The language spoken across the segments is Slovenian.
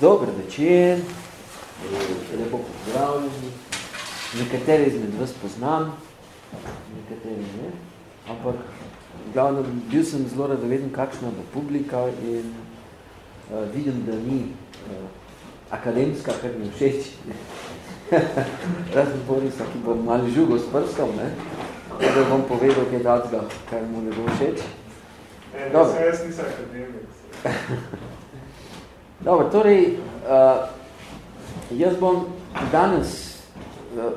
Dober večer, lepo pozdravljeni. Nekateri izmed vas poznam, nekateri ne, ampak glavno bil sem zelo radoveden, kakšna bo publika in uh, vidim, da ni uh, akademska, kar mi všeč. Razen Borisa, ki bo mali žugo s prstom, ne? da bom povedal, kaj datga, kar mu ne bo všeč. E, Dobro. Jaz nisem akademik. Dobro, torej, uh, jaz bom danes uh,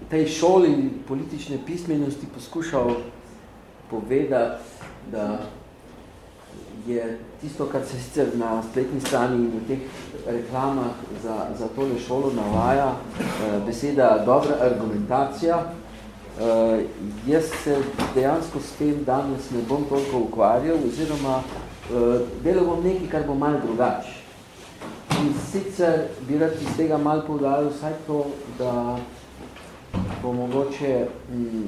v tej šoli politične pismenosti poskušal povedati, da je tisto, kar se sicer na spletni strani in v teh reklamah za, za tole šolo navaja, uh, beseda dobra argumentacija. Uh, jaz se dejansko s tem danes ne bom toliko ukvarjal, oziroma delal bom nekaj, kar bo malo drugače. In sicer bi rad iz tega malo povdaril vsaj to, da bo mogoče hm,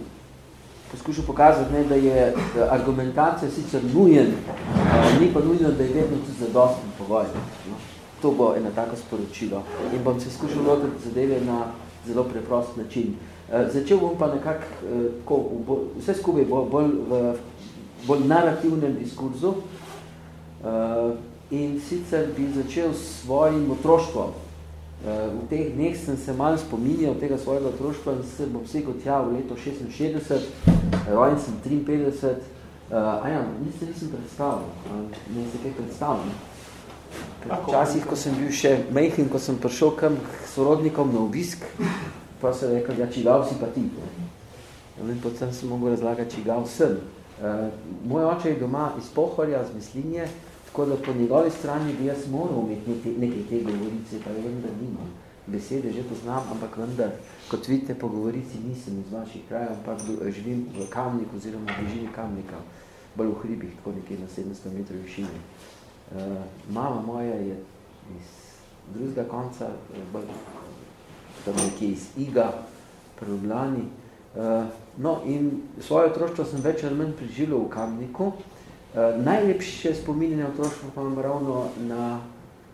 poskušal pokazati, ne, da je argumentacija sicer nujen, uh, ni pa nujno, da je vedno tudi zadosten pogoj. No? To bo ena tako sporočilo. In bom se skušal lotiti zadeve na zelo preprost način. Uh, začel bom pa nekako, vse skupaj bolj, bolj v bolj narativnem diskurzu, in sicer bi začel s svojim otroštvom. Uh, v teh dneh sem se malo spominjal tega svojega otroštva in se bom vse kot ja v leto 66, rojen sem 53, uh, a ja, nisem, nisem predstavil, ne se kaj predstavil. Včasih, ko sem bil še mejhin, ko sem prišel kam k sorodnikom na obisk, pa se rekel, ja, čigav si pa ti. In potem sem mogel razlagati, čigav sem. Uh, moj oče je doma iz Pohorja, z Mislinje, Tako da po njegovi strani bi jaz moral imeti nekaj te govorice, pa vem, da nimam. Besede že poznam, ampak vendar, kot vidite, po govorici nisem iz vaših krajev, ampak živim v kamniku oziroma v bližini kamnika, bolj v hribih, tako nekje na 700 metrov višine. Uh, mama moja je iz drugega konca, bolj tam nekje iz Iga, pri Ljubljani. Uh, no in svoje otroštvo sem več ali manj preživljal v kamniku, Uh, najlepše spominjanje otroštva pa imam ravno na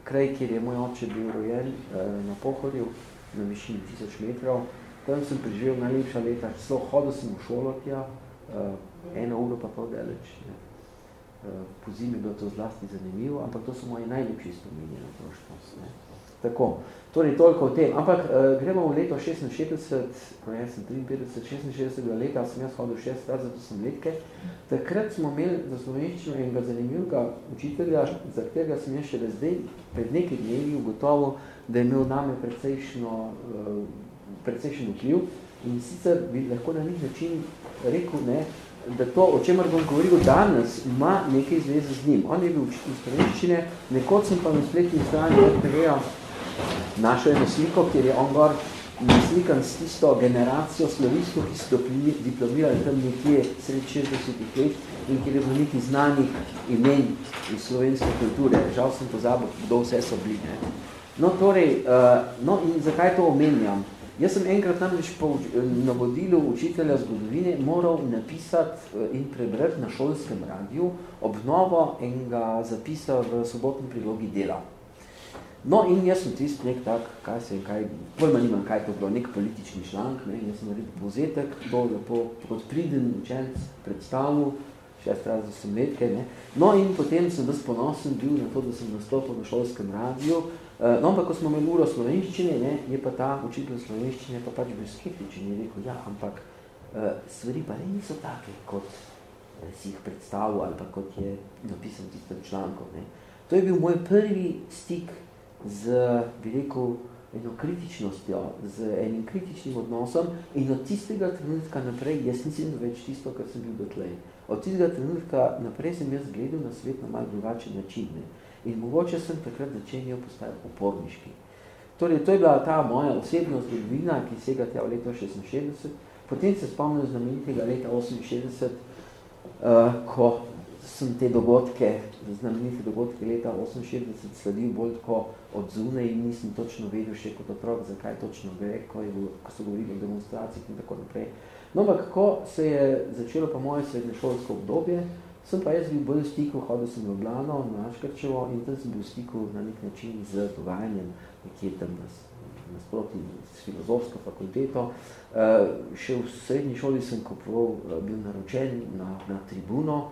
kraj, kjer je moj oče bil rojen, uh, na Pohorju, na višini tisoč metrov. Tam sem preživel najlepša leta, celo hodil sem v šolo tja, uh, eno uro pa pol deleč. Ne. Po zimi bilo to zlasti zanimivo, ampak to so moji najlepši spominje na otroštvo. Tako, torej toliko o tem. Ampak uh, gremo v leto 66, ko jaz sem 53, 66 leta, sem jaz hodil 6 razred, sem letke. Takrat smo imeli za slovenščino enega zanimivega učitelja, za katerega sem jaz še zdaj pred nekaj dnevi ugotovil, da je imel name precejšno, uh, precejšen vpliv in sicer bi lahko na nek način rekel, ne, da to, o čemer bom govoril danes, ima nekaj zveze z njim. On je bil učitelj slovenščine, nekod sem pa na spletni strani RTV-a našel eno sliko, kjer je on gor naslikan s tisto generacijo slovistov, ki so diplomirali tam nekje sred 60 let in kjer je bilo nekaj znanih imen iz slovenske kulture. Žal sem pozabil, kdo vse so bili. Ne? No, torej, uh, no in zakaj to omenjam? Jaz sem enkrat namreč po navodilu učitelja zgodovine moral napisati eh, in prebrati na šolskem radiju obnovo enega zapisa v sobotni prilogi dela. No, in jaz sem tist nek tak, kaj se, kaj, pojma nimam, kaj to bilo, nek politični članek, ne, jaz sem naredil pozetek, to lepo, kot priden učenc predstavil, šest razli sem letke, ne. No, in potem sem ves ponosen bil na to, da sem nastopil na šolskem radiju, uh, no, ampak ko smo imeli uro slovenščine, ne, je pa ta učitelj slovenščine pa pač bil skeptičen in je rekel, ja, ampak uh, stvari pa ne niso take, kot si jih predstavil ali pa kot je napisan tistem člankom, ne. To je bil moj prvi stik z, bi rekel, eno kritičnostjo, z enim kritičnim odnosom in od tistega trenutka naprej, jaz nisem več tisto, kar sem bil dotlej. Od tistega trenutka naprej sem jaz gledal na svet na malo drugačen način. Ne? In mogoče sem takrat začenjal postajati uporniški. Torej, to je bila ta moja osebna zgodovina, ki sega tja v leto 66. Potem se spomnim znamenitega leta 68, uh, ko sem te dogodke, znamenite dogodke leta 68 sledil bolj tako od zune in nisem točno vedel še kot otrok, zakaj točno gre, ko, je, ko so govorili o demonstracijah in tako naprej. No, ampak ko se je začelo pa moje srednješolsko obdobje, Sem pa jaz bil bolj v stiku, hodil sem v Ljubljano, na Škrčevo in tam sem bil v stiku na nek način z dogajanjem, nekje tam nas, nasproti s filozofsko fakulteto. Uh, še v srednji šoli sem koproval, uh, bil naročen na, na tribuno,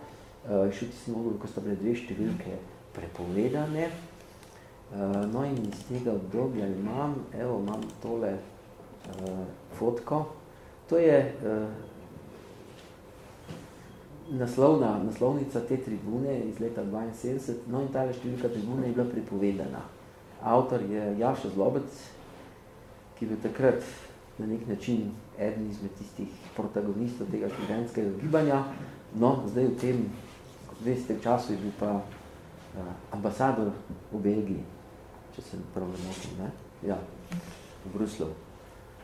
uh, še ti sem mogel, ko sta bile dve številke prepovedane. Uh, no in iz tega obdobja imam, evo, imam tole uh, fotko. To je uh, naslovna, naslovnica te tribune iz leta 72, no in tale številka tribune je bila prepovedana. Avtor je Jaša Zlobec, ki je takrat na nek način eden izmed tistih protagonistov tega študentskega gibanja. No, zdaj v tem, kot veste, času je bil pa uh, ambasador v Belgiji, če se prav ne ne? Ja, v Bruslu.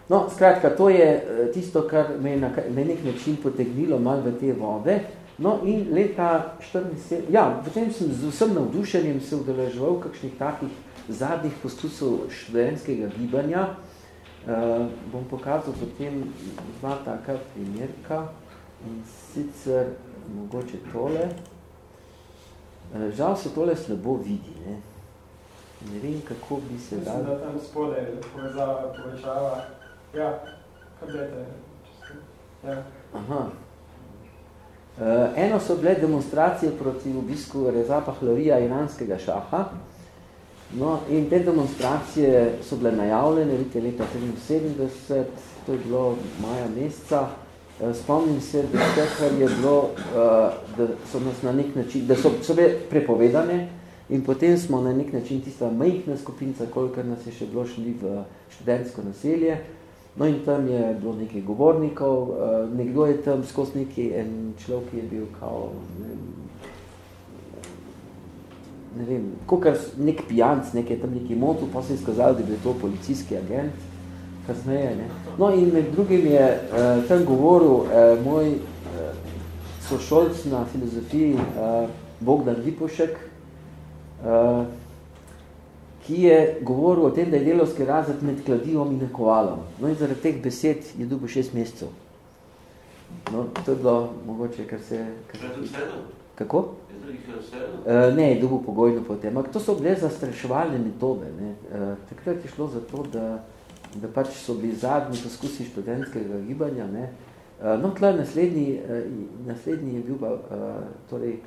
No, skratka, to je eh, tisto, kar me je na, na nek način potegnilo malo v te vode. No in leta 14, ja, potem sem z vsem navdušenjem se udeleževal kakšnih takih zadnjih poskusov študentskega gibanja. Uh, bom pokazal potem dva taka primerka in sicer mogoče tole. Uh, žal se tole slabo vidi, ne? Ne vem, kako bi se dal... Mislim, da tam spodaj povezava, povečava Ja, kadete. Ja. Aha. Uh, eno so bile demonstracije proti obisku Reza Pahlavija iranskega šaha. No, in te demonstracije so bile najavljene, vidite, leta 73, to je bilo maja meseca. Uh, spomnim se, da vse, kar je bilo, uh, da so nas na nek način, da so, so bile prepovedane in potem smo na nek način tista majhna skupinca, kolikor nas je še bilo šli v študentsko naselje, No in tam je bilo nekaj govornikov, uh, nekdo je tam skozi neki en človek, ki je bil kao, ne, ne vem, kakor nek pijanc, nekaj tam neki motu, pa se je skazal, da je bil to policijski agent, kasneje, ne. No in med drugim je uh, tam govoril uh, moj uh, sošolc na filozofiji uh, Bogdan Lipošek, uh, ki je govoril o tem, da je delovski razred med kladivom in nekovalom. No in zaradi teh besed je dobil šest mesecev. No, to je bilo mogoče, kar se... Kar Kako? Uh, ne, je dobil pogojno potem. Ampak to so bile zastraševalne metode. Ne. Uh, takrat je šlo za to, da, da pač so bili zadnji poskusi študentskega gibanja. Ne. Uh, no, tle naslednji, uh, naslednji je bil pa, uh, torej,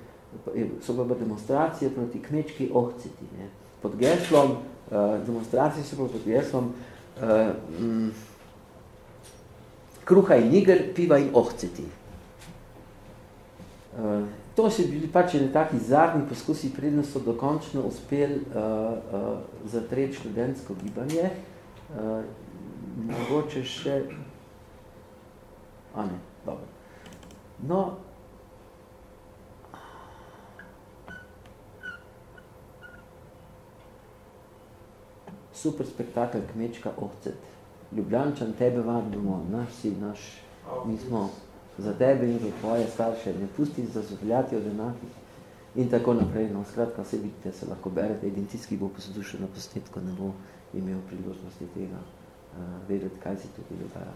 so pa demonstracije proti kmečki ohciti. Ne. Pod geslom, demonstracije so pod geslom um, kruha in niger, piva in ohceti. Uh, to so bili pač ne taki zadnji poskusi, predno so dokončno uspeli uh, uh, zatreti študentsko gibanje. Uh, mogoče še... A ne, dobro. No, super spektakel Kmečka Ovcet. Ljubljančan, tebe vadimo, naš si, naš, mi smo za tebe in za tvoje starše, ne pusti zazovljati od enakih in tako naprej. No, skratka, se vidite, se lahko berete, identijski bo poslušal na posnetko, ne bo imel priložnosti tega uh, vedeti, kaj se tukaj dogaja.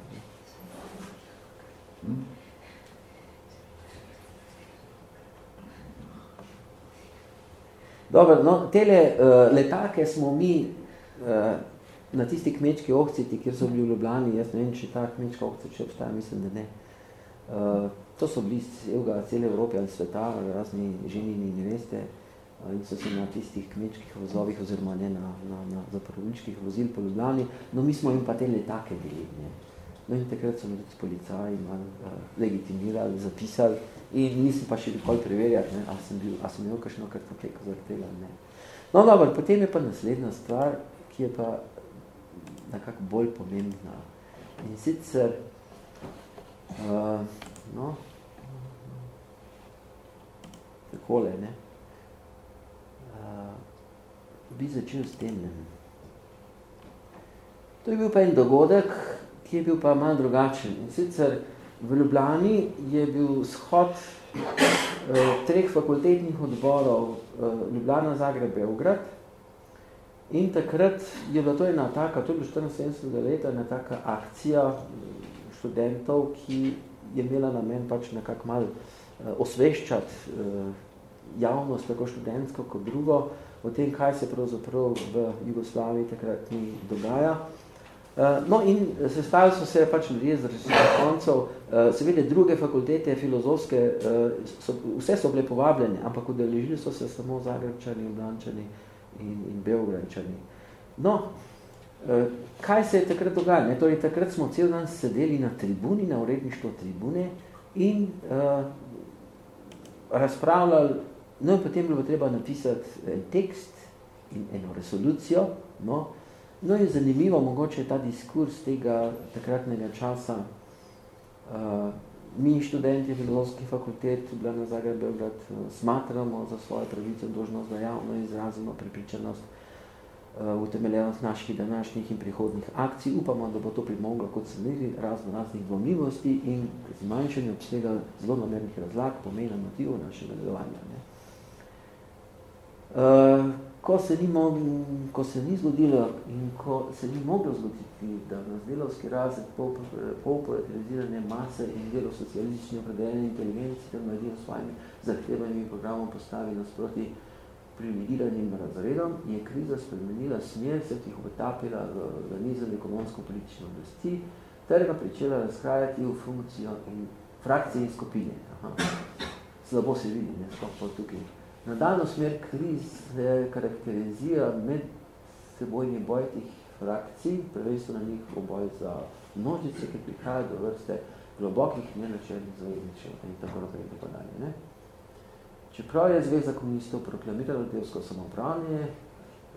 Hmm? Dobro, no, tele uh, letake smo mi Eh, na tisti kmečki ohciti, kjer so bili v Ljubljani, jaz ne vem, če ta kmečka ohcit še obstaja, mislim, da ne. Uh, to so bili celega, cele Evrope ali sveta, razni ženini in neveste uh, in so se na tistih kmečkih vozovih oziroma ne na, na, na zapravljičkih vozil po Ljubljani, no mi smo jim pa te letake bili. Ne. No in takrat so me tudi policaji malo uh, legitimirali, zapisali in nisem pa še nikoli preverjati, ne, a sem, bil, a sem imel kakšno kartoteko zaradi tega. Ne. No dobro, potem je pa naslednja stvar, ki je pa nekako bolj pomembna. In sicer, uh, no, takole, ne, bi začel s tem, ne. To je bil pa en dogodek, ki je bil pa malo drugačen. In sicer v Ljubljani je bil shod uh, treh fakultetnih odborov uh, Ljubljana, Zagreb, Beograd, In takrat je bila to ena taka, to je bilo 74. leta, ena taka akcija študentov, ki je imela namen pač nekako malo osveščati javnost, tako študentsko kot drugo, o tem, kaj se pravzaprav v Jugoslaviji takrat ni dogaja. No in sestavili so se pač ljudje z različnih koncev, seveda druge fakultete filozofske, so, vse so bile povabljene, ampak udeležili so se samo Zagrebčani, Blančani in, in Beogradčani. No, kaj se je takrat dogajalo? Torej, takrat smo cel dan sedeli na tribuni, na uredništvo tribune in uh, razpravljali, no in potem bilo treba napisati en tekst in eno resolucijo, no, no in zanimivo, mogoče ta diskurs tega takratnega časa, uh, mi študenti filozofskih fakultet, Blana Zagreb, Belgrad, smatramo za svojo pravico dožnost, da javno izrazimo prepričanost uh, utemeljenost naših današnjih in prihodnih akcij. Upamo, da bo to primoglo kot semiri razno raznih dvomljivosti in zmanjšanje obsega zelo namernih razlag, pomena motivov našega delovanja. Ne. Uh, ko, se ni mogli, ko se ni zgodilo in ko se ni moglo zgoditi, da nas delovski razred polpolarizirane mase in delo socialistične opredeljene inteligencije, da naredijo svojimi zahtevanimi programom postavi nasproti privilegiranim razredom je kriza spremenila smer, se jih obetapila v, v nizem ekonomsko-politične oblasti, ter ga pričela razkrajati v funkcijo in frakcije in skupine. Aha. Slabo se vidi, ne, pa tukaj. Nadaljno smer kriz karakterizira med sebojni boj tih frakcij, prvenstvo na njih boj za množice, ki prihajajo do vrste globokih nenačelnih zajedničev in tako naprej in tako dalje. Ne. Čeprav je Zveza komunistov proklamirala delsko samoupravljanje,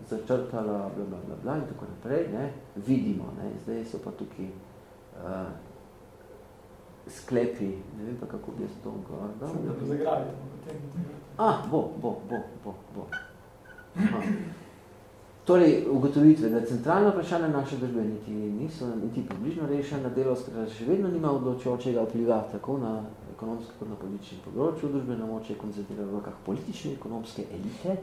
začrtala bla, bla, bla, bla in tako naprej, ne, vidimo, ne, zdaj so pa tukaj uh, sklepi, ne vem pa kako bi jaz to gledal. Da bi zagrali. Ah, bo, bo, bo, bo, bo. Aha. Torej, ugotovitve, da centralno vprašanje naše družbe niti niso niti približno rešena, delovska še vedno nima odločočega vpliva tako na ekonomske kot na političnem področju, družbena moč je koncentrirala v rokah politične ekonomske elite,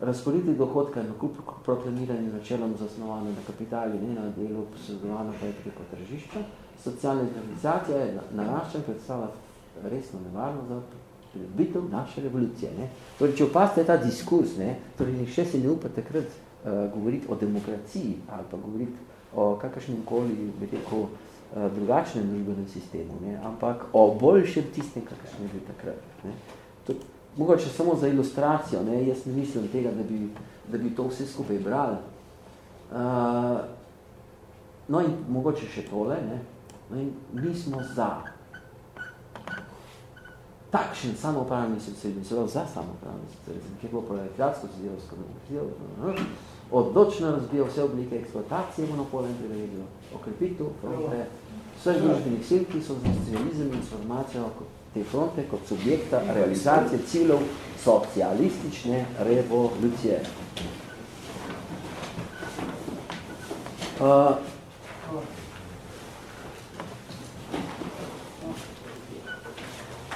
razporiti dohodka in nakup proklamiranje načelom zasnovane na kapitali, ne na delu, posredovano pa je preko tržišča. Socialna internalizacija je naraščen predstavlja resno nevarno za pridobitev naše revolucije. Ne. Torej, če opazite ta diskurs, ne, torej še se ne upa takrat uh, govoriti o demokraciji ali pa govoriti o kakršnem koli, bi rekel, Eh, drugačnem družbenem sistemu, ne? ampak o boljšem tistem, kakšne je bil takrat. Ne? To, mogoče samo za ilustracijo, ne? jaz ne mislim tega, da bi, da bi to vse skupaj brali. Uh, no in mogoče še tole, ne? In mi smo za takšen samoupravni socializem, zelo za samoupravni socializem, kjer bo proletariatsko socializem, demokracijo, odločno razbijal vse oblike eksploatacije monopola in privilegijo, okrepitev fronte vseh družbenih sil, ki so za socializem in transformacijo te fronte kot subjekta realizacije cilov socialistične revolucije. Uh,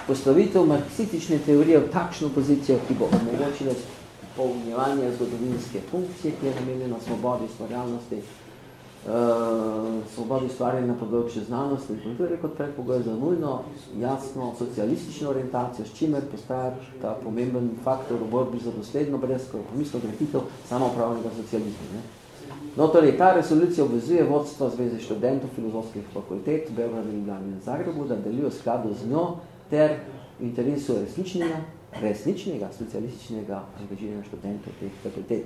postavitev marksistične teorije v takšno pozicijo, ki bo omogočila polnjevanje zgodovinske funkcije, ki je namenjena svobodi stvarjalnosti, uh, svobodi stvarjanja na področju znanosti in kulture kot predpogoj za nujno, jasno socialistično orientacijo, s čimer postaja ta pomemben faktor v borbi za dosledno brezkompromisno gretitev samoupravnega socializma. Ne? No, torej, ta resolucija obvezuje vodstvo Zveze študentov filozofskih fakultet v Beogradu in in Zagrebu, da delijo skladu z njo ter interesu resničnega resničnega socialističnega angažiranja študentov teh fakultet.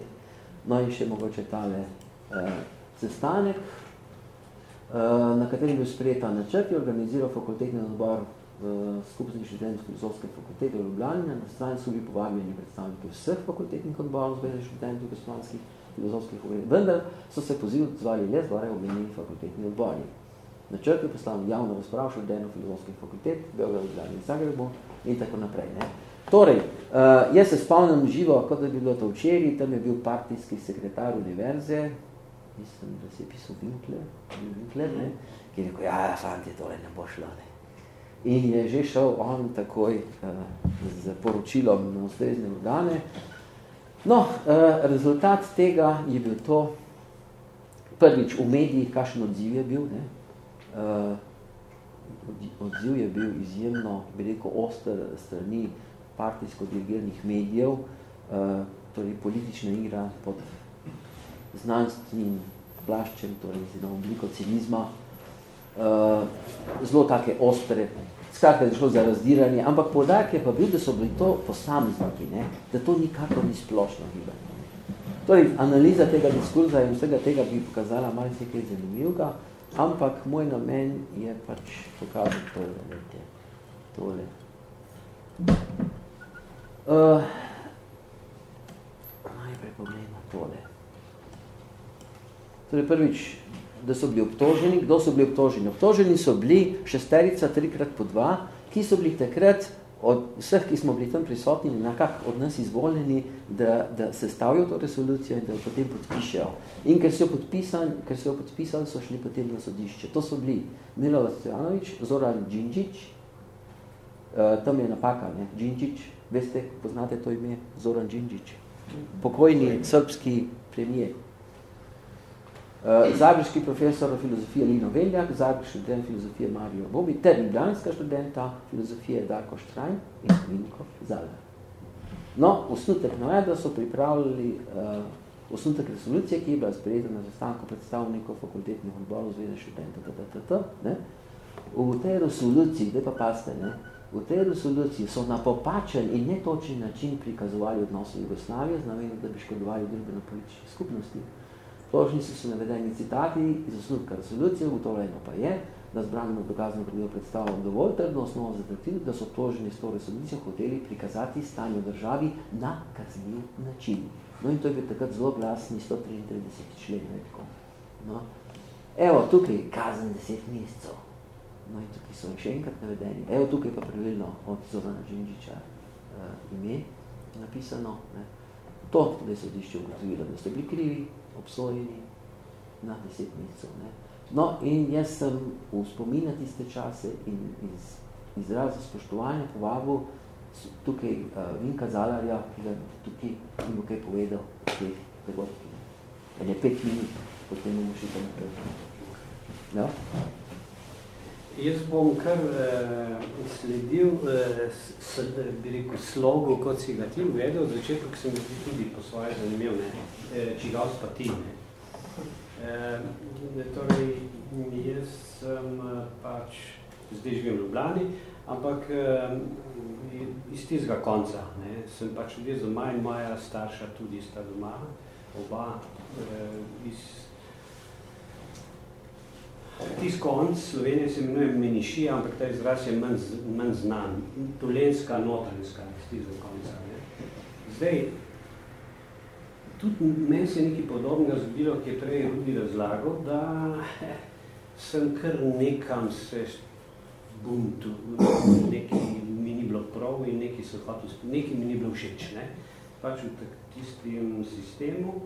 No in še mogoče tale eh, sestanek, eh, na kateri bil sprejeta načrt, je organiziral fakultetni odbor v skupnosti študentov filozofske fakultete v Ljubljani, na strani so bili povabljeni predstavniki vseh fakultetnih odborov zveze študentov gospodarskih filozofskih fakultet, vendar so se poziv odzvali le zgoraj omenjeni fakultetni odbori. Načrt je postavljen javno razprav študentov filozofskih fakultet, Beograd, Ljubljani in Zagrebu in tako naprej. Ne. Torej, uh, jaz se spomnim živo, kot da bi bilo to včeraj, tam je bil partijski sekretar univerze, mislim, da se je pisal Winkler, Winkler ne, ki je rekel, ja, fanti, tole ne bo šlo. Ne. In je že šel on takoj z poročilom na ustrezne organe. No, uh, rezultat tega je bil to, prvič v medijih, kakšen odziv je bil, ne, uh, odziv je bil izjemno, bi rekel, oster strani partijsko-dirigiranih medijev, uh, torej politična igra pod znanstvenim plaščem, torej z obliko cinizma, zelo take ostre, skratka je šlo za razdiranje, ampak podarek je pa bil, da so bili to posamezniki, ne? da to nikako ni splošno gibanje. Torej, analiza tega diskurza in vsega tega bi pokazala malo nekaj zanimivega, ampak moj namen je pač pokazati tole, lete, tole. Uh, najprej pogledamo tole. Torej, prvič, da so bili obtoženi. Kdo so bili obtoženi? Obtoženi so bili šesterica, trikrat po dva, ki so bili takrat od vseh, ki smo bili tam prisotni, nekako od nas izvoljeni, da, da se stavijo to resolucijo in da jo potem podpišejo. In ker so jo podpisali, ker so jo podpisali, so šli potem na sodišče. To so bili Milova Stojanović, Zoran Džinčić, uh, tam je napaka, ne? Džinčić, veste, poznate to ime? Zoran Džinčić, pokojni srpski premijer. Uh, Zagrebski profesor filozofije Lino Veljak, Zagrebski študent filozofije Mario Bobi, ter ljubljanska študenta filozofije Darko Štrajn in Vinko Zaler. No, osnutek da so pripravljali uh, osnutek resolucije, ki je bila sprejeta na zastanku predstavnikov fakultetnih odborov Zveze študenta, ttt, ne? V tej resoluciji, zdaj pa paste, ne? v tej resoluciji so na popačen in netočen način prikazovali odnose Jugoslavije, z namenom, da bi škodovali drugbeno politične skupnosti. Tožni so navedeni citati iz osnutka resolucije, ugotovljeno pa je, da zbranimo dokazno predelo predstavljamo dovolj trdno osnovo za trditev, da so toženi s to resolucijo hoteli prikazati stanje v državi na kazniv način. No in to je bil takrat zelo glasni 133. člen. Neko. No. Evo, tukaj kazen 10 mesecev. No in tukaj so še enkrat navedeni. Evo, tukaj pa pravilno od Zorana Džinžiča uh, ime napisano. Ne. To, da je sodišče ugotovilo, da ste bili krivi, obsojeni na deset mesecev. Ne. No, in jaz sem v spomina tiste čase in iz izraza spoštovanja povabil tukaj uh, Vinka Zalarja, ki ga tukaj ni bo kaj povedal o teh dogodkih. En je pet minut, potem bomo še tam naprej. Ja? Jaz bom kar uh, sledil uh, s, bi rekel, slogu, kot si ga ti uvedel, v začetku, sem bi tudi po svoje zanimiv, ne, e, čigav pa ti, ne. E, torej, jaz sem pač, zdaj živim v Ljubljani, ampak e, iz tistega konca, ne, sem pač ljudje za maj moja starša tudi sta doma, oba e, iz Tis konc Slovenije se imenuje menišija, ampak ta izraz je manj, manj znan. Dolenska, notranjska, iz tistega konca. Ne. Zdaj, tudi meni se je nekaj podobnega zgodilo, ki je prej Rudi razlagal, da sem kar nekam se buntu, nekaj mi ni bilo prav in nekaj, so hotel, nekaj mi ni bilo všeč. Ne. Pač v tistem sistemu.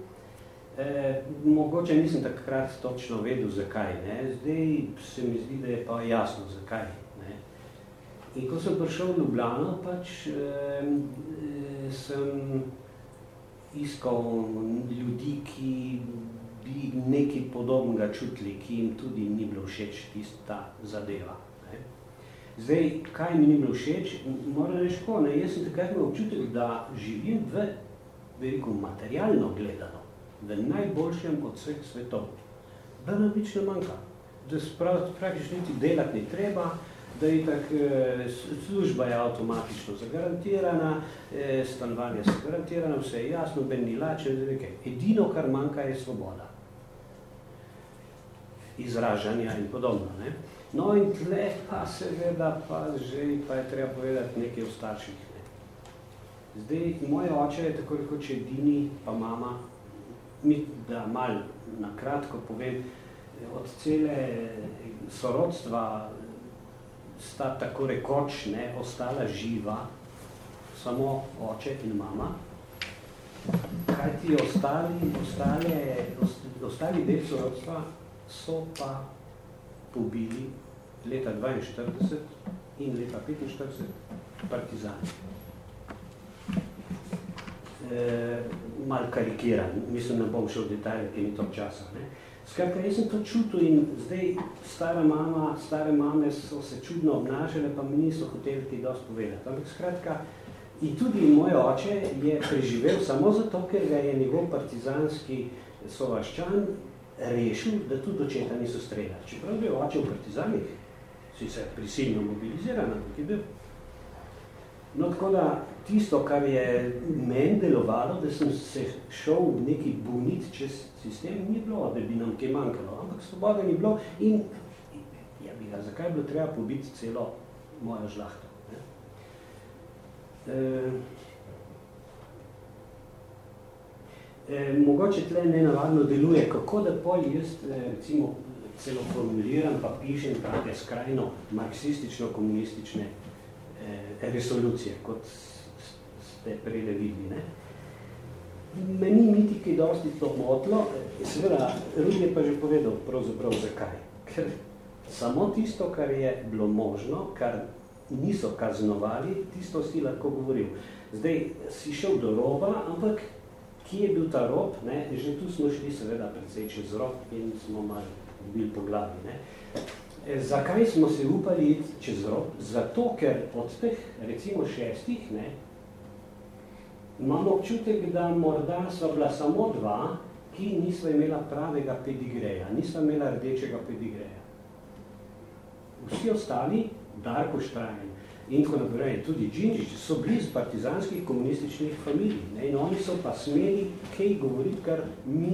E, mogoče nisem takrat točno vedel, zakaj. Ne. Zdaj se mi zdi, da je pa jasno, zakaj. Ne. In ko sem prišel v Ljubljano, pač e, sem iskal ljudi, ki bi nekaj podobnega čutili, ki jim tudi ni bilo všeč tista zadeva. Ne. Zdaj, kaj mi ni bilo všeč, moram reči ko, ne, jaz sem takrat imel občutek, da živim v veliko materialno gledano v najboljšem od vseh svetov. Da nam nič ne manjka. Da praktično niti delati ni treba, da je tak, e, služba je avtomatično zagarantirana, e, stanovanje so garantirano, vse je jasno, ben ni lačen, edino, kar manjka, je svoboda. Izražanja in podobno. Ne? No in tle pa seveda pa že pa je treba povedati nekaj o starših. Ne? Zdaj, moj oče je tako rekoč edini, pa mama, da mal na kratko povem, od cele sorodstva sta tako rekoč ne, ostala živa, samo oče in mama, kaj ti ostali, ostale, ostali del sorodstva so pa pobili leta 42 in leta 45 partizani. E, mal karikiran, mislim, ne bom šel v detalje, ki ni to časa. Ne. Skratka, jaz sem to čutil in zdaj stara mama, stare mame so se čudno obnašale, pa mi niso hoteli ti dosti povedati. Ampak skratka, in tudi moj oče je preživel samo zato, ker ga je njegov partizanski sovaščan rešil, da tudi očeta niso streljali. Čeprav bi oče v partizanih, si se prisilno mobiliziran, ampak je bil. No, tako da tisto, kar je meni delovalo, da sem se šel neki bunit čez sistem, ni bilo, da bi nam kaj manjkalo, ampak svoboda ni bilo in ja bi ga, zakaj je bilo treba pobiti celo mojo žlahto. Ne? E, e, mogoče tle nenavadno deluje, kako da pol jaz e, recimo celo formuliram pa pišem take skrajno marksistično-komunistične e, resolucije, kot ste prede videli. Ne? Me ni niti kaj dosti to motlo, seveda, Rudi je pa že povedal pravzaprav zakaj. Ker samo tisto, kar je bilo možno, kar niso kaznovali, tisto si lahko govoril. Zdaj si šel do roba, ampak kje je bil ta rob? Ne? Že tu smo šli seveda predvsej čez rob in smo malo bili po glavi. Ne? E, zakaj smo se upali iti čez rob? Zato, ker od teh recimo šestih, ne, imam občutek, da morda so bila samo dva, ki niso imela pravega pedigreja, niso imela rdečega pedigreja. Vsi ostali, Darko Štrajen in tako naprej, tudi Džinžič, so bili iz partizanskih komunističnih familij ne, in oni so pa smeli kaj govoriti, kar mi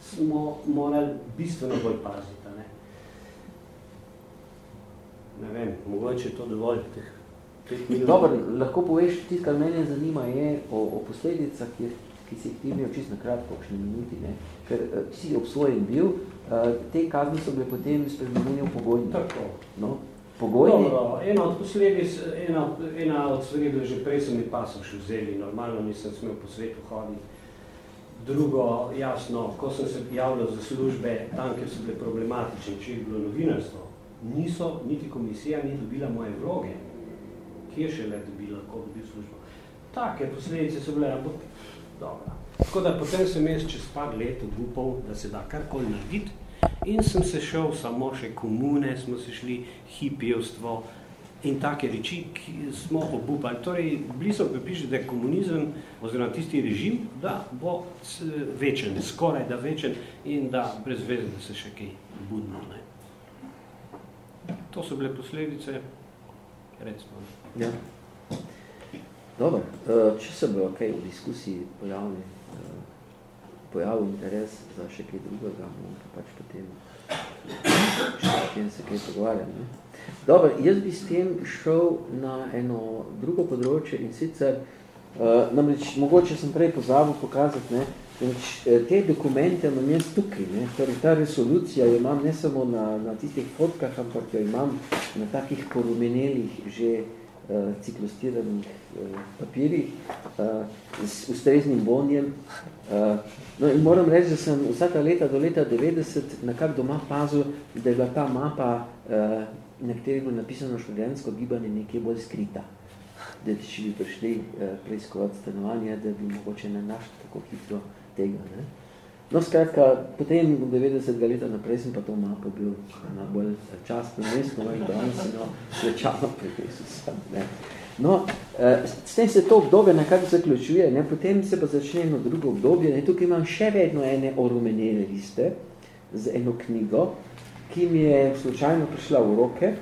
smo morali bistveno bolj paziti. Ne, ne vem, mogoče je to dovolj teh Dobro, lahko poveš, tisto, kar mene zanima, je o, o posledicah, ki, ki si jih ti imel čisto na kratko, kakšne minuti. Ne? Ker uh, si obsojen bil, uh, te kazni so bile potem spremenjene v pogojni. Tako. No? Pogojni. Dobro, ena od posledic, ena, ena od stvari, da že prej so mi pasov še vzeli, normalno nisem smel po svetu hoditi. Drugo, jasno, ko sem se javljal za službe, tam, kjer so bile problematične, če je bilo novinarstvo, niso, niti komisija ni dobila moje vloge kje še le dobi lahko dobi službo. Take posledice so bile, ampak dobro. Tako da potem sem jaz čez par let obupal, da se da karkoli narediti in sem se šel samo še komune, smo se šli hipijevstvo in take reči, ki smo obupali. Torej, bili so pripišli, da je komunizem oziroma tisti režim, da bo večen, skoraj da večen in da brez veze, da se še kaj budno. Ne. To so bile posledice, recimo. Ja. Dobro, eh, če se bo kaj v diskusiji pojavili, eh, pojavil interes za še kaj drugega, bom pa pač potem še potem se kaj pogovarjam. Ne? Dobro, jaz bi s tem šel na eno drugo področje in sicer, uh, namreč mogoče sem prej pozabil pokazati, ne, namreč, te dokumente imam jaz tukaj, ne, torej ta resolucija jo imam ne samo na, na tistih fotkah, ampak jo imam na takih porumenelih že ciklostiranih uh, papirjih uh, z ustreznim bonjem. No in moram reči, da sem vsaka leta do leta 90 nekak doma pazil, da je bila ta mapa, na kateri je napisano študentsko gibanje, nekje bolj skrita. Da če bi prišli preiskovati stanovanje, da bi mogoče ne našli tako hitro tega. Ne? No, skratka, potem 90 leta naprej sem pa to mapo bil na bolj častno mesto no, in danes no, svečano pripesil sem. Ne. No, eh, s tem se to obdobje nekako zaključuje, ne, potem se pa začne eno drugo obdobje. Ne, tukaj imam še vedno ene orumenjene liste z eno knjigo, ki mi je slučajno prišla v roke.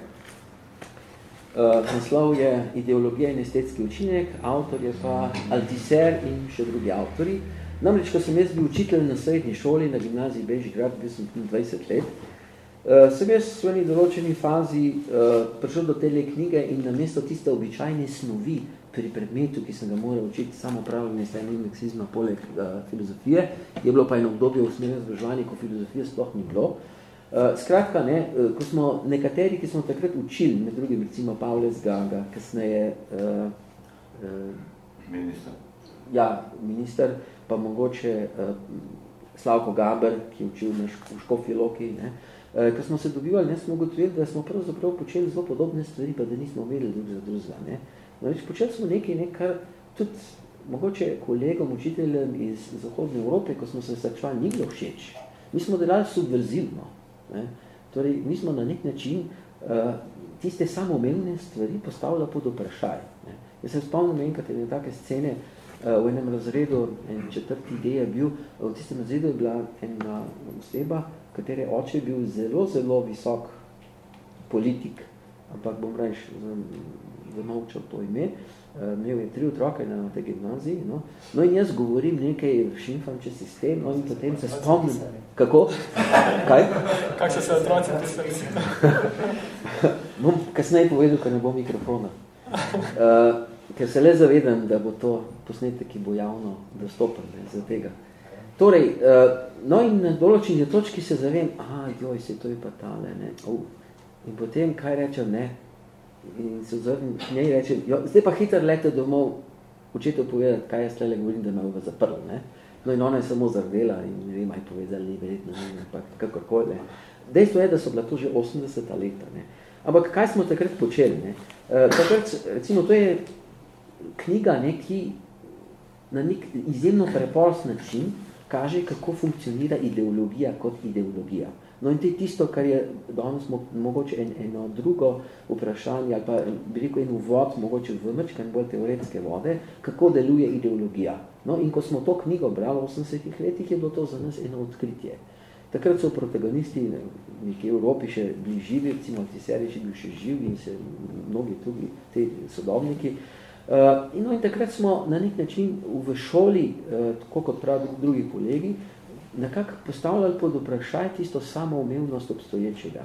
Uh, naslov je Ideologija in estetski učinek, avtor je pa Altiser in še drugi avtori. Namreč, ko sem jaz bil učitelj na srednji šoli, na gimnaziji Bežigrad, bil sem 20 let, uh, sem jaz v svojni določeni fazi uh, prišel do tele knjige in namesto tiste običajne snovi pri predmetu, ki sem ga moral učiti samo pravljanje stajne meksizma poleg uh, filozofije, je bilo pa eno obdobje v smernem zbržovanju, ko filozofije sploh ni bilo. Uh, skratka, ne, uh, ko smo nekateri, ki smo takrat učili, med drugim recimo Pavles Gaga, kasneje uh, uh, minister. Ja, minister, pa mogoče uh, Slavko Gaber, ki je učil v Škofi Loki, uh, ko smo se dobivali, ne, smo ugotovili, da smo pravzaprav počeli zelo podobne stvari, pa da nismo vedeli drug za. No, več počeli smo nekaj, ne, kar tudi mogoče kolegom, učiteljem iz Zahodne Evrope, ko smo se srečevali, ni bilo všeč. Mi smo delali subverzivno. Ne? Torej, mi smo na nek način uh, tiste samoumevne stvari postavila pod vprašaj. Ne? Jaz se spomnim enkrat ene take scene uh, v enem razredu, en četrti ideje je bil, v tistem razredu je bila ena oseba, katere oče je bil zelo, zelo visok politik, ampak bom rejš zamolčal to ime, uh, imel je tri otroke na tej gimnaziji, no? no in jaz govorim nekaj, šimfam če sistem, no in potem se spomnim. Kako? Kaj? Kak so se otroci pisali? bom kasneje povedal, ker ne bo mikrofona. Uh, ker se le zavedam, da bo to posnetek, ki bo javno dostopen za tega. Torej, uh, no in na določeni točki se zavem, aha, joj, se to je pa tale, ne. Uh, in potem, kaj rečem, ne. In se ozornim, njej rečem, jo, zdaj pa hitro lete domov, učitev povedati, kaj jaz tlele govorim, da me bo zaprl, ne. No in ona je samo zardela in ne vem, aj povedali, verjetno ne, pa kakorkoli. Dejstvo je, da so bila to že 80 leta. Ne. Ampak kaj smo takrat počeli? Ne? E, takrat, recimo, to je knjiga, ne, ki na nek izjemno preprost način kaže, kako funkcionira ideologija kot ideologija. No in to je tisto, kar je danes mo mogoče en, eno drugo vprašanje, ali pa rekel en uvod, mogoče v mrčkan bolj teoretske vode, kako deluje ideologija. No in ko smo to knjigo brali v 80-ih letih, je bilo to za nas eno odkritje. Takrat so protagonisti nekje v Evropi še bili živi, recimo ti seriji še bil še živi in se mnogi drugi te sodobniki. Uh, in, no, in takrat smo na nek način v šoli, uh, tako kot pravi drugi kolegi, nekako postavljali pod vprašaj tisto samoumevnost obstoječega.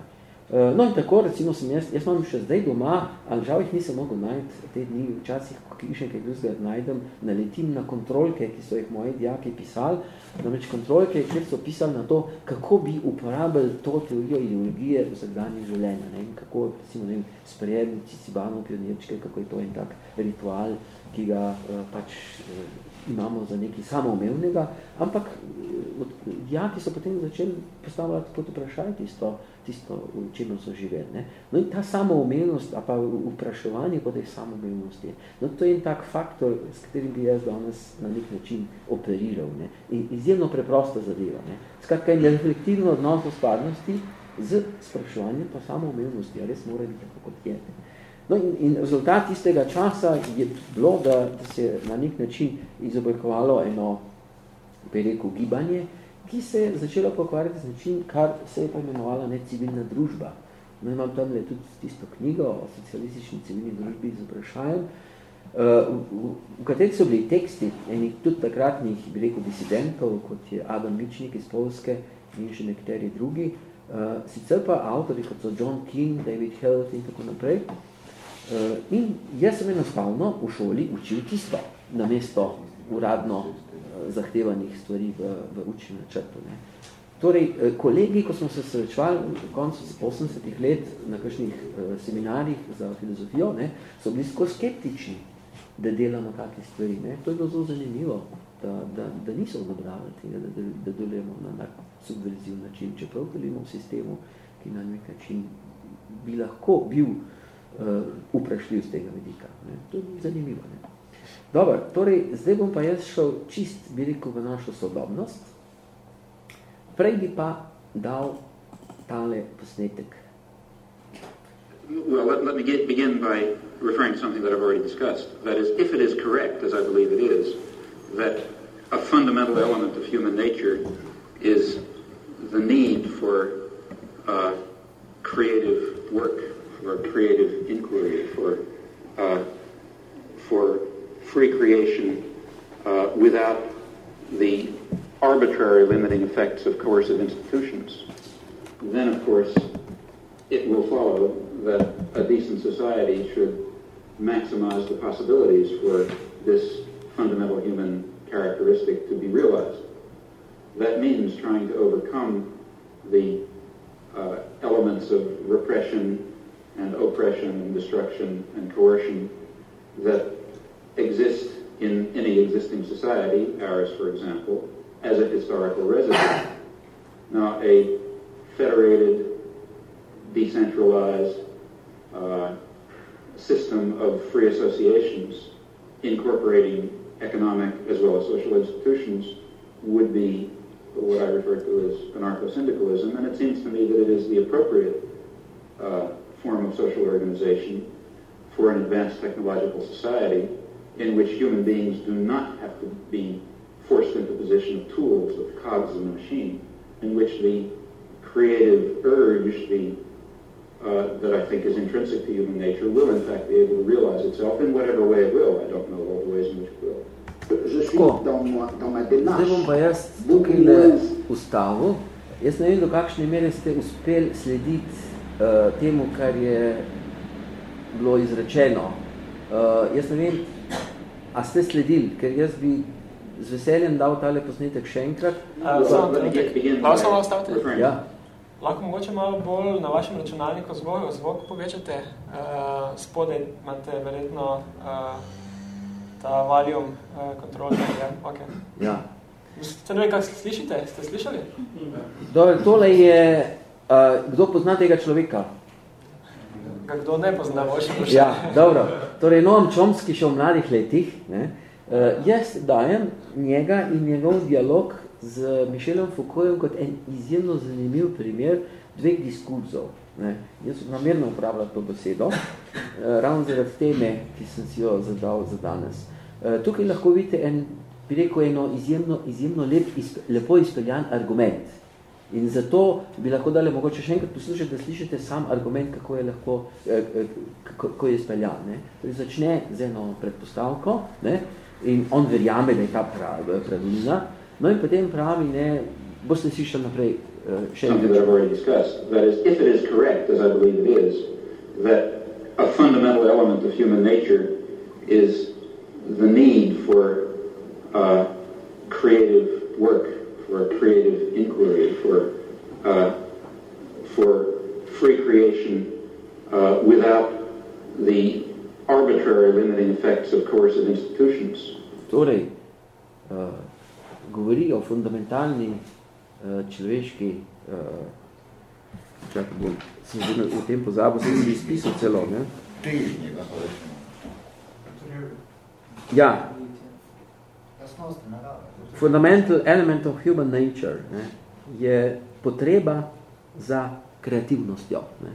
Uh, no in tako, recimo, sem jaz, jaz imam še zdaj doma, ali žal jih nisem mogel najti te dni, včasih, ko še kaj drugega najdem, naletim na kontrolke, ki so jih moji dijaki pisali, namreč kontrolke, kjer so pisali na to, kako bi uporabili to teorijo ideologije v vsakdanje življenja, ne, in kako, recimo, ne vem, sprejemni Cicibano pionirčke, kako je to en tak ritual, ki ga uh, pač uh, imamo za nekaj samoumevnega, ampak uh, dijaki so potem začeli postavljati pod vprašaj tisto, tisto, v čem so živeli. Ne? No in ta samoumevnost, a pa vpraševanje po tej samoumevnosti, no to je en tak faktor, s katerim bi jaz danes na nek način operiral. Ne? In izjemno preprosta zadeva. Ne? Skratka, je reflektivno odnos do stvarnosti z spraševanjem po samoumevnosti, a res mora biti tako kot je. No in, in rezultat tistega časa je bilo, da, da se na nek način izoblikovalo eno, rekel, gibanje, ki se je začela pokvarjati z način, kar se je pojmenovala ne civilna družba. No, imam tam tudi tisto knjigo o socialistični civilni družbi z vprašanjem, Uh, v, v kateri so bili teksti enih tudi takratnih, bi rekel, disidentov, kot je Adam Mičnik iz Polske in še nekateri drugi, uh, sicer pa avtori, kot so John King, David Health in tako naprej. Uh, in jaz sem enostavno v šoli učil tisto, namesto uradno zahtevanih stvari v, v učnem načrtu. Ne. Torej, eh, kolegi, ko smo se srečevali v koncu 80-ih let na kakšnih eh, seminarjih za filozofijo, ne, so bili skoro skeptični, da delamo take stvari. Ne. To je bilo zelo zanimivo, da, da, da niso odobravali tega, da, da, da delujemo na nek subverziv način, čeprav delimo v sistemu, ki na nek način bi lahko bil uh, uprašljiv z tega vidika. Ne. To je zanimivo. Ne. Dobro, torej, zdaj bom pa jaz šel čist, bi rekel, v našo sodobnost. Prej bi pa dal tale posnetek. Well, let, let me get, begin by referring to something that I've already discussed. That is, if it is correct, as I believe it is, that a fundamental element of human nature is the need for uh, creative work, for creative inquiry, for, uh, for free creation uh, without the arbitrary limiting effects of coercive institutions, then of course it will follow that a decent society should maximize the possibilities for this fundamental human characteristic to be realized. That means trying to overcome the uh, elements of repression and oppression and destruction and coercion that exist in any existing society, ours for example, as a historical residue. Now, a federated, decentralized uh, system of free associations incorporating economic as well as social institutions would be what I refer to as anarcho-syndicalism, and it seems to me that it is the appropriate uh, form of social organization for an advanced technological society in which human beings do not have to be forced into the position of tools, of cogs in the machine, in which the creative urge, the uh, that I think is intrinsic to human nature, will in fact be able to realize itself in whatever way it will. I don't know all the ways in which it will. Tako. Zdaj bom pa jaz tukaj ustavil. Jaz ne vem, do kakšne mere ste uspeli slediti uh, temu, kar je bilo izrečeno. Uh, jaz ne vem, a ste sledili, ker jaz bi z veseljem dal tale posnetek še enkrat. Uh, samo trenutek. Lahko samo ostavite? Ja. Lahko mogoče malo bolj na vašem računalniku zvok, zvok povečate. Uh, spodaj imate verjetno uh, ta valium uh, kontrol. Ja, okay. ja. Ste ne vem, kako slišite? Ste slišali? Dobre, tole je, uh, kdo pozna tega človeka? Ga kdo ne pozna, boljše. Ja, dobro. Torej, Noam Chomsky še v mladih letih, ne, uh, jaz dajem njega in njegov dialog z Michelom Foucaultom kot en izjemno zanimiv primer dveh diskurzov. Ne. Jaz namerno uporabljam to besedo, uh, ravno zaradi teme, ki sem si jo zadal za danes. Uh, tukaj lahko vidite en, bi rekel, eno izjemno, izjemno lep, izpe, lepo izpeljan argument. In zato bi lahko dali mogoče še enkrat poslušati, da slišite sam argument, kako je lahko, kako je izpeljan. Ne. Torej, začne z eno predpostavko ne, in on verjame, da je ta pravilna, no in potem pravi, ne, boste slišali naprej še Something that I've already discussed. That is, if it is correct, as I believe it is, that a fundamental element of human nature is the need for uh, creative work, for creative inquiry, for uh, for free creation uh, without the arbitrary limiting effects of coercive institutions. Torej, uh, govori o fundamentalni uh, človeški, uh, čakaj bom, sem že v tem pozabil, sem si izpisal celo, ne? Težnje, rečemo. Ja. Fundamental element of human nature ne, je potreba za kreativnostjo. Ne.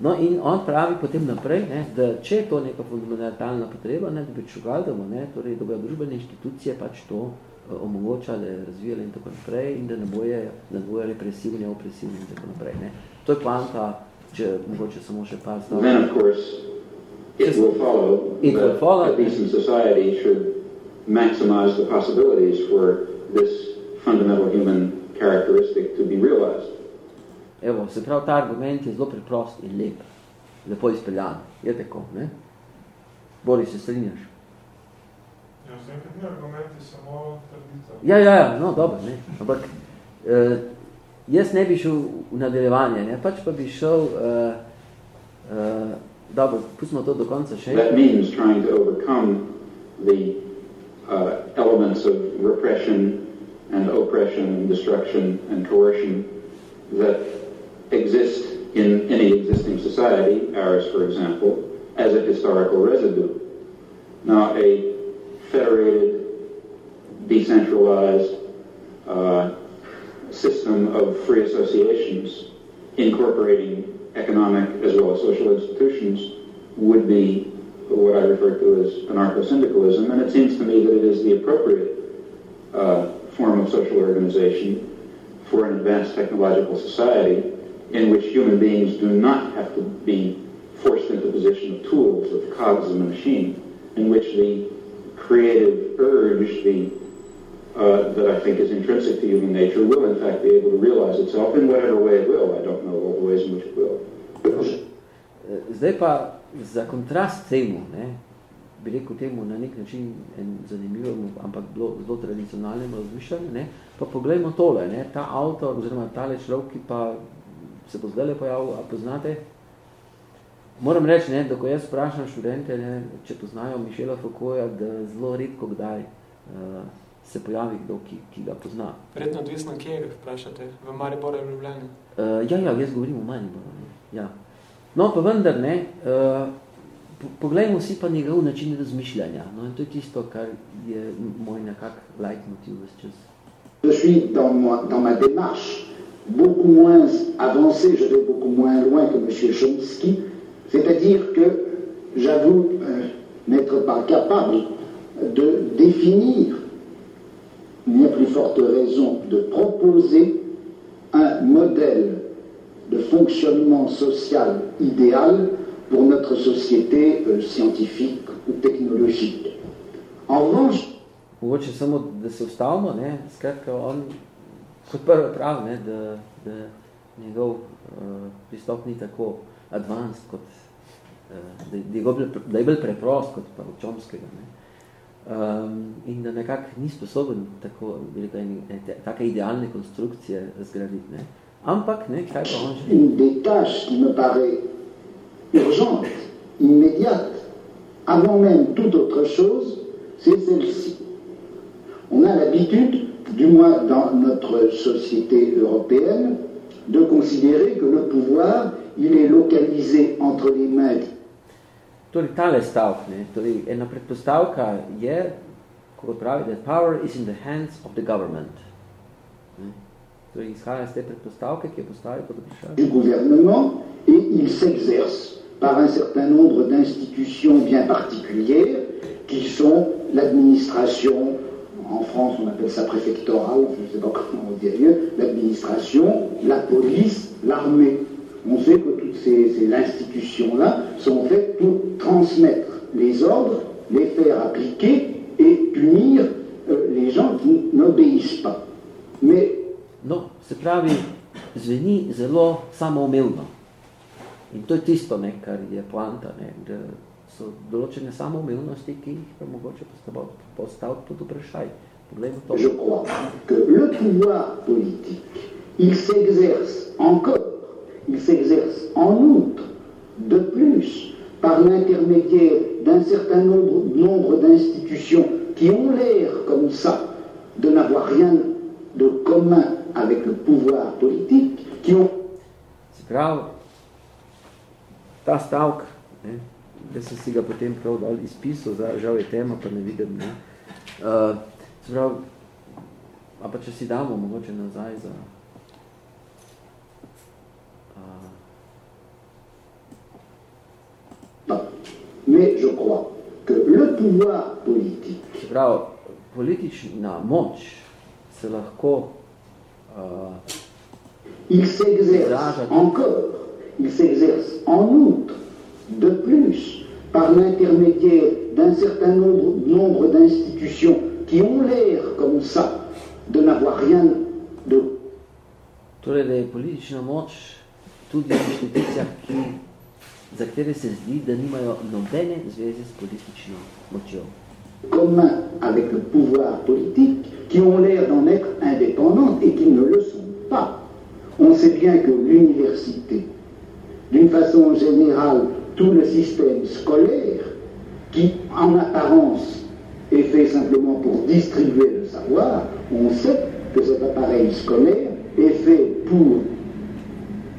No in on pravi potem naprej, ne, da če je to neka fundamentalna potreba, ne, da bi čugali, da bo, ne, torej, da bojo družbene inštitucije pač to uh, omogočale, razvijale in tako naprej in da ne boje, da ne boje represivni, opresivni in tako naprej. Ne. To je planta, če mogoče samo še par course, it will follow It will that follow. a decent society should maximize the possibilities for this fundamental human characteristic to be realized. Evo, se pravi, ta argument je zelo preprost in lep. Lepo izpeljan. Je tako, ne? Boris, se strinjaš? Ja, enkrat ni argumenti, samo trditev. Ja, ja, ja, no, dobro, ne. Ampak eh, jaz ne bi šel v nadaljevanje, ne? Pač pa bi šel, eh, eh, dobro, pustimo to do konca še. That means trying to overcome the uh, elements of repression and oppression and destruction and coercion that exist in any existing society, ours for example, as a historical residue. Now, a federated, decentralized uh, system of free associations incorporating economic as well as social institutions would be what I refer to as anarcho-syndicalism, and it seems to me that it is the appropriate uh, form of social organization for an advanced technological society in which human beings do not have to be forced into the position of tools, of cogs in the machine, in which the creative urge, the uh, that I think is intrinsic to human nature, will in fact be able to realize itself in whatever way it will. I don't know all the ways in which it will. Zdaj pa za kontrast temu, ne, bi rekel temu na nek način en zanimivemu, ampak bilo zelo tradicionalnemu razmišljanju, ne, pa poglejmo tole, ne, ta avtor oziroma tale človek, ki pa se bo zdaj pojavil, a poznate? Moram reči, ne, da ko jaz vprašam študente, ne, če poznajo Mišela Foucaulta, da zelo redko kdaj uh, se pojavi kdo, ki, ki ga pozna. Verjetno odvisno, kje vprašate, v Mariboru in Ljubljani. Uh, ja, ja, jaz govorim o Mariboru. Ne. Ja. No, pa vendar ne, po, poglejmo si pa njegov način razmišljanja. No, je suis dans, dans ma démarche beaucoup moins avancée, je vais beaucoup moins loin que M. Chomsky, c'est-à-dire que j'avoue euh, n'être pas capable de définir, ni à plus forte raison de proposer un modèle de fonctionnement social idéal pour notre société euh, scientifique ou technologique. En revanche, Mogoče samo, da se ustavimo, ne, skratka, on kot prvo prav, ne, da, da njegov uh, pristop ni tako advanced, kot, uh, da, da, je da je bolj preprost kot pa Čomskega. Ne. Um, in da nekako ni sposoben tako, rekel, take idealne konstrukcije zgraditi. Ne. Ampak, Une des tâches qui me paraît urgente, immédiate, avant même toute autre chose, c'est celle-ci. On a l'habitude, du moins dans notre société européenne, de considérer que le pouvoir, il est localisé entre les mains. Torej, tale stavk, ne, torej, ena predpostavka je, ko pravi, that power is in the hands of the government. Ne? Du gouvernement, et il s'exerce par un certain nombre d'institutions bien particulières, qui sont l'administration, en France on appelle ça préfectorale, je ne sais pas comment on dit mieux, l'administration, la police, l'armée. On sait que toutes ces, ces institutions-là sont faites pour transmettre les ordres, les faire appliquer et punir euh, les gens qui n'obéissent pas. Mais No, se pravi, zveni zelo je. Je crois que le pouvoir politique, il s'exerce encore, il s'exerce en outre, de plus, par l'intermédiaire d'un certain nombre, nombre d'institutions qui ont l'air comme ça de n'avoir rien de commun avec le pouvoir politique, qui ont... Se pravi, ta stavk, ne, da sem si ga potem prav dal izpisal, žal je tema, pa ne vidim, ne. Uh, se pravi, a pa če si damo mogoče nazaj za... Uh, Mais je crois que le pouvoir politique... Se pravi, politična moč se lahko il s'exerce encore, il s'exerce en outre, de plus, par l'intermédiaire d'un certain nombre, nombre d'institutions qui ont l'air comme ça de n'avoir rien de... Torej, da je politična moč tudi v inštitucijah, ki, za katere se zdi, da nimajo nobene zveze s politično močjo. Commun avec le pouvoir politique, qui ont l'air d'en être indépendantes et qui ne le sont pas. On sait bien que l'université, d'une façon générale, tout le système scolaire, qui en apparence est fait simplement pour distribuer le savoir, on sait que cet appareil scolaire est fait pour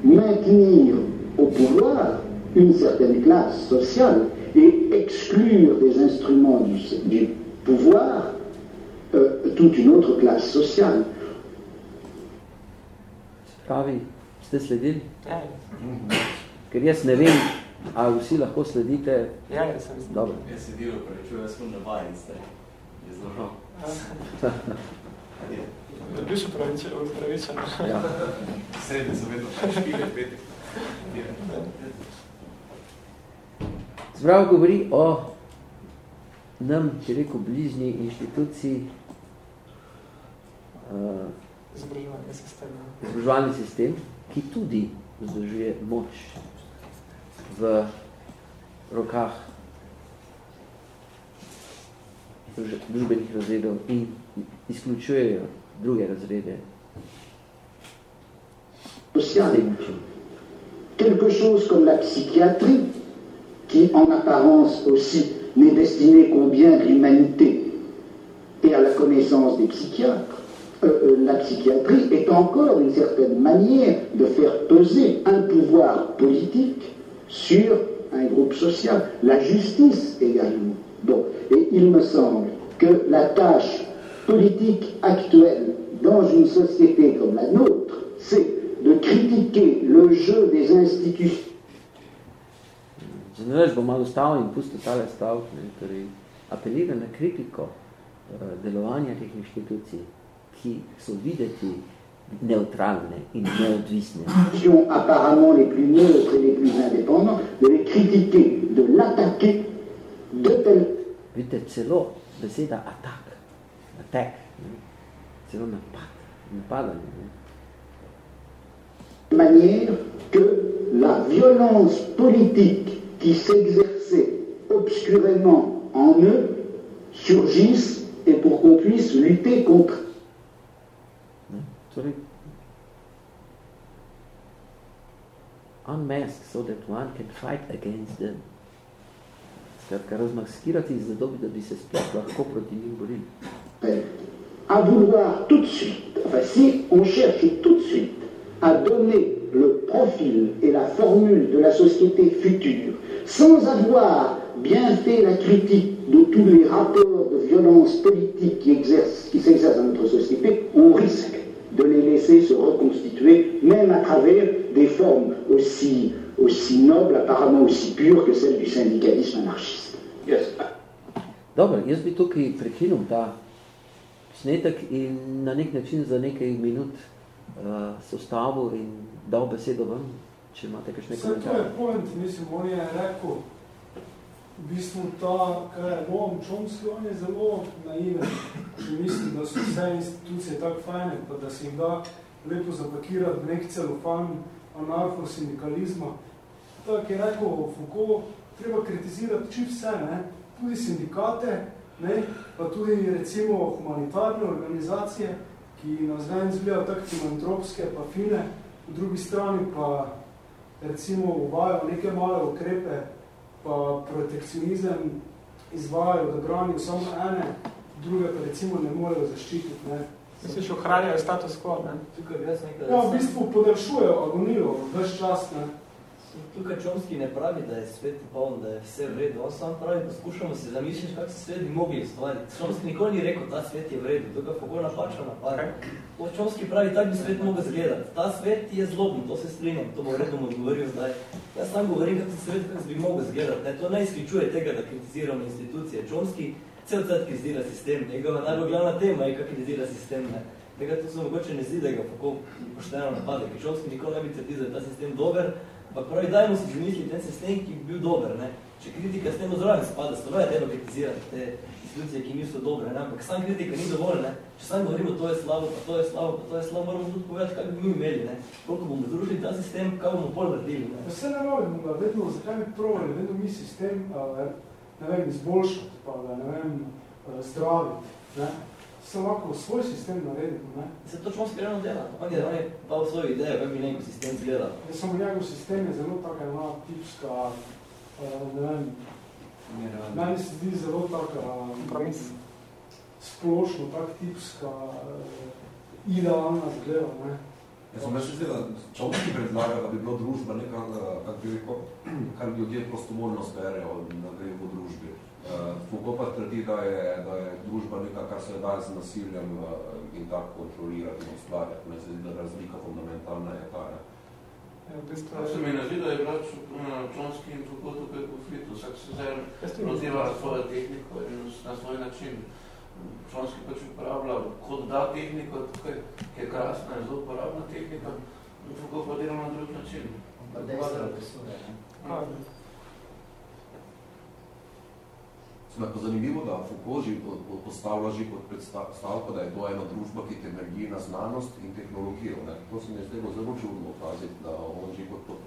maintenir au pouvoir une certaine classe sociale et exclure des instruments du, du pouvoir euh, toute une autre classe sociale. Pravi, ste sledili? Ja, Ker jaz ne vem, a vsi lahko sledite? ja, ja sem Dobro. Jaz se delo prečujem, jaz sem navajen zdaj. Je zelo. Bil sem pravičen. pravičen. Ja. Srednje so vedno špile, petek. Zbrav govori o nam, ki rekel, bližnji inštituciji uh, Izobraževalni sistem. ki tudi vzdržuje moč v rokah druž- družbenih razredov in izključujejo druge razrede s Sociale. tem način. Quelque chose comme la psychiatrie, qui en apparence aussi n'est destinée qu'au bien de l'humanité et à la connaissance des psychiatres, euh, euh, la psychiatrie est encore une certaine manière de faire peser un pouvoir politique sur un groupe social, la justice également. Et il me semble que la tâche politique actuelle dans une société comme la nôtre, c'est de critiquer le jeu des institutions. Zanreč bom malo stavil in pustil tale stavk, ne, torej apelira na kritiko uh, delovanja teh inštitucij, ki so videti neutralne in neodvisne. apparemment les plus neutres et les plus indépendants, de les critiquer, de l'attaquer de telle... Vidite, celo beseda attack, ne, celo napad, napadanje. Ne. manière que la violence politique qui s'exerçait obscurément en eux surgisse et pour qu'on puisse lutter contre. Unmask so that one can fight against them. À vouloir tout de suite, enfin si on cherche tout de suite à donner le profil et la formule de la société future, sans avoir bien fait la critique de tous les rapports de violence politique qui, exercent, qui s'exercent dans notre société, on risque de les laisser se reconstituer, même à travers des formes aussi, aussi nobles, apparemment aussi pures que celles du syndicalisme anarchiste. Yes. Dobro, jaz bi tukaj prekinul ta snetek in na nek način za nekaj minut uh, sostavil in dal besedo vam, če imate kakšne Vse to je komentarje. point, mislim, on je rekel, v bistvu ta, kaj je Noam Chomsky, on je zelo naiven, če mislim, da so vse institucije tako fajne, pa da se jim da lepo zapakirati v nek celofan anarcho-sindikalizma. Tako je rekel Foucault, treba kritizirati čim vse, ne? tudi sindikate, ne? pa tudi recimo humanitarne organizacije, ki nas ven izgledajo tako filantropske, pa fine, v drugi strani pa recimo uvajajo neke male ukrepe, pa protekcionizem izvajajo, da branijo samo ene, druge pa recimo ne morejo zaščititi. Ne. Misliš, ohranjajo status quo, ne? Tukaj jaz nekaj, Ja, v bistvu podaljšujejo agonijo ves čas, ne. Tukaj Čomski ne pravi, da je svet popoln, da je vse v redu. On samo pravi, poskušamo se zamišljati, kako se svet bi mogli ustvariti. Čomski nikoli ni rekel, ta svet je v redu, to ga pokoj napačno napada. Okay. Čomski pravi, tak bi svet mogel zgledati. Ta svet je zloben, to se strinjam, to bo vredno odgovoril zdaj. Jaz sam govorim, kako se svet kako bi mogel zgledati. Ne, to ne izključuje tega, da kritiziramo institucije. Čomski cel cel kritizira sistem, njegova najbolj glavna tema je, kako kritizira sistem. Ne. Tega to se mogoče ne zdi, da ga kako pošteno napade, Čomski nikoli ne bi trdil, da je ta sistem dober, Ampak pravi, dajmo si zamisliti ten sistem, ki bi bil dober. Ne? Če kritika s tem zraven spada, stvarno je treba kritizirati te institucije, ki niso dobre. Ne? Ampak sam kritika ni dovolj. Ne? Če sam govorimo, to je slabo, pa to je slabo, pa to je slabo, moramo tudi povedati, kaj bi mi imeli. Ne? Koliko bomo združili ta sistem, kaj bomo pol vrtili. Ne? Vse ne rabimo ga, vedno, zakaj bi provali, vedno mi sistem, ne vem, izboljšati, pa ga, ne vem, uh, zdraviti. Ne? Samo lahko svoj sistem naredimo, ne? Se to čmo skrenjeno dela. On je, on je pa v svojo idejo, kako bi neki sistem zgledal. Ja, samo njegov sistem je zelo taka ena tipska, uh, ne vem, meni se zdi zelo taka Kompromis. splošno, tak tipska, uh, idealna zgleda, ne? Jaz sem še zdaj, Čomski predlaga, da bi bila družba neka, kako bi rekel, kar ljudje prostovoljno zberejo na grehu družbi. Uh, Foucault pa trdi, da je, da je družba nekaj, kar se da z nasiljem uh, in tako kontrolirati in ustvarjati. Ne se zdi, da razlika fundamentalna je ta. Ne? Ja, v bistvu, To se mi zdi, da je brač Čonski in Foucault tukaj konflikt. Vsak se zdaj lotiva svojo tehniko in na svoj način. Čonski pač uporablja kot da tehniko, tukaj, ki je krasna in zelo uporabna tehnika, in Foucault pa dela na drug način. Pa dejstvo presude. Pa zanimivo, da Foucault že po- po- postavlja že pod predstavko, da je to ena družba, ki temelji na znanost in tehnologijo. Ne? To se mi je zdelo zelo čudno opaziti, da on že kot, kot,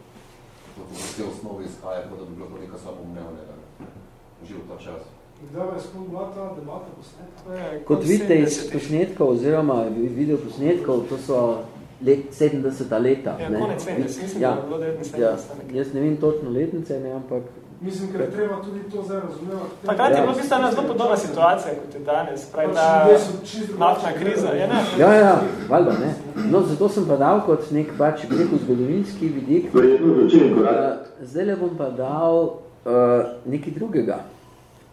kot v te osnovi izhaja, kot da bi bilo to nekaj samomnevnega. Ne? Že v ta čas. Kot vidite iz 70-ih. posnetkov oziroma video posnetkov, to so let 70 leta. Ja, ne. konec 70, mislim, ja, da je bilo 79 ja. Jaz ne vem točno letnice, ne, ampak Mislim, ker je treba tudi to zdaj razumevati. Takrat je Ja. bila v bistvu ena zelo podobna situacija, kot je danes. Pravi, Pač ta čisto naftna kriza. Ja, ne, Ja, ja, valjda, ne. No, zato sem pa dal kot nek pač, rekel, zgodovinski vidik. Verjetno korak. Uh, zdaj le bom pa dal uh, nekaj drugega.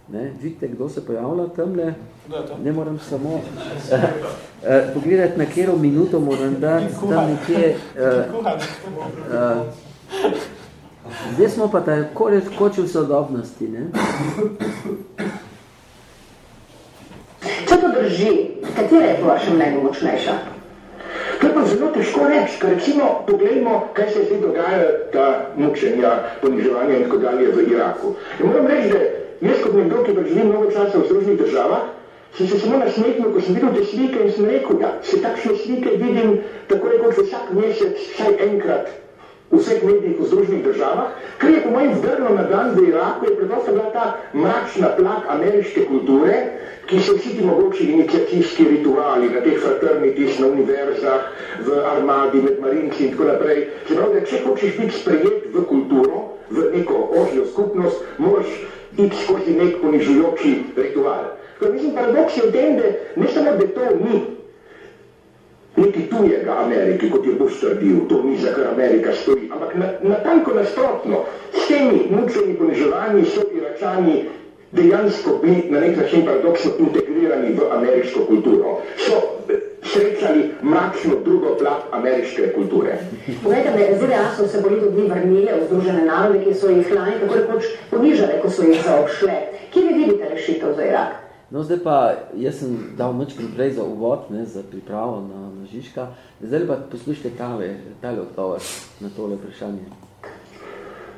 Ne, vidite, kdo se pojavlja tamle. to? Ne moram samo uh, uh, pogledati, na kjero minuto moram dati tam nekje. Uh, uh, zdaj smo pa tako rekoči v sodobnosti. Ne? Če to drži, katera je po vašem mnenju močnejša? To je pa zelo težko reči, ker recimo pogledajmo, kaj se zdaj dogaja ta mučenja, poniževanja in tako dalje v Iraku. In moram reči, da jaz kot nekdo, ki pa živim mnogo časa v Združenih državah, sem se samo nasmehnil, ko sem videl te slike in sem rekel, da se takšne slike vidim tako rekoč vsak mesec, vsaj enkrat v vseh medijih v Združenih državah, kar je po mojem vdrlo na dan v Iraku, je preprosto bila ta mračna plak ameriške kulture, ki so vsi ti mogoči iniciacijski rituali na teh fraternitis, na univerzah, v armadi, med marinci in tako naprej. Se pravi, da če hočeš biti sprejet v kulturo, v neko ožjo skupnost, moraš iti skozi nek ponižujoči ritual. Tako mislim, paradoks je v tem, da ne samo, da to ni niti tujega Ameriki, kot je Bush trdil, to ni za kar Amerika stoji, ampak na, na nasprotno, s temi mučeni poniževanji so Iračani dejansko bili na nek način paradoksno integrirani v ameriško kulturo. So eh, srečali mračno drugo plat ameriške kulture. Povejte me, ZDA so se bolj dni vrnile v Združene narode, ki so jih lani tako rekoč ponižale, ko so jih zaobšle. Kje vi vidite rešitev za Irak? No, zdaj pa, jaz sem dal moč prej za uvod, ne, za pripravo na, na Žižka. Zdaj pa poslušajte tale, tale odgovor na tole vprašanje.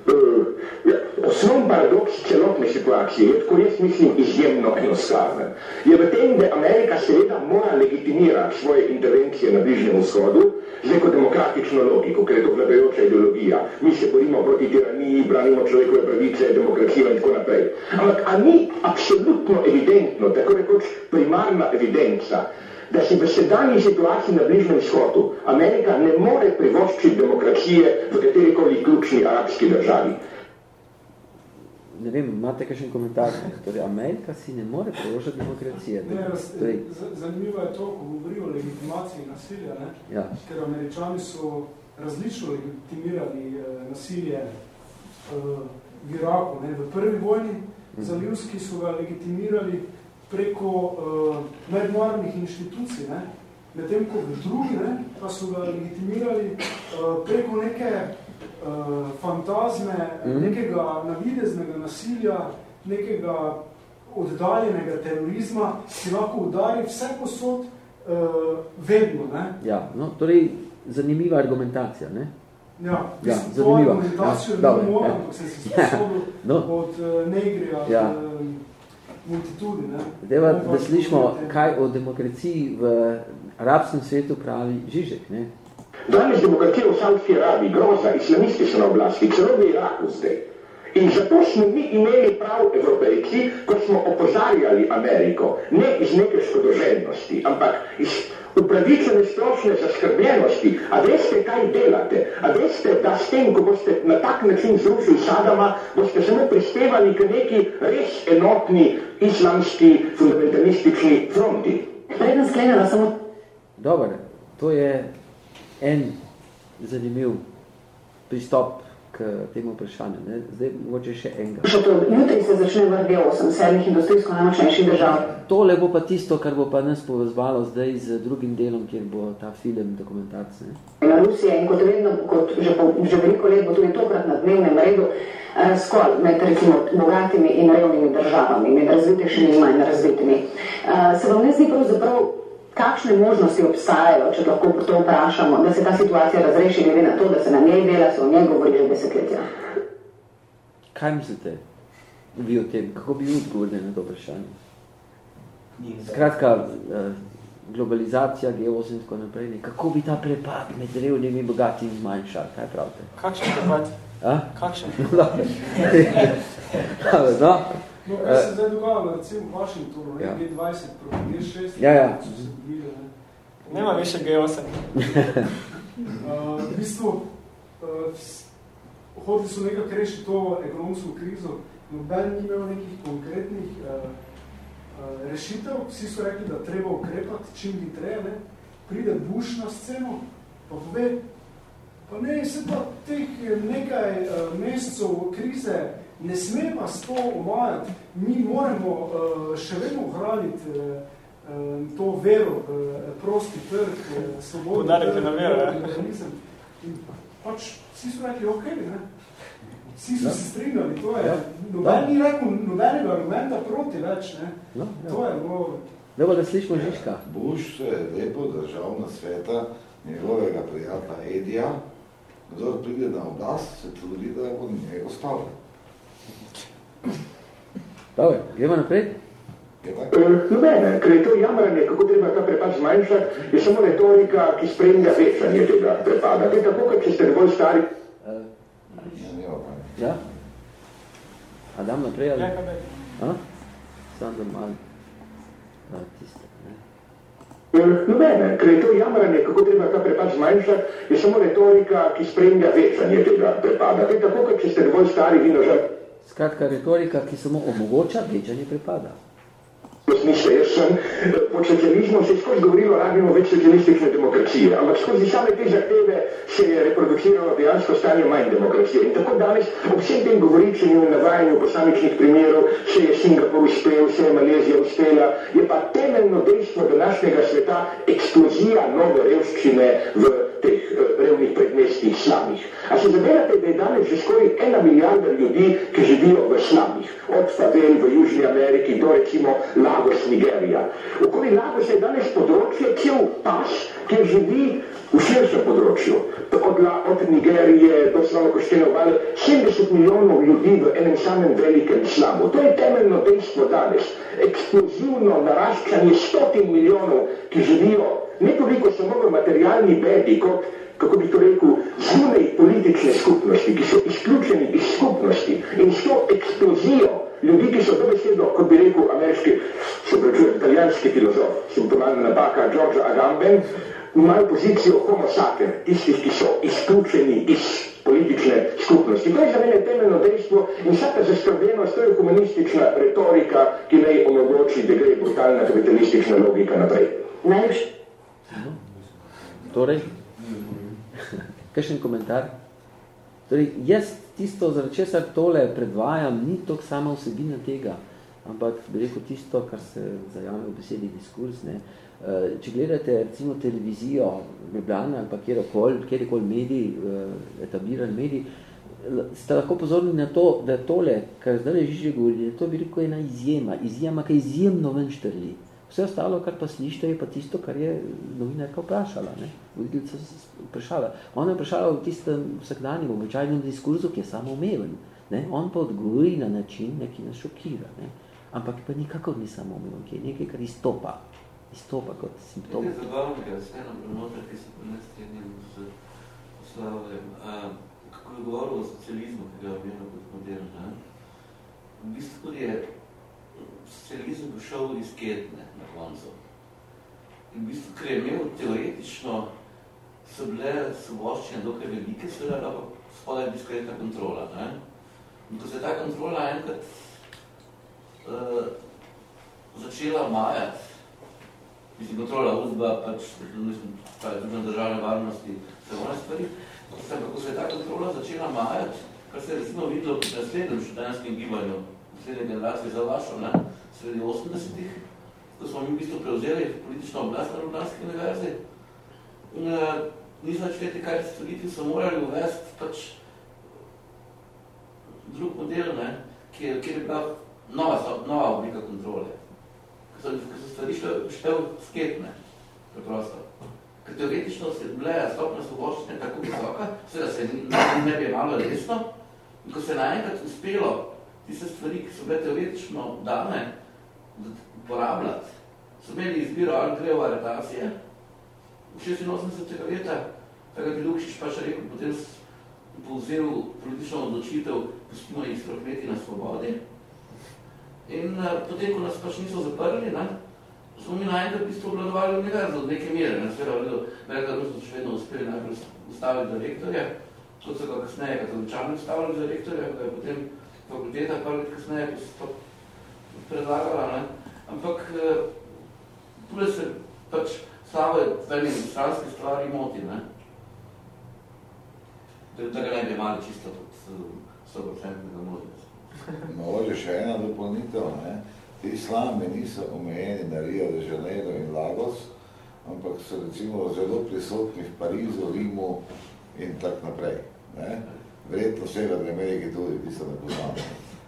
Uh, ja, osnovni paradoks celotne situacije je, tako jaz mislim, izjemno enostaven. Je v tem, da Amerika seveda mora legitimirati svoje intervencije na Bližnjem vzhodu z neko demokratično logiko, ker je to vladajoča ideologija. Mi se borimo proti tiraniji, branimo človekove pravice, demokracijo in tako naprej. Ampak a ni absolutno evidentno, tako rekoč primarna evidenca, da si v sedanji situaciji na Bližnjem vzhodu Amerika ne more privoščiti demokracije v katerikoli ključni arabski državi. Ne vem, imate kakšen komentar? Torej, Amerika si ne more privoščiti demokracije. Ne, raz, torej, zanimivo je to, ko govori o legitimaciji nasilja, ne? Ja. ker američani so različno legitimirali eh, nasilje eh, v Iraku. Ne? V prvi vojni zalivski so ga legitimirali preko uh, mednarodnih inštitucij, ne? medtem ko v drugi ne, pa so ga legitimirali uh, preko neke uh, fantazme, mm nekega navideznega nasilja, nekega oddaljenega terorizma, ki lahko udari vse posod uh, vedno. Ne? Ja, no, torej zanimiva argumentacija, ne? Ja, ja zanimiva. argumentacijo ja, ne moram, ja. ko sem se sposobil no. od uh, Negrija, Ja. od uh, multitudi. Ne? Deva, da slišimo, kaj o demokraciji v arabskem svetu pravi Žižek, ne? Danes demokracija v Saudski Arabiji, groza, islamisti so na oblasti, celo v Iraku zdaj. In zato smo mi imeli prav evropejci, ko smo opozarjali Ameriko, ne iz neke škodoželjnosti, ampak iz upravičene splošne zaskrbljenosti. A veste, kaj delate? A veste, da s tem, ko boste na tak način zrušili Sadama, boste samo prispevali k neki res enotni islamski fundamentalistični fronti. Preden sklenila samo Dobro, to je en zanimiv pristop k temu vprašanju. Ne? Zdaj mogoče še enega. Jutri se začne vrh G8, sedmih industrijsko najmočnejših držav. Tole bo pa tisto, kar bo pa nas povezvalo zdaj z drugim delom, kjer bo ta film dokumentarc. Ne? Na Rusije in kot vedno, kot že, po, že veliko let bo tudi tokrat na dnevnem redu, eh, skol med recimo bogatimi in revnimi državami, med razvitejšimi in manj razvitimi. Eh, se vam ne zdi pravzaprav, kakšne možnosti obstajajo, če lahko to vprašamo, da se ta situacija razreši, glede na to, da se na njej dela, se o njej govori že desetletja? Kaj mislite vi o tem? Kako bi vi odgovorili na to vprašanje? Skratka, eh, globalizacija, G8 in tako naprej, ne? kako bi ta prepad med revnimi in bogatimi zmanjšal? Kaj pravite? Kakšen prepad? A? Kakšen? Dobro. no, No, kaj se zdaj dogaja, recimo v Washingtonu, Ja. ja. G20 proti G6, Ja, ja. so se. Nema više G8. Uh, v bistvu, uh, so nekako rešiti to ekonomsko krizo, noben ni imel nekih konkretnih uh, uh, rešitev, vsi so rekli, da treba ukrepati čim hitreje, ne. pride Bush na sceno, pa pove, Pa ne, se pa teh nekaj uh, mesecev krize ne sme vas to uvajati. Mi moramo uh, še vedno ohraniti uh, to vero, prosti trg, svobodni trg, na vero, in pač vsi so rekli, ok, ne? Vsi so ja. se strinjali, to je, ja. noben ni rekel nobenega argumenta proti več, ne? No, ja. To je bilo... Dobro, da slišimo Žižka. Bush se je lepo držal na sveta njegovega prijatelja Edija, kdo pride na oblast, se trudi, da je od njega ostalo. Dobro, gremo naprej. No ne, ker je to jamranje, kako treba ta prepad zmanjšati, je samo retorika, ki spremlja večanje tega prepada. To je tako, kot če ste bolj stari. Ja? A dam naprej ali? Ja. A? Sam da malo. A, tisto, ne. No ne, ker je to jamranje, kako treba ta prepad zmanjšati, je samo retorika, ki spremlja večanje tega prepada. To je tako, kot če ste bolj stari vino žal. Skratka, retorika, ki samo omogoča večanje prepada. Smisle, jaz sem po socializmu se skozi govorilo, rabimo več socialistične demokracije, ampak skozi same te zahteve se je reproduciralo dejansko stanje manj demokracije. In tako danes ob vsem tem govoričenju in navajanju posamičnih primerov se je Singapur uspel, se je Malezija uspela, je pa temeljno dejstvo današnjega sveta eksplozija nove revščine v teh revnih predmestih slabih. A se zavedate, da je danes že skoraj ena milijarda ljudi, ki živijo v slabih, od favel v Južni Ameriki do recimo Lagos, Nigerija. Okoli Lagos je danes področje, cel pas, kjer živi v širšem področju, od, od Nigerije do Slavokoštene obale, 70 milijonov ljudi v enem samem velikem slabu. To je temeljno dejstvo danes. Eksplozivno naraščanje stotin milijonov, ki živijo ne toliko samo v materialni bedi, kot, kako bi to rekel, zunaj politične skupnosti, ki so izključeni iz skupnosti in s to eksplozijo ljudi, ki so dobesedno, kot bi rekel ameriški, se prečuje, italijanski filozof, simptomalna napaka George Agamben, imajo pozicijo homo sacer, tistih, ki so izključeni iz politične skupnosti. To je za mene temeljno dejstvo in vsaka zaskrbljenost, to je humanistična retorika, ki naj omogoči, da gre brutalna kapitalistična logika naprej. Najlepši Torej, kakšen komentar? Torej, jaz tisto, zaradi česar tole predvajam, ni to sama vsebina tega, ampak bi rekel tisto, kar se zajame v besedi diskurs. Ne? Eh, če gledate recimo televizijo Ljubljana ali pa kjerkoli, kjerkoli medij, eh, etabliran medij, ste lahko pozorni na to, da tole, kar zdaj že govori, da to bi rekel ena izjema, izjema, ki izjemno ven štrli. Vse ostalo, kar pa slište, je pa tisto, kar je novinarka vprašala. Ne? Voditeljica vprašala. Ona je vprašala v tistem vsakdanjem običajnem diskurzu, ki je samo umeven. Ne? On pa odgovori na način, ne, ki nas šokira. Ne? Ampak pa nikakor ni samo umeven, ki je nekaj, kar izstopa. Izstopa kot simptom. Nekaj zabavnega, vse eno prenotra, ki se pa ne strenjam z Slavovem. Kako je govoril o socializmu, ki ga je omenil kot modern, v bistvu je socializem prišel iz Ketne koncu. In v bistvu, ker je imel teoretično, so bile svoboščine dokaj velike, seveda da spodaj diskreta kontrola. Ne? In ko se je ta kontrola enkrat uh, začela majati, mislim, kontrola USBA, pač, mislim, kaj, družne državne varnosti, vse one stvari, ko se je ta kontrola začela majati, kar se je recimo videlo pri naslednjem študentskem gibanju, naslednje generacije za vašo, ne? sredi 80-ih, ko smo mi v bistvu prevzeli politično oblast na Ljubljanski univerzi. In uh, nismo več vedeti, kaj storiti, so morali uvesti pač drug model, ne, kjer, kjer je bila nova, nova oblika kontrole. Ko so, ko so stvari šle, šle v sketne, preprosto. Ker teoretično se bile stopne svoboščine tako visoka, seveda se ne, bi malo resno, in ko se naenkrat uspelo tiste stvari, ki so bile teoretično dane, uporabljati. So imeli izbiro ali grejo aretacije. V 86. leta, tako bi Lukšič pa še rekel, potem povzel politično odločitev, pustimo jih strokveti na svobodi. In uh, potem, ko nas pač niso zaprli, ne, smo mi naenkrat v bistvu obladovali univerzo od neke mere. Ne, sveda, vedel, da so še vedno uspeli najprej ustaviti direktorja, kot so ga kasneje katoličani ustavili za rektorja, da je potem fakulteta pa let kasneje predlagala, ne? Ampak eh, tule se pač Slavo je v enim stranskih stvari moti. Ne? Da ga ne bi imali čisto kot 100% možnost. Može še ena dopolnitev, ne? Ti slami niso omejeni na Rio de Janeiro in Lagos, ampak so recimo zelo prisotni v Parizu, Rimu in tak naprej. Ne? Verjetno Severne Amerike tudi, ti so ne poznali.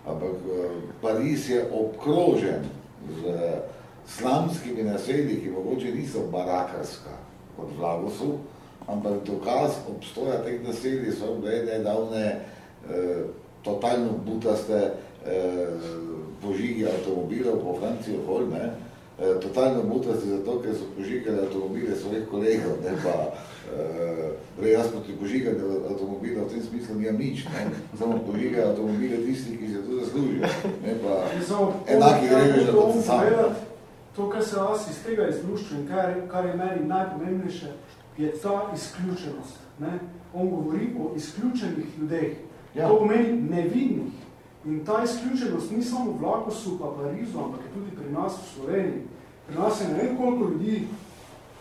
Ampak eh, Pariz je obkrožen z slamskimi naselji, ki mogoče niso barakarska kot v Lagosu, ampak dokaz obstoja teh naselji so bile nedavne eh, totalno butaste eh, požigi avtomobilov po Franciji okol, ne, eh, totalno butaste zato, ker so požigali avtomobile svojih kolegov, ne pa eh, jaz proti požiganju avtomobilov v tem smislu nijam nič, ne, samo požigajo avtomobile tisti, ki se to zaslužijo, ne pa enaki grevež, da kot sam. To, kar se vas iz tega izlušču in kar, kar je meni najpomembnejše, je ta izključenost. Ne? On govori o izključenih ljudeh. Ja. To pomeni nevidnih. In ta izključenost ni samo v Lakosu pa Parizu, ampak je tudi pri nas v Sloveniji. Pri nas je ne vem koliko ljudi,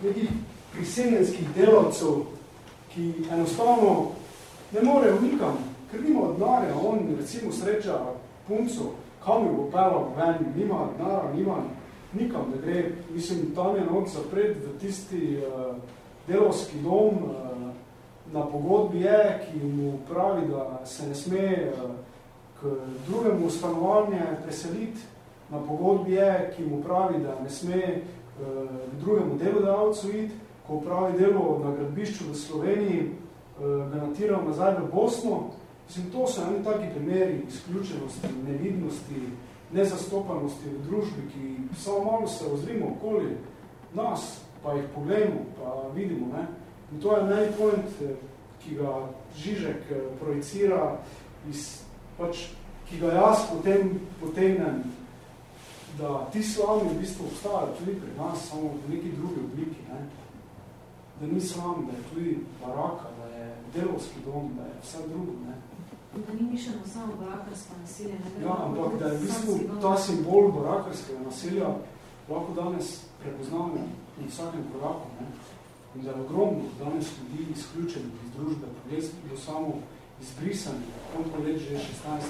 nekih priseljenskih delavcev, ki enostavno ne morejo nikam, ker nima denarja, on recimo sreča punco, kam jo bo pelal ven, nima denarja, nima nikam, da gre, mislim, tam je noč zapred v tisti uh, delovski dom, uh, na pogodbi je, ki mu pravi, da se ne sme eh, k drugemu stanovanje preseliti, na pogodbi je, ki mu pravi, da ne sme eh, drugemu delodajalcu iti, ko pravi delo na gradbišču v Sloveniji, eh, ga natiral nazaj v Bosno. Mislim, to so eni taki primeri izključenosti, nevidnosti, nezastopanosti v družbi, ki samo malo se ozrimo okoli nas, pa jih pogledamo, pa vidimo, ne? In to je main point, eh, ki ga Žižek eh, projicira, iz, pač, ki ga jaz potem potegnem, da ti slami v bistvu obstajajo tudi pri nas, samo v neki drugi obliki. Ne? Da ni slam, da je tudi baraka, da je delovski dom, da je vse drugo. Ne? Da ni mišljeno samo barakarsko nasilje. Ne? Ja, ampak da je v bistvu ta simbol barakarskega nasilja lahko danes prepoznamo v vsakem koraku. Ne? in da je ogromno danes ljudi izključenih iz družbe, res bilo samo izbrisani, koliko let, že 16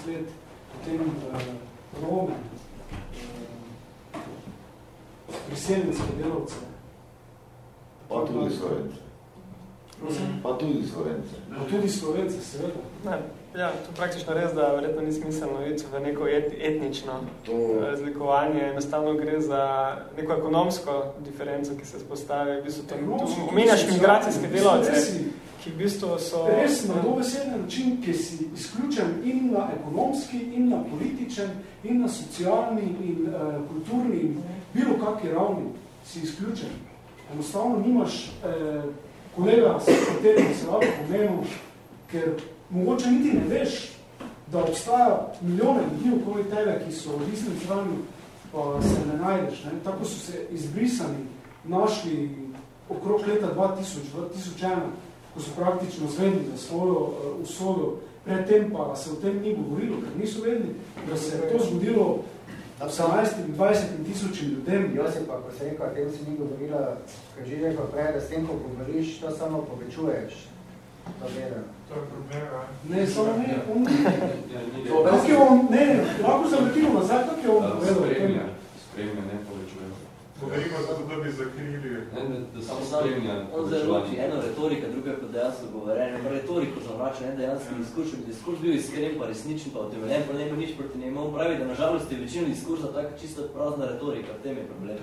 let, potem uh, Rome, uh, priseljenske delovce. Pa tudi Slovence. Pa tudi Slovence. Pa tudi Slovence, seveda. Ne, Ja, to je praktično res, da verjetno ni smiselno iti v neko et, etnično to... razlikovanje. Enostavno gre za neko ekonomsko diferenco, ki se spostavi. V bistvu to, omenjaš migracijske delavce, ki v bistvu so... Res na dobesedni način, ki si izključen in na ekonomski, in na političen, in na socialni, in uh, kulturni, in bilo kakvi ravni si izključen. Enostavno nimaš eh, kolega, s katerim se lahko pomenil, ker mogoče niti ne veš, da obstaja milijone ljudi okoli tebe, ki so v istem stranju, pa se ne najdeš. Ne? Tako so se izbrisani našli okrog leta 2000, 2001, ko so praktično zvedli za svojo uh, usodo. Predtem pa se o tem ni govorilo, ker niso vedli, da se je to zgodilo 18 in 20 tisočim ljudem. Josip, pa, ko se rekel, tem si ni govorila, kad že rekel prej, da s tem, ko govoriš, to samo povečuješ. To je problem, Ne, samo ne, on ne. Kako je on, ne, lahko se vrtimo nazaj, kako je on povedal? Spremlja, spremlja, ne povečuje. Govorimo zato, da bi zakrili. Da samo. On zaroči eno retorika, druga pa dejansko govorenje. Retoriko zavrača, ne dejanski diskurs, bi diskurs bil iskren, pa resničen, pa utemeljen, pa ne nič proti njemu. On pravi, da nažalost je večino diskursa taka čisto prazna retorika, v tem je problem.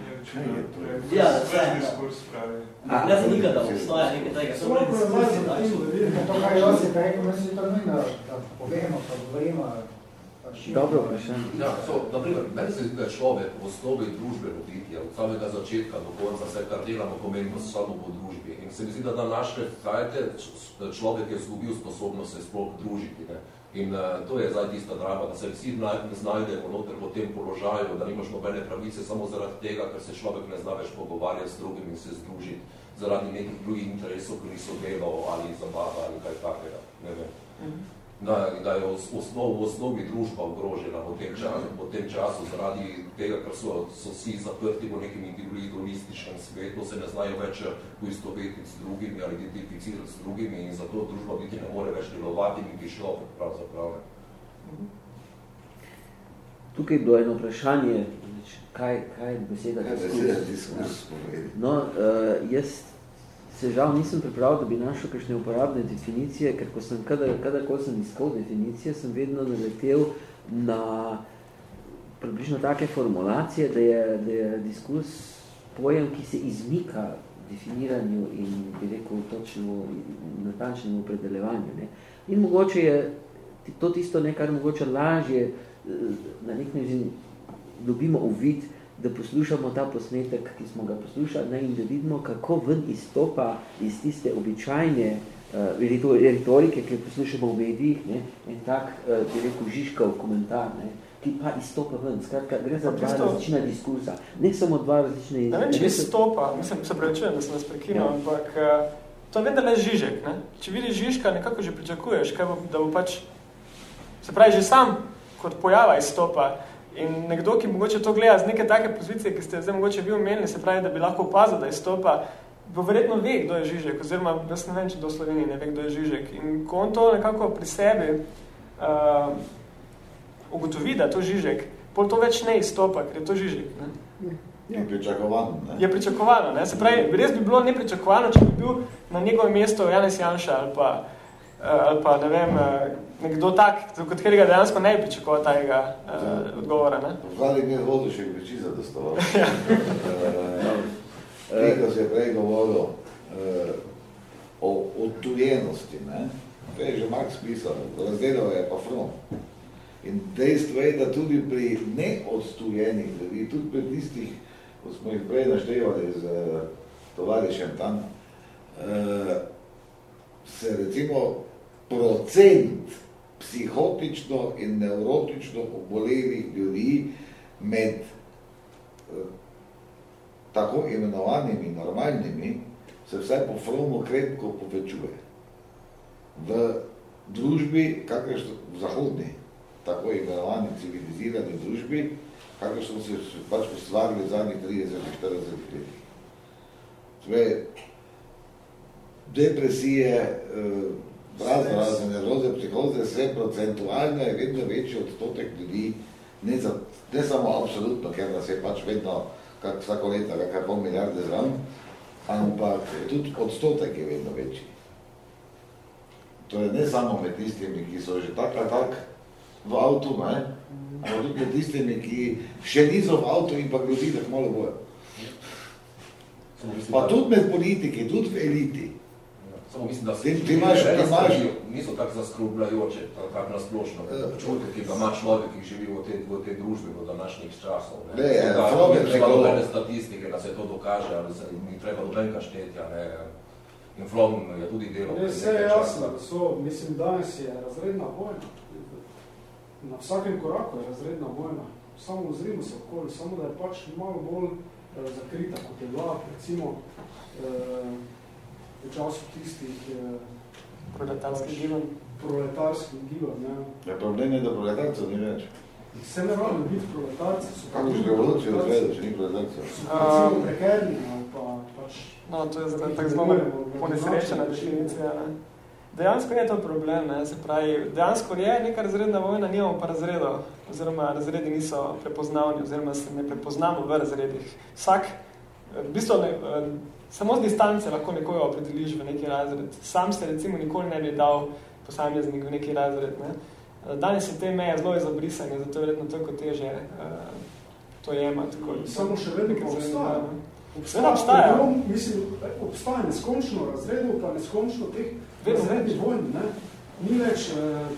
Ja, da vse. diskurs pravi. Ne zanika, da obstaja nekaj tega. Samo je diskursi, To, kar Josip rekel, mislim, to ni, da povemo, pa govorimo, Dobro vprašanje. Ja, so, naprimer, meni se zdi, da je človek v osnovi družbeno bitje, od samega začetka do konca, vse, kar delamo, pomembno samo po družbi. In se mi zdi, da na naše krajte človek je zgubil sposobnost se sploh družiti. Ne? In uh, to je zdaj tista drama, da se vsi znajdemo noter v tem položaju, da nimaš nobene pravice samo zaradi tega, ker se človek ne zna več pogovarjati s drugim in se združiti zaradi nekih drugih interesov, ki niso delo ali zabava ali kaj takega. Ne vem. Da, da je v, osnov, v osnovi družba ogrožena v tem času, v tem času zaradi tega, ker so, so vsi zaprti v nekem individualističnem svetu, se ne znajo več poistovetiti s drugimi ali identificirati s drugimi in zato družba biti ne more več delovati in bi šlo pravzaprav. Tukaj je bilo eno vprašanje, kaj, kaj beseda diskurs? No, uh, jaz se žal nisem pripravil, da bi našel kakšne uporabne definicije, ker ko sem, kadar, kadar ko sem iskal definicije, sem vedno naletel na približno take formulacije, da je, da je diskurs pojem, ki se izmika definiranju in bi rekel točnemu, natančnemu predelevanju. Ne. In mogoče je to tisto nekaj, mogoče lažje eh, na nek način dobimo uvid, da poslušamo ta posnetek, ki smo ga poslušali, ne, in da vidimo, kako ven izstopa iz tiste običajne uh, retorike, ki jo poslušamo v medijih, ne, in tak, uh, bi rekel, žiškov komentar, ne, ki pa izstopa ven. Skratka, gre za dva različna diskursa. Ne samo dva različne izstopa. Ne vem, če izstopa, mislim, se prevečujem, da sem nas prekinul, ja. ampak uh, to je vendar le žižek. Ne? Če vidiš žižka, nekako že pričakuješ, kaj bo, da bo pač, se pravi, že sam kot pojava izstopa, In nekdo, ki mogoče to gleda z neke take pozicije, ki ste zdaj mogoče vi omenili, se pravi, da bi lahko opazil, da izstopa, bo verjetno ve, kdo je Žižek, oziroma jaz ne vem, če do Slovenije ne ve, kdo je Žižek. In ko on to nekako pri sebi uh, ugotovi, da to Žižek, pol to več ne izstopa, ker je to Žižek. Ne? Je pričakovano. Ne? Je pričakovano. Ne? Se pravi, res bi bilo nepričakovano, če bi bil na njegovem mestu Janez Janša ali pa Eh, ali pa ne vem, eh, nekdo tak, od katerega dejansko ne bi pričakoval tajega uh, odgovora. Ne? Zvali mi je vodu še veči za dostoval. Tega se je prej govoril uh, o odtujenosti. Ne? To je že Marx pisal, razdelal je pa front. In dejstvo je, da tudi pri neodstujenih ljudi, tudi pri tistih, ko smo jih prej naštevali z uh, tovarišem tam, uh, se recimo procent psihotično in neurotično obolelih ljudi med eh, tako imenovanimi normalnimi se vsaj po fromu krepko povečuje. V družbi, kakršno v zahodni, tako imenovani civilizirani družbi, kakor smo se pač ustvarili zadnjih 30-40 letih. Sve, depresije, eh, razne razne nevroze, psihoze, vse procentualno je vedno večji odstotek ljudi, ne, za, ne samo absolutno, ker nas je pač vedno kak vsako leta kakaj pol milijarde zran, ampak tudi odstotek je vedno večji. To je ne samo med tistimi, ki so že tak ali tak v avtu, ne? ampak tudi med tistimi, ki še niso v avtu in pa ljudi, tako malo bojo. Pa tudi med politiki, tudi v eliti. Samo mislim, da se ti imaš, ti imaš, niso tako zaskrbljajoče, tako nasplošno. Čutek, ki ga ima človek, ki živi v tej, v tej družbi v današnjih časov. Ne, ne, ne, ne, ne treba dobene statistike, da se to dokaže, ali se ni treba dobenka štetja. Ne. In Flom je tudi delo. Ne, vse je jasno, so, mislim, danes je razredna vojna. Na vsakem koraku je razredna vojna. Samo ozrimo se okoli, samo da je pač malo bolj eh, zakrita, kot je bila, recimo, eh, v času tistih eh, proletarskih gibanj. Proletarskih gibanj, ja. Ja, problem je, da proletarcev ni več. Se ne rado biti proletarci. Kako že revolucijo razvedo, če ni proletarcev? So recimo prekerni, ali pa pač... No, to je tako zelo ponesrečena definicija. Ne? Dejansko je to problem, ne? se pravi, dejansko je neka razredna vojna, nimamo pa razredov, oziroma razredi niso prepoznavni, oziroma se ne prepoznamo v razredih. Vsak, v bistvu, ne, samo z distance lahko nekoga opredeliš v neki razred. Sam se recimo nikoli ne bi dal posameznik v neki razred. Ne? Danes se te meje zelo izabrisanje, zato je verjetno toliko teže uh, to jema. Tako, samo še vedno obstaja. Obstaja, obstaja. Obstaja, mislim, obstaja neskončno razredov, pa neskončno teh razrednih vojn. Ne? Ni več uh,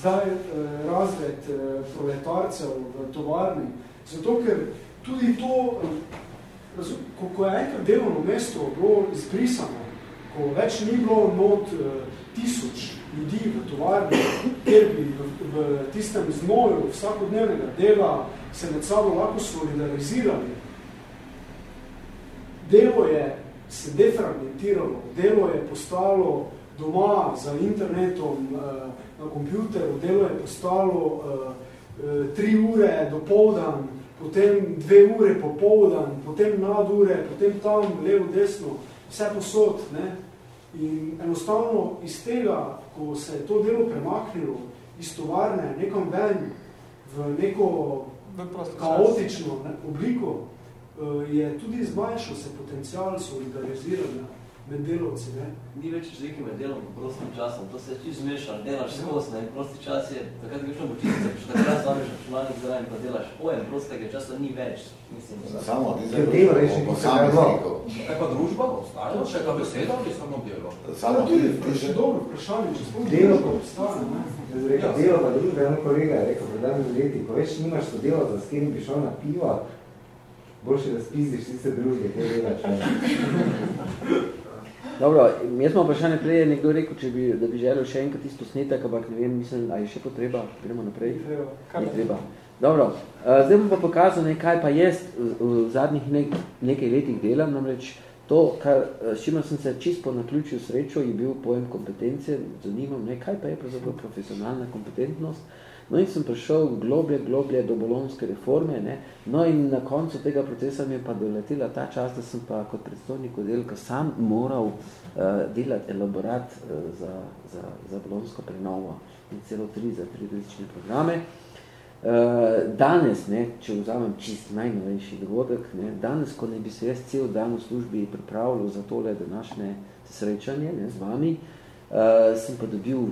zdaj uh, razred uh, proletarcev v tovarni, zato ker tudi to uh, ko, ko je enkrat delovno mesto bilo izbrisano, ko več ni bilo not uh, tisoč ljudi v tovarni, kjer bi v, v tistem znoju vsakodnevnega dela se med sabo lahko solidarizirali, delo je se defragmentiralo, delo je postalo doma za internetom, na kompjuteru, delo je postalo tri ure do povdan, potem dve ure popoldan, potem nad ure, potem tam, levo, desno, vse posod. Ne? In enostavno iz tega, ko se je to delo premaknilo iz tovarne nekam ven v neko kaotično ne, obliko, eh, je tudi zmanjšal se potencial solidariziranja med delovci. Ne? Ni več razlike med delom in prostim časom, to se je čisto zmešalo, delaš skos, ne, prosti čas je, takrat greš na počitnice, pa še takrat zvamiš računalnik zraven, pa delaš pojem, prostega časa ni več, mislim. Samo, ti zdaj delo reči, po posamezniku. Kaj pa družba, ostaja še ka beseda ali samo delo? Samo tudi, še dobro vprašanje, če spomnim. Delo pa obstaja, ne? Delo pa družba, eno kolega je rekel, pred dami leti, ko več nimaš to delo, za s katerim bi šel na piva, boljše da spizdiš tiste družbe, kaj delaš. Dobro, jaz smo vprašanje prej, je nekdo rekel, če bi, da bi želel še enkrat isto snetek, ampak ne vem, mislim, ali je še potreba, gremo naprej. Ni treba. Dobro, zdaj bom pa pokazal, ne, kaj pa jaz v zadnjih nek, nekaj letih delam, namreč to, kar, s čimer sem se čisto na ključju srečo, je bil pojem kompetence, zanimam, ne, kaj pa je pravzaprav profesionalna kompetentnost, No in sem prišel globlje, globlje do bolonske reforme, ne? no in na koncu tega procesa mi je pa doletela ta čas, da sem pa kot predstavnik oddelka sam moral uh, delati elaborat uh, za, za, za bolonsko prenovo in celo tri za tri različne programe. Uh, danes, ne, če vzamem čist najnovejši dogodek, ne, danes, ko ne bi se jaz cel dan v službi pripravljal za tole današnje srečanje ne, z vami, uh, sem pa dobil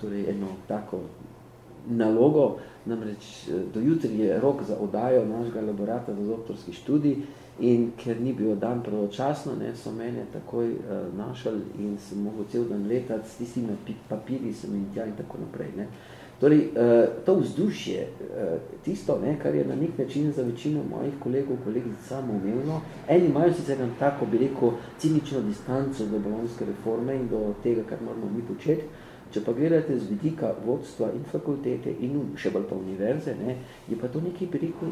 torej, eno tako nalogo, namreč eh, do jutri je rok za odajo našega laborata za doktorski študij in ker ni bil dan pravočasno, ne, so mene takoj uh, našli in sem mogel cel dan letati s tistimi papiri, sem in tja in tako naprej. Ne. Torej, uh, to vzdušje, uh, tisto, ne, kar je na nek način za večino mojih kolegov, kolegic samoumevno, eni imajo sicer tako, bi rekel, cinično distanco do bolonske reforme in do tega, kar moramo mi početi, Če pa gledate z vidika vodstva in fakultete in še bolj pa univerze, ne, je pa to nekaj veliko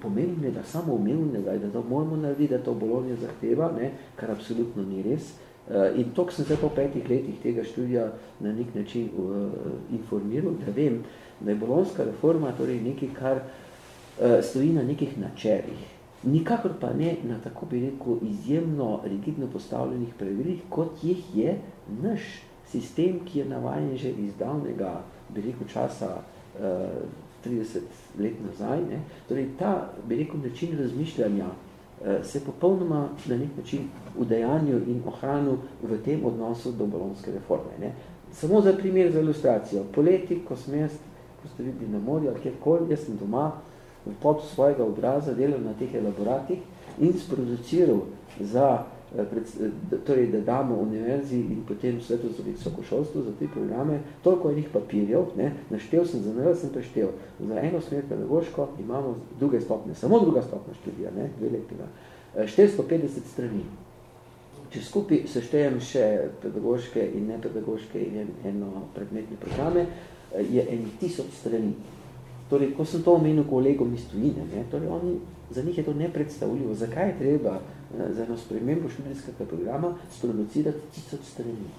pomembnega, samoumevnega, da to moramo narediti, da to Bolonija zahteva, ne, kar absolutno ni res. Uh, in to, sem se po petih letih tega študija na nek način uh, informiral, da vem, da je bolonska reforma torej nekaj, kar uh, stoji na nekih načelih. Nikakor pa ne na tako bi rekel izjemno rigidno postavljenih pravilih, kot jih je naš sistem, ki je navajen že iz davnega, bi rekel, časa eh, 30 let nazaj. Ne? Torej, ta, bi rekel, način razmišljanja uh, se popolnoma na nek način udejanju in ohranu v tem odnosu do bolonske reforme. Ne? Samo za primer, za ilustracijo. Poleti, ko sem jaz, ko ste videli na morju, ali kjerkoli, jaz sem doma v pod svojega obraza delal na teh elaboratih in sproduciral za Eh, eh, torej, da damo univerzi in potem svetu za visokošolstvo za te programe, toliko enih papirjev, ne, naštel sem, zanel sem preštel. Za eno smer pedagoško imamo druge stopne, samo druga stopna študija, ne, dve letega, 450 eh, strani. Če skupaj seštejem še pedagoške in nepedagoške in eno predmetne programe, je en tisoč strani. Torej, ko sem to omenil kolegom iz tujine, ne, torej oni, za njih je to nepredstavljivo. Zakaj je treba za eno spremembo študijskega programa sproducirati tisoč strani.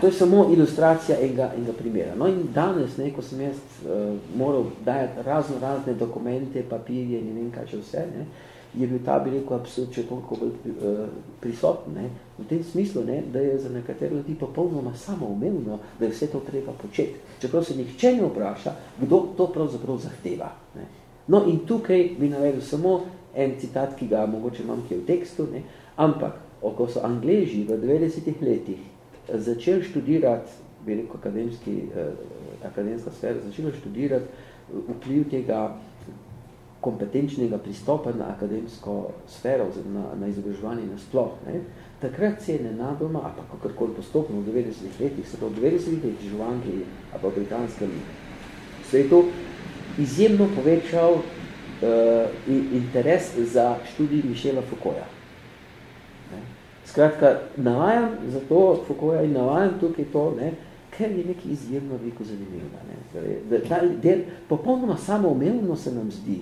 To je samo ilustracija enega, enega primera. No in danes, ne, ko sem jaz uh, moral dajati razno razne dokumente, papirje in ne vem kaj še vse, ne, je bil ta, bi rekel, absurd še toliko bolj uh, prisoten. Ne, v tem smislu, ne, da je za nekatere ljudi popolnoma samoumevno, da je vse to treba početi. Čeprav se nihče ne vpraša, kdo to pravzaprav zahteva. Ne. No in tukaj bi navedel samo en citat, ki ga mogoče imam ki v tekstu, ne? ampak, ko so Angleži v 90 letih eh, začeli študirati, bi rekel akademski, eh, akademska sfera, začeli študirati eh, vpliv tega kompetenčnega pristopa na akademsko sfero, na, na izobraževanje nasploh. Ne? Takrat se je nenadoma, a pa kakorkoli postopno v 90 letih, se to v 90 letih v Angliji, a pa v britanskem svetu, izjemno povečal interes za študij Mišela Foucaulta. Skratka, navajam za to Foucaulta in navajam tukaj to, ne, ker je nekaj izjemno veliko zanimivega. Ne. Torej, da, ta del popolnoma samoumevno se nam zdi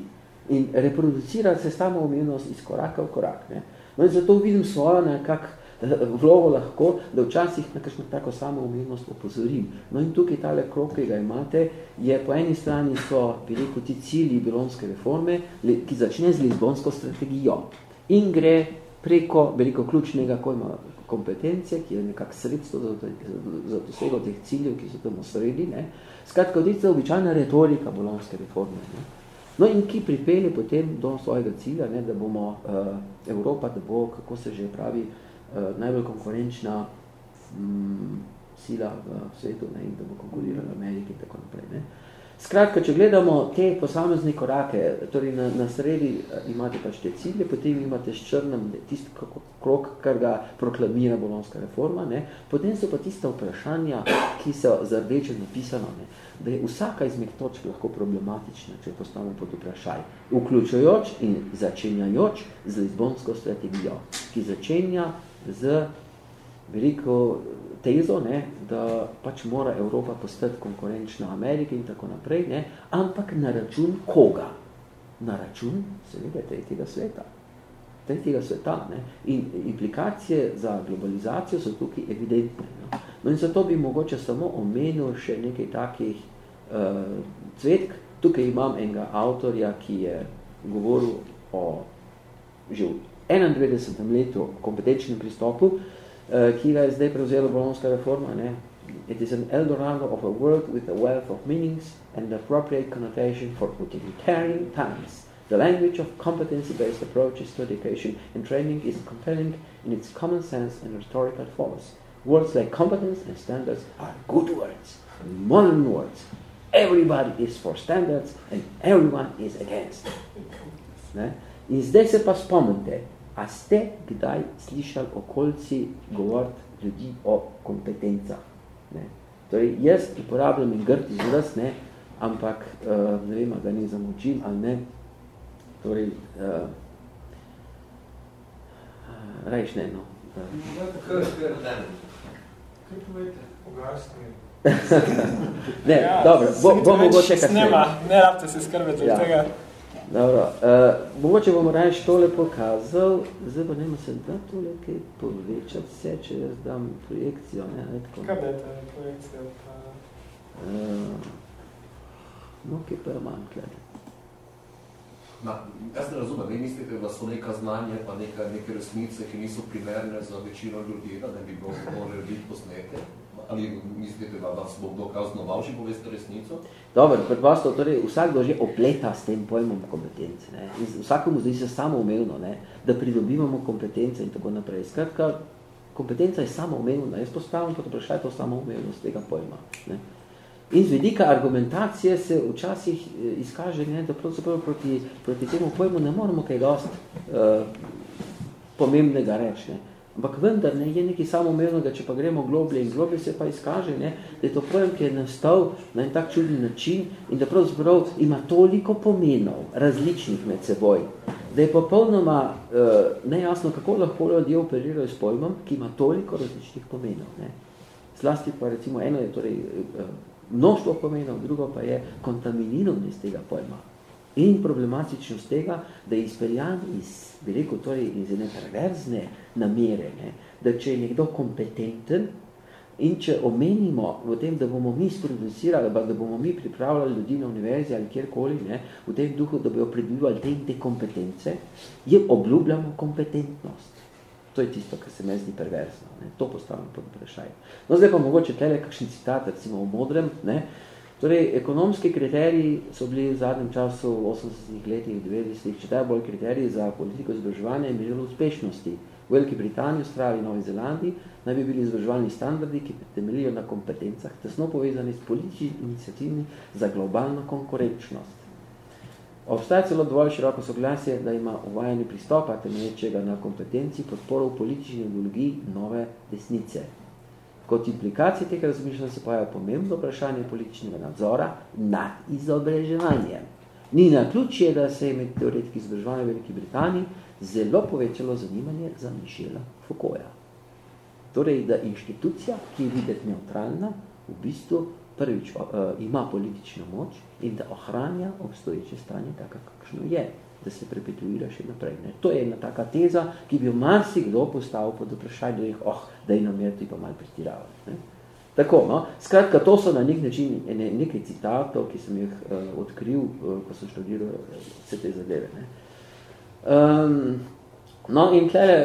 in reproducira se samoumevnost iz koraka v korak. Ne. No in zato vidim svojo nekak vlogo lahko, da včasih na kakšno tako samoumevnost opozorim. No in tukaj tale krok, ki ga imate, je po eni strani so, rekel, ti cilji bilonske reforme, ki začne z Lizbonsko strategijo in gre preko, rekel, ključnega kojma kompetence, ki je nekak sredstvo za, za dosego teh ciljev, ki so tam sredi. Ne. Skratka, odlica običajna retorika bolonske reforme. Ne. No in ki pripelje potem do svojega cilja, ne, da bomo uh, Evropa, da bo, kako se že pravi, uh, najbolj konkurenčna um, sila v svetu ne, in da bo konkurirala Ameriki in tako naprej. Ne. Skratka, če gledamo te posamezne korake, torej na, na sredi eh, imate pač te cilje, potem imate s črnem tisti krok, kar ga proklamira bolonska reforma, ne? potem so pa tiste vprašanja, ki so za rdeče napisano, ne? da je vsaka izmed točk lahko problematična, če postavimo pod vprašaj, vključujoč in začenjajoč z Lizbonsko strategijo, ki začenja z veliko tezo, ne, da pač mora Evropa postati konkurenčna Ameriki in tako naprej, ne, ampak na račun koga? Na račun, seveda, tretjega sveta. Tretjega sveta. Ne. In implikacije za globalizacijo so tukaj evidentne. No, no in zato bi mogoče samo omenil še nekaj takih uh, cvetk. Tukaj imam enega avtorja, ki je govoril o v 91. letu kompetenčnem pristopu, uh, ki ga je zdaj prevzela bolonska reforma. Ne? It is an Eldorado of a world with a wealth of meanings and appropriate connotation for utilitarian times. The language of competency-based approaches to education and training is compelling in its common sense and rhetorical force. Words like competence and standards are good words, modern words. Everybody is for standards and everyone is against. Ne? In zdaj se pa spomnite, A ste kdaj slišali okolci govoriti ljudi o kompetencah? Ne? Torej, jaz uporabljam in grd izraz, ne, ampak uh, ne vem, ga ne zamočim ali ne. Torej, uh, rajš ne, no. Kaj povejte? Pogasni. ne, ja, dobro, bo, bo mogoče kasneje. Snema, ne rabite se skrbeti ja. tega. Dobro, uh, mogoče bomo raje tole pokazal, zdaj pa nema se da tole kaj povečati vse, če jaz dam projekcijo, ne, ne tako. Kaj dajte projekcijo? Pa... Uh, no, kaj pa imam, gledaj. Na, jaz ne razumem, vi mislite, da so neka znanja pa neka, neke resnice, ki niso primerne za večino ljudi, da ne bi bilo narediti posnete? Ali mislite, da vas bo kdo kaznoval, če poveste resnico? Dobro, predposto, torej vsakdo že opleta s tem pojmom kompetence. Ne? In vsakomu zdi se samo umevno, ne? da pridobivamo kompetence in tako naprej. Skratka, kompetenca je samo umevna. Jaz postavim pod vprašaj to samo umevnost tega pojma. Ne? In z vidika argumentacije se včasih eh, izkaže, ne, da pravzaprav proti, proti temu pojmu ne moramo kaj dost uh, pomembnega reči. Ne? Ampak vendar ne, je nekaj samoumevnega, če pa gremo globlje in globlje se pa izkaže, ne, da je to pojem, ki je nastal na en tak čudni način in da pravzaprav ima toliko pomenov različnih med seboj, da je popolnoma uh, nejasno, kako lahko ljudje operirajo s pojmom, ki ima toliko različnih pomenov. Ne. Zlasti pa recimo eno je torej uh, mnoštvo pomenov, drugo pa je kontaminiranost tega pojma. In problematičnost tega, da je izpeljan iz, bi rekel, torej iz ene perverzne namere, ne, da če je nekdo kompetenten in če omenimo v tem, da bomo mi sproducirali, da bomo mi pripravljali ljudi na univerzi ali kjerkoli, ne, v tem duhu, da bojo pridobivali te, te kompetence, je obljubljamo kompetentnost. To je tisto, kar se me zdi perverzno. Ne. To postavljam pod vprašaj. No, zdaj pa mogoče tele kakšen citat, recimo v modrem, ne, Torej, ekonomski kriteriji so bili v zadnjem času, v 80-ih letih, 90-ih, če bolj kriteriji za politiko izobraževanja in merilo uspešnosti. V Veliki Britaniji, Australiji in Novi Zelandiji naj bi bili izobraževalni standardi, ki temeljijo na kompetencah, tesno povezani s političnimi iniciativami za globalno konkurenčnost. Obstaja celo dovolj široko soglasje, da ima uvajanje pristopa temelječega na kompetenci podporo v politični ideologiji nove desnice. Kot implikacije tega razmišljanja se pojavlja pomembno vprašanje političnega nadzora nad izobraževanjem. Ni na ključje, da se je med teoretiki izobraževanja v Veliki Britaniji zelo povečalo zanimanje za Mišela Foucaulta. Torej, da inštitucija, ki je videti neutralna, v bistvu prvič uh, ima politično moč in da ohranja obstoječe stanje tako, kakšno je. Da se prepetuira še naprej. Ne. To je ena taka teza, ki bi jo marsi kdo postavil pod vprašanje, da je, oh, da je nam je ti pa malo pretiravati. Ne. Tako, no, skratka, to so na nek način ne, nekaj citatov, ki sem jih uh, odkril, uh, ko sem študiral vse te zadeve. Ne. Um, no, in tlele,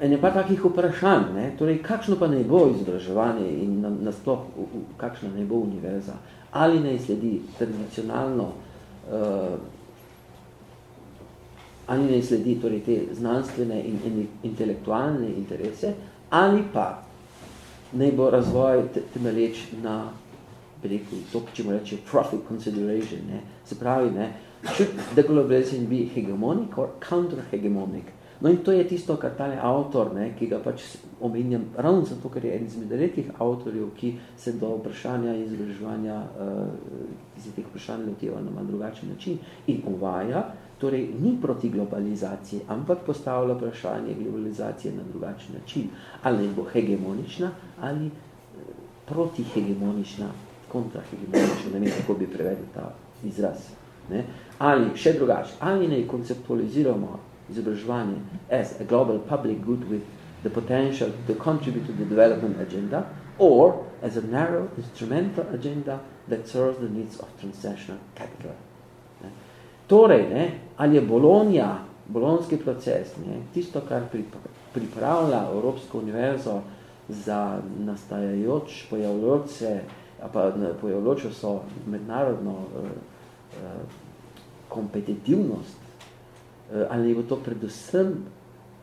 ene pa takih vprašanj, ne, torej, kakšno pa ne bo izobraževanje in nasploh, na kakšna ne bo univerza, ali ne sledi tradicionalno uh, ali ne sledi torej te znanstvene in, in intelektualne interese, ali pa ne bo razvoj temeleč na rekel, to, če mu reče profit consideration, ne? se pravi, ne? should the globalization be hegemonic or counter-hegemonic? No in to je tisto, kar tale avtor, ne, ki ga pač omenjam ravno zato, ker je eden izmed redkih avtorjev, ki se do vprašanja izobraževanja, uh, ki se teh vprašanj loteva na malo drugačen način in uvaja, torej ni proti globalizaciji, ampak postavlja vprašanje globalizacije na drugačen način. Ali bo hegemonična ali eh, protihegemonična, kontrahegemonična, ne vem, kako bi prevedel ta izraz. Ne? Ali še drugače, ali ne konceptualiziramo izobraževanje as a global public good with the potential to contribute to the development agenda or as a narrow instrumental agenda that serves the needs of transnational capital. Torej, ne, ali je Bologna, bolonski proces, ne, tisto, kar pripravlja Evropsko univerzo za nastajajoč, pojavljajoč se, pa pojavljajočo so mednarodno uh, uh, kompetitivnost Eh, ali bo to predvsem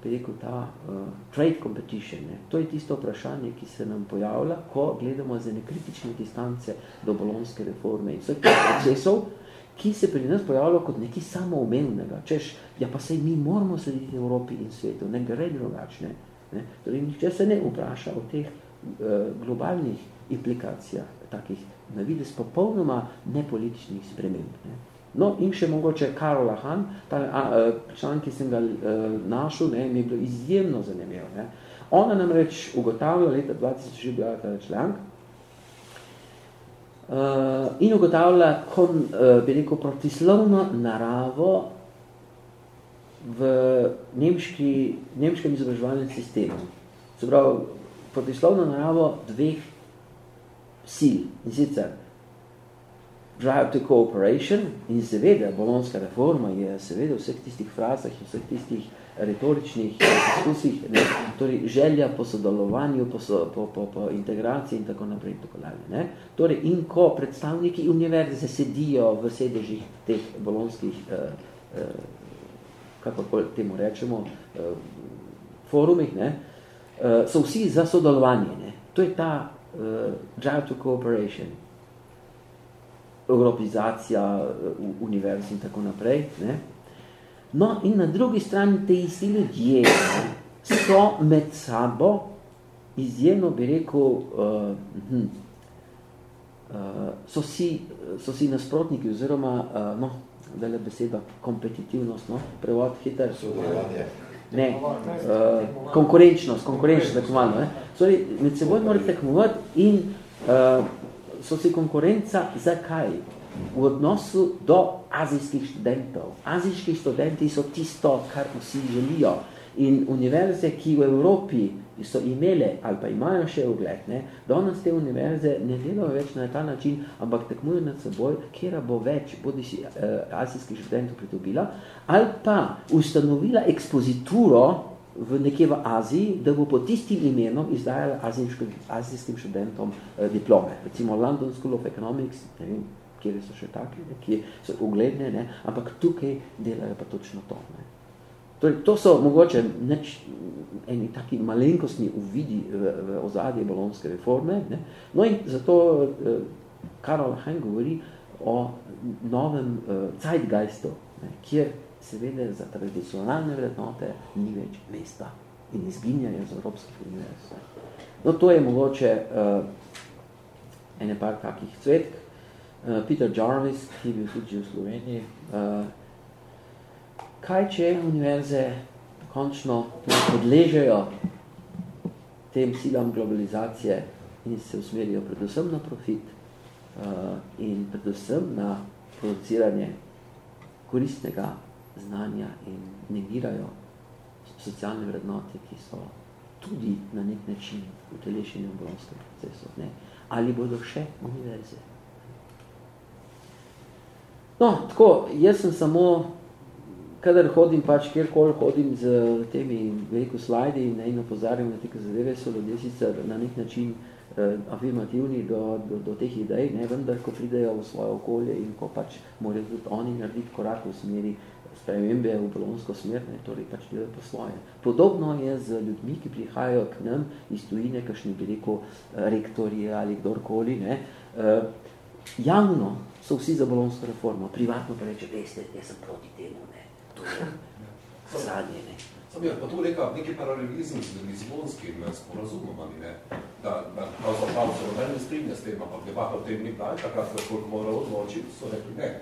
rekel, ta uh, trade competition. Ne? To je tisto vprašanje, ki se nam pojavlja, ko gledamo za nekritične distance do bolonske reforme in vseh procesov, ki se pri nas pojavljajo kot nekaj samoumevnega. Češ, ja pa sej mi moramo slediti Evropi in svetu, ne gre drugačne. Ne? Torej, nihče se ne vpraša o teh uh, globalnih implikacijah, takih na vides popolnoma nepolitičnih sprememb. Ne? No, in še mogoče Karola Han, ta a, a, član, ki sem ga a, e, našel, ne, mi je bilo izjemno zanimivo. Ne. Ona namreč ugotavlja, leta 2000 je bila ta člank, uh, in ugotavlja, kon, uh, bi rekel, protislovno naravo v nemški, nemškem izobraževalnem sistemu. Se pravi, protislovno naravo dveh sil, in sicer drive to cooperation in seveda bolonska reforma je seveda vseh tistih frazah in vseh tistih retoričnih diskusih, ne, torej želja po sodelovanju, po, so, po, po, po integraciji in tako naprej in tako dalje. Ne. Torej, in ko predstavniki univerze sedijo v sedežih teh bolonskih, eh, eh, kako temu rečemo, eh, forumih, ne, eh, so vsi za sodelovanje. Ne. To je ta eh, drive to cooperation evropizacija eh, univerz in tako naprej. Ne? No, in na drugi strani te isti ljudje so med sabo izjemno, bi rekel, uh, hm, uh, so, si, so si nasprotniki oziroma, uh, no, da je beseda kompetitivnost, no, prevod hiter. Ne, uh, konkurenčnost, konkurenčnost, malo. Ne? Sorry, med seboj morate tekmovati in uh, so si konkurenca zakaj? V odnosu do azijskih študentov. Azijski študenti so tisto, kar vsi želijo. In univerze, ki v Evropi so imele ali pa imajo še ugled, ne, danes te univerze ne delajo več na ta način, ampak tekmujo nad seboj, kjera bo več bodi si eh, azijskih študentov pridobila, ali pa ustanovila ekspozituro v nekje v Aziji, da bo po tistim imenom izdajala azijskim študentom eh, diplome. Recimo London School of Economics, ne vem, kjer so še taki, ne, ki so ugledne, ne, ampak tukaj delajo pa točno to. Ne. Torej, to so mogoče neč, eni taki malenkostni uvidi v, v ozadje bolonske reforme. Ne. No in zato eh, Karol Hein govori o novem eh, zeitgeistu, ne, kjer seveda za tradicionalne vrednote ni več mesta in izginjajo z Evropskih univerz. No, to je mogoče uh, ene par takih cvetk. Uh, Peter Jarvis, ki je bil tudi v Sloveniji. Uh, kaj, če univerze končno podležejo tem silam globalizacije in se usmerijo predvsem na profit uh, in predvsem na produciranje koristnega znanja in negirajo socialne vrednote, ki so tudi na nek način utelešeni v procesu. Ne? Ali bodo še univerze? No, tako, jaz sem samo, kadar hodim pač, kjerkoli hodim z temi veliko slajdi in, in opozarjam na teke zadeve, so ljudje sicer na nek način eh, afirmativni do, do, do teh idej, ne, vendar ko pridejo v svoje okolje in ko pač morajo tudi oni narediti korak v smeri spremembe v bolonsko smer, ne, torej pač delajo po svoje. Podobno je z ljudmi, ki prihajajo k nam iz tujine, kakšni bi rekel rektorije ali kdorkoli, ne, uh, javno so vsi za bolonsko reformo, privatno pa reče, veste, jaz sem proti temu, ne, to je zadnje, ne. Sam je pa tu neka, neki paralelizm z lizbonskim sporazumom, ali ne? Da, da pravzaprav se noben ne strinja s tem, ampak debata o tem ni bila, takrat, koliko mora odločiti, so rekli ne.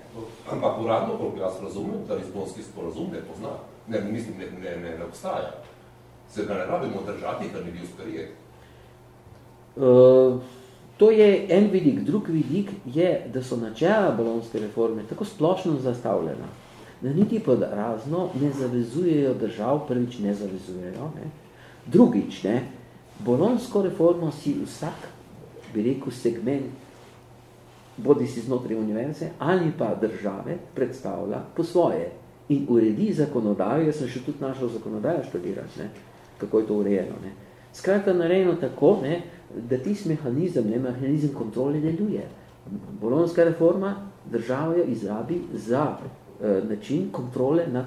Ampak uradno, koliko jaz razumem, da lizbonski sporazum ne pozna, ne, mislim, ne, ne, ne, ne obstaja. Se ga ne rabimo držati, ker ni bil sprejet. Uh, to je en vidik. Drug vidik je, da so načela bolonske reforme tako splošno zastavljena, da niti pod razno ne zavezujejo držav, prvič ne zavezujejo. Ne. Drugič, ne, bolonsko reformo si vsak, bi rekel, segment, bodi si znotraj univerze, ali pa države, predstavlja po svoje in uredi zakonodajo, jaz sem še tudi našel zakonodajo študirati, ne, kako je to urejeno. Ne. Skratka, narejeno tako, ne, da tisti mehanizem, ne, mehanizem kontrole deluje. Bolonska reforma država jo izrabi za Eh, način kontrole nad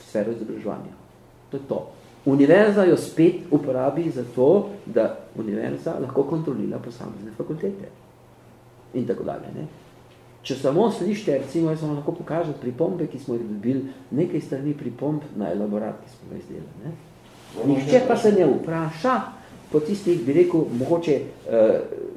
sfero izobraževanja. To je to. Univerza jo spet uporabi za to, da univerza lahko kontrolira posamezne fakultete. In tako dalje. Ne? Če samo slište, recimo, jaz vam lahko pokažem pripombe, ki smo jih dobili, nekaj strani pripomb na elaborat, ki smo ga izdelali. Ne? Nihče pa se ne vpraša po tistih, bi rekel, mogoče uh,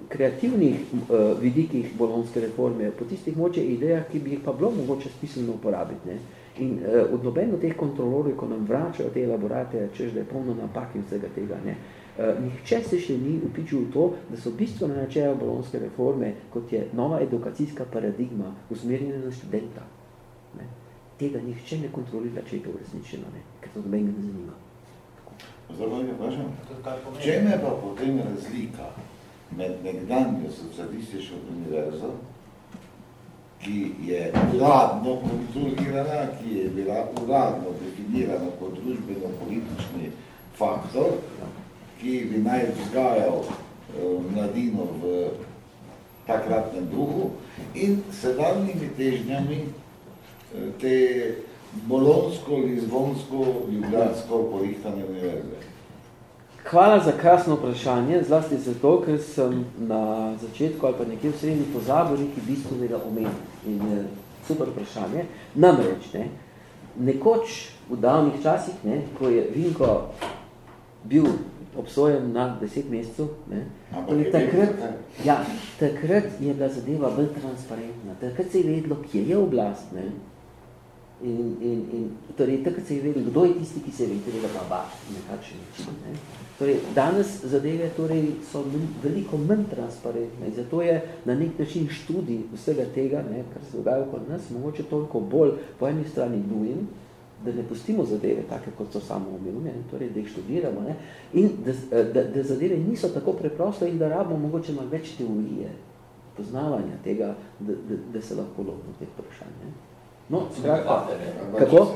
kreativnih uh, vidikih bolonske reforme, po tistih moče idejah, ki bi jih pa bilo mogoče smiselno uporabiti. Ne? In uh, od nobeno teh kontrolorjev, ko nam vračajo te elaborate, češ da je polno napak in vsega tega, ne? Uh, nihče se še ni upičil v to, da so bistveno načejo bolonske reforme, kot je nova edukacijska paradigma, usmerjena na študenta. Ne? Tega nihče ne kontrolira, če je to resničeno, ne? ker to dobenega ne zanima. Čem je pa potem razlika med nekdanjo socialistično univerzo, ki je uradno konstruirana, ki je bila uradno definirana kot družbeno-politični faktor, ki bi naj vzgajal uh, mladino v takratnem duhu in sedanjimi težnjami uh, te bolonsko, lizbonsko, ljubljansko porihtane univerze. Hvala za krasno vprašanje, zlasti zato, ker sem na začetku ali pa nekje v srednji pozabil neki bistvenega omenja. In je super vprašanje. Namreč, ne, nekoč v davnih časih, ne, ko je Vinko bil obsojen na deset mesecev, ne, torej takrat, ja, takrat je bila zadeva bolj transparentna. Takrat se je vedlo, kje je oblast. Ne, in, in, in torej takrat se je vedlo, kdo je tisti, ki se je vedel, da pa ba, nekakšen način. Ne. Torej, danes zadeve torej, so veliko manj transparentne in zato je na nek način študij vsega tega, ne, kar se dogaja okoli nas, mogoče toliko bolj po eni strani nujen, da ne pustimo zadeve take, kot so samo umevne, torej, da jih študiramo ne, in da, da, da zadeve niso tako preprosto in da rabimo mogoče malo več teorije, poznavanja tega, da, da, da se lahko lotimo teh vprašanj. Ne. No, skratka, kako?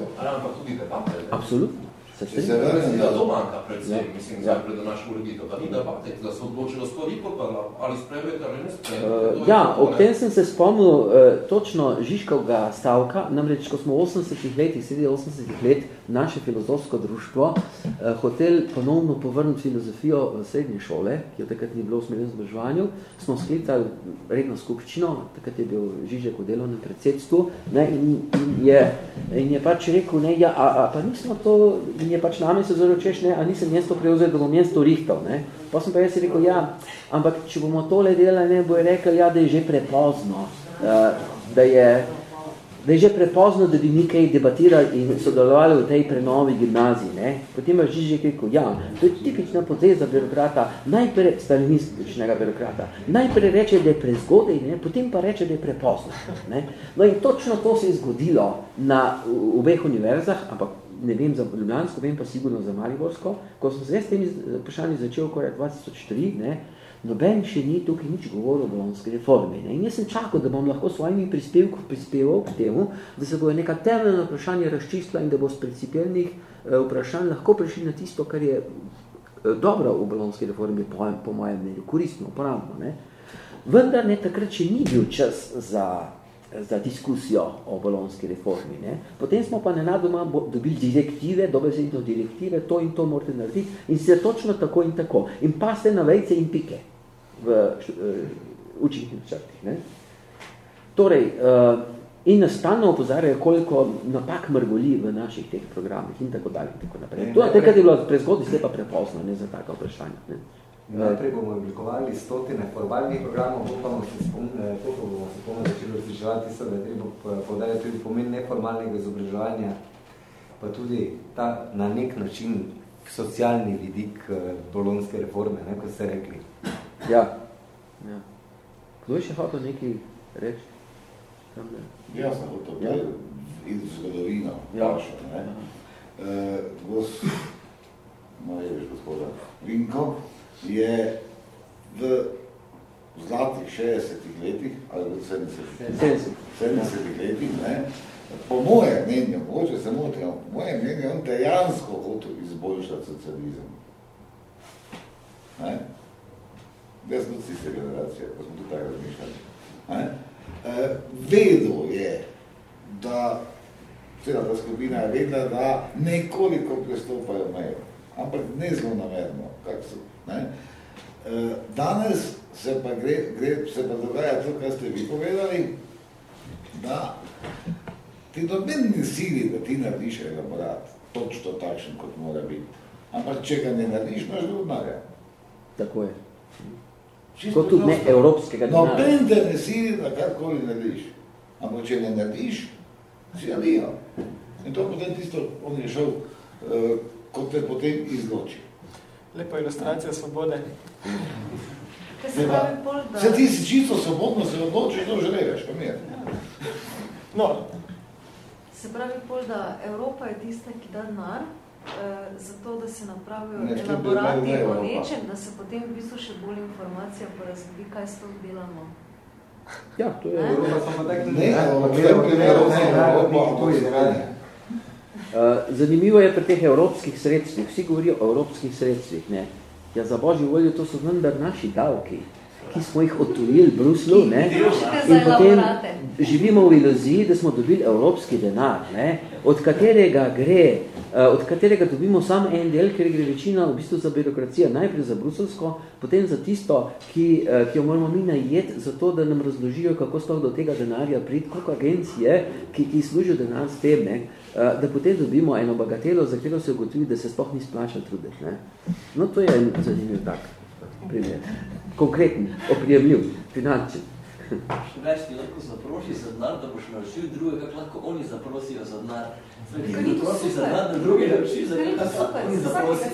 Absolutno. Se se da to manjka predvsem, ja. mislim, ja. pred današnjo ureditev, da ni debate, da se odločilo stvari podprla, ali spremete ali ne spremete. Uh, ja, ob tem sem se spomnil uh, točno Žižkovga stavka, namreč, ko smo v 80-ih letih, 80-ih let, naše filozofsko društvo uh, hotel ponovno povrniti filozofijo v srednje šole, ki jo takrat ni bilo v smernem zboževanju, smo sklicali redno skupščino, takrat je bil Žižek v delovnem predsedstvu, ne, in, in, je, in je pač rekel, ne, ja, a, a pa nismo to in je pač nami se zelo češ, ne, a nisem mesto prevzel, da bom mesto rihtal, ne. Pa sem pa jaz rekel, ja, ampak če bomo tole delali, ne, bo je rekel, ja, da je že prepozno, uh, da je, da je že prepozno, da bi mi kaj debatirali in sodelovali v tej prenovi gimnaziji. Ne? Potem je že rekel, ja, to je tipična poteza birokrata, najprej stalinističnega birokrata, najprej reče, da je prezgodaj, ne? potem pa reče, da je prepozno. Ne? No in točno to se je zgodilo na obeh univerzah, ampak ne vem za Ljubljansko, vem pa sigurno za Mariborsko, ko sem se s temi vprašanji začel koraj 2004, ne? noben še ni tukaj nič govoril o bolonski reformi. Ne? In jaz sem čakal, da bom lahko svojimi prispevkov prispeval k temu, da se bo neka temeljna vprašanja razčistila in da bo z principialnih eh, vprašanj lahko prišli na tisto, kar je eh, dobro v bolonski reformi, po, po mojem mnenju, koristno, uporabno. Ne? Vendar ne, takrat še ni bil čas za za diskusijo o bolonski reformi. Ne. Potem smo pa nenadoma dobili direktive, dobesedno direktive, to in to morate narediti in se točno tako in tako. In pa ste na vejce in pike v uh, učnih načrtih. Ne? Torej, uh, in nas stalno opozarjajo, koliko napak mrgoli v naših teh programih in tako dalje. In tako naprej. To je nekaj, je bilo prezgodaj, zdaj pa prepozno ne, za taka vprašanja. Ne? Najprej bomo oblikovali stotine formalnih programov, bomo se spomnili, koliko bomo se spomnili začeli različevati tisto, da je treba podarjati tudi pomen neformalnega izobraževanja, pa tudi ta na nek način socialni vidik bolonske reforme, ne, kot ste rekli. Ja. ja. Kdo je še hotel nekaj reči? Tam ne. Jaz sem hotel ja. iz zgodovino. Ja. Paša, ne? Uh, gos, no je veš, gospoda, Vinko je v zlatih 60 letih, ali v 70 70, 70 letih, ne, po mojem mnenju, mogoče se motim, po mojem mnenju, on dejansko hotel izboljšati socializem. Ne? Jaz sem tiste generacije, pa smo tudi tako razmišljali. E, vedel je, da cela ta skupina je vedela, da nekoliko prestopajo mejo, ampak ne zelo namerno. Kak so, ne? E, danes se pa, gre, gre, se pa dogaja to, kar ste vi povedali, da ti doben ne sili, da ti narediš elaborat, točno takšen, kot mora biti. Ampak če ga ne narediš, imaš drugega. Tako je. Kot tudi ne evropskega denarja. Noben te ne sili, da karkoli narediš. Ampak če ne narediš, si alijo. In to potem tisto, on je šel, uh, kot te potem izloči. Lepa ilustracija svobode. Se, pol, da... se ti si čisto svobodno se odloči, to želeš, pa mir. No. Se pravi pol, da Evropa je tista, ki da denar, Eh, zato, da se napravijo ne, elaborati ne, o nečem, da se potem v bistvu še bolj informacija porazdobi, kaj s to delamo. Ja, to je... Ne, ne, ne, Zanimivo je pri teh evropskih sredstvih, vsi govorijo o evropskih sredstvih, ne. Ja, za božji voljo, to so vendar naši davki ki smo jih otulili v Bruslu, ne? in potem živimo v iluziji, da smo dobili evropski denar, ne? od katerega gre, eh, od katerega dobimo samo en del, ker gre večina v bistvu za birokracijo, najprej za bruselsko, potem za tisto, ki, eh, ki jo moramo mi najeti, zato da nam razložijo, kako sploh do tega denarja priti, koliko agencije, ki, ki služijo denar s tem, ne? Eh, da potem dobimo eno bagatelo, za katero se ugotovi, da se sploh ni splača truditi. Ne? No, to je zanimiv tak primer konkreten, oprijemljiv, finančen. Še več ti lahko zaproši za denar, da boš naučil druge, kako lahko oni zaprosijo za denar. Ti zaprosi za denar, da drugi nauči za denar, kako oni zaprosijo.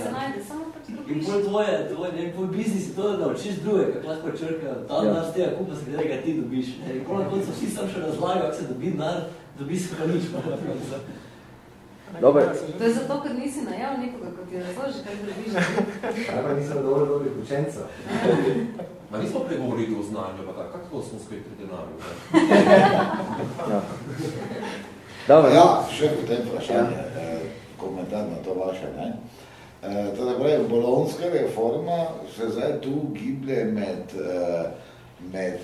In pol tvoje, tvoje, ne, tvoj biznis je to, da naučiš druge, kako lahko črkajo ta denar z tega kupa, z katerega ti dobiš. In pol na koncu vsi sam še razlagajo, kako se dobi denar, dobi skoraj nič. Dobar. To je zato, ker nisi najavil nekoga, kot je razloži, kaj dobiš. Ali pa nisem dovolj dobrih učencev. Ma nismo pregovorili o znanju, pa tako, kako smo spet pri denarju? ja. Dobar. Ja, še potem vprašanje, ja. eh, komentar na to vaše. Ne? Eh, to pravi, bolonska reforma se zdaj tu giblje med, eh, med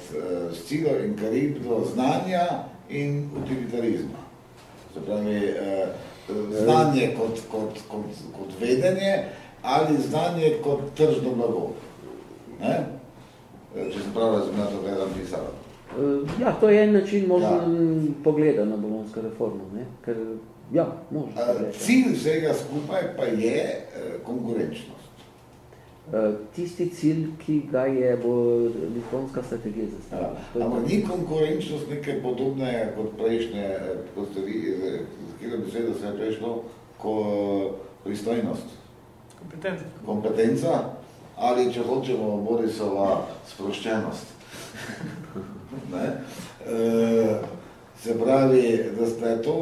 stilo in karibdo znanja in utilitarizma. Se pravi, eh, znanje kot, kot, kot, kot vedenje ali znanje kot tržno blago. Ne? Če sem prav razumel, to kaj pisala. Ja, to je en način možno ja. pogleda na bolonsko reformo. Ne? Ker, ja, možno. Cilj vsega skupaj pa je konkurenčnost. tisti cilj, ki ga je bo Lisbonska strategija zastavila. Ja. Ampak ni konkurenčnost nekaj podobne kot prejšnje, kot ste vi, kjer bi se da se je prejšlo, ko pristojnost? Kompetenca. Kompetenca ali če hočemo Borisova sproščenost. ne? E, se pravi, da ste to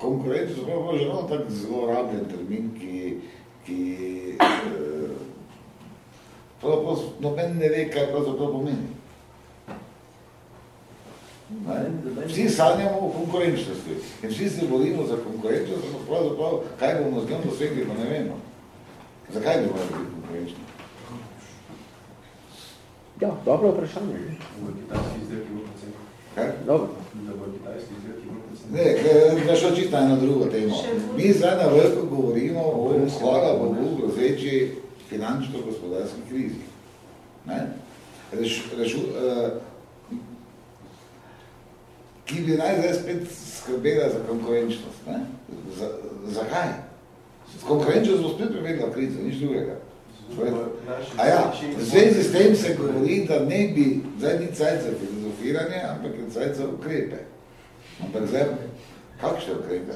konkurenčnost, pa je že tak zelo rabljen termin, ki, ki e, pravzaprav noben ne ve, kaj pravzaprav pomeni. Ne? Vsi sanjamo o konkurenčnosti in vsi se borimo za konkurenčnost, ampak pravzaprav, kaj bomo z njom dosegli, pa ne vemo. Zakaj bi morali biti konkurenčni? Ja, dobro vprašanje. Kaj? Dobro. Ne, da šlo čisto eno drugo temo. Mi zdaj na veliko govorimo o hvala Bogu grozeči finančno-gospodarski krizi. Ne? Reš, reš, uh, ki bi naj zdaj spet skrbela za konkurenčnost. Ne? Za, zakaj? Konkurenčnost bo spet privedla krizo, nič drugega. A ja, v zvezi s tem se govori, da ne bi, zdaj ni cajt za filozofiranje, ampak je cajt za ukrepe. Ampak zdaj, kakšne ukrepe?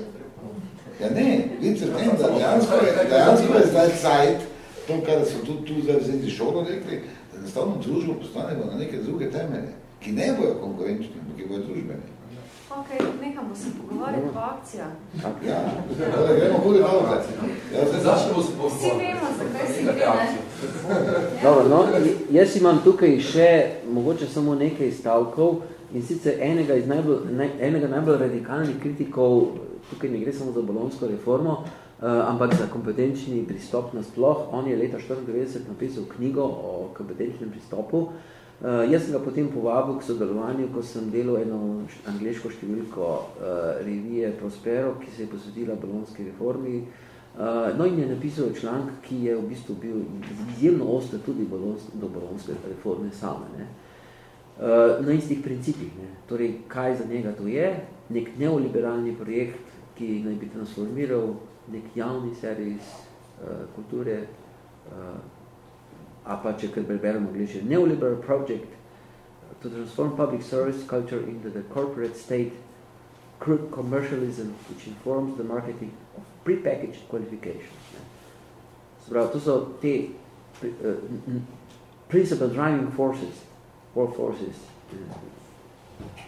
Ja ne, vidite tem, da dejansko je, dejansko je zdaj cajt, to, kar so tudi tu zdaj vzeti šolo rekli, da enostavno družbo postanemo na neke druge temelje, ki ne bojo konkurenčni, ampak ki bojo družbeni. Ok, nekamo se pogovarjati o akcijah. Ja, gremo bolj na akcije. Ja, Začnemo se pogovarjati. Vsi vemo, zakaj si gre, ne? Dobro, no, jaz imam tukaj še mogoče samo nekaj stavkov in sicer enega, iz najbolj, ne, enega najbolj radikalnih kritikov, tukaj ne gre samo za bolonsko reformo, uh, ampak za kompetenčni pristop na sploh. On je leta 1994 napisal knjigo o kompetenčnem pristopu. Uh, jaz sem ga potem povabil k sodelovanju, ko sem delal eno angliško številko uh, revije Prospero, ki se je posvetila bolonski reformi. Uh, no in je napisal članek, ki je v bistvu bil izjemno oster tudi bolons, do bolonske reforme same. Ne? Uh, na istih principih. Ne? Torej, kaj za njega to je? Nek neoliberalni projekt, ki naj bi transformiral nek javni servis uh, kulture, uh, a pa če kar preberemo anglišče, neoliberal project to transform public service culture into the corporate state crude commercialism which informs the marketing of prepackaged qualifications. Sprav, to so te uh, principal driving forces, four forces uh,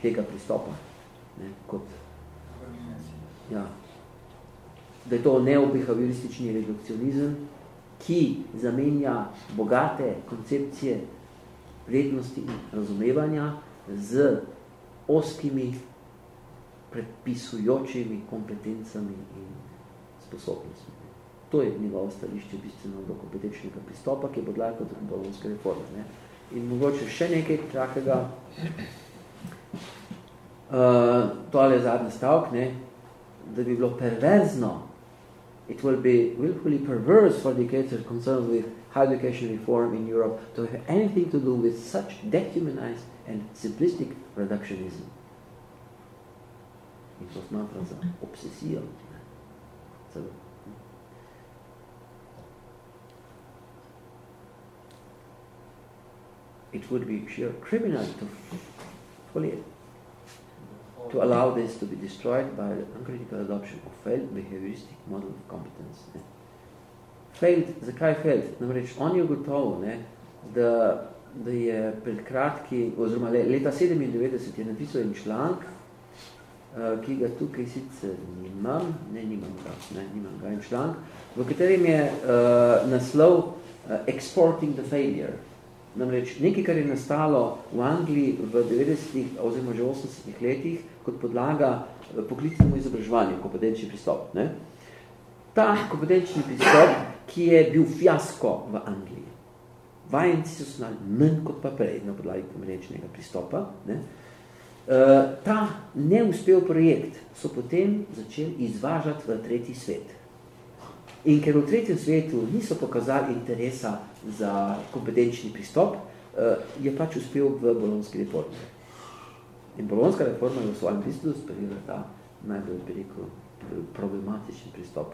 tega pristopa, ne, kot ja, da je to neobehavioristični redukcionizem, ki zamenja bogate koncepcije vrednosti in razumevanja z oskimi predpisujočimi kompetencami in sposobnostmi. To je njegovo stališče bistveno do kompetenčnega pristopa, ki je podlaga kot bolonske reforme. Ne? In mogoče še nekaj takega, uh, tole je zadnji stavk, ne? da bi bilo perverzno it will be willfully perverse for educators concerned with higher education reform in Europe to have anything to do with such dehumanized and simplistic reductionism. In to smatra obsesijo. Celo. It would be sheer criminal to fully to allow this to be destroyed by the uncritical adoption of failed behavioristic model of competence. Ne. Failed, zakaj failed? Namreč, on je ugotovil, ne, da, da je pred kratki, oziroma leta 97 je napisal en članek, uh, ki ga tukaj sicer nimam, ne, nimam ga, ne, nimam ga, en članek, v katerem je uh, naslov uh, Exporting the Failure. Namreč nekaj, kar je nastalo v Angliji v 90-ih oziroma že 80-ih letih kot podlaga poklicnemu izobraževanju, kompetenčni pristop. Ne? Ta kompetenčni pristop, ki je bil fiasko v Angliji. Vajenci so znali manj kot pa prej na podlagi kompetenčnega pristopa. Ne? Uh, ta neuspel projekt so potem začeli izvažati v tretji svet. In ker v tretjem svetu niso pokazali interesa za kompetenčni pristop, eh, je pač uspel v bolonski reformi. In bolonska reforma je v svojem bistvu sprejela ta najbolj, bi rekel, problematičen pristop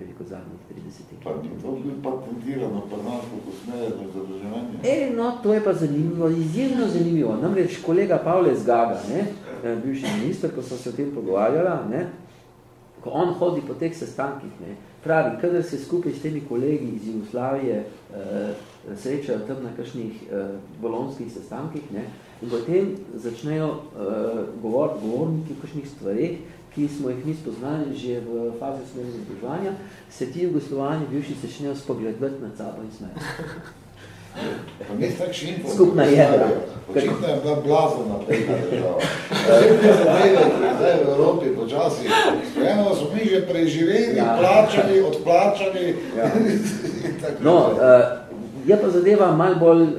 veliko zadnjih 30 Pa ni to bil patentirano pa nas kot usmerjeno izobraževanje? E, no, to je pa zanimivo, izjemno zanimivo. Namreč kolega Pavle Zgaga, ne, bivši minister, ko so se o tem pogovarjala, ne, ko on hodi po teh sestankih, ne, pravi, kadar se skupaj s temi kolegi iz Jugoslavije eh, srečajo tam na kakšnih eh, bolonskih sestankih, ne, in potem začnejo eh, govor, govorniki o kakšnih stvareh, ki smo jih mi spoznali že v fazi smernih združevanja, se ti jugoslovani bivši začnejo spogledati nad sabo in smeti. Pa mi tak šimpo. Skupna jedra. Očitno je bila blazna tega država. Vse zadeve, zdaj v Evropi počasi, eno smo mi že preživeli, ja. plačali, odplačali. Ja. no, uh, Je pa zadeva malo bolj uh,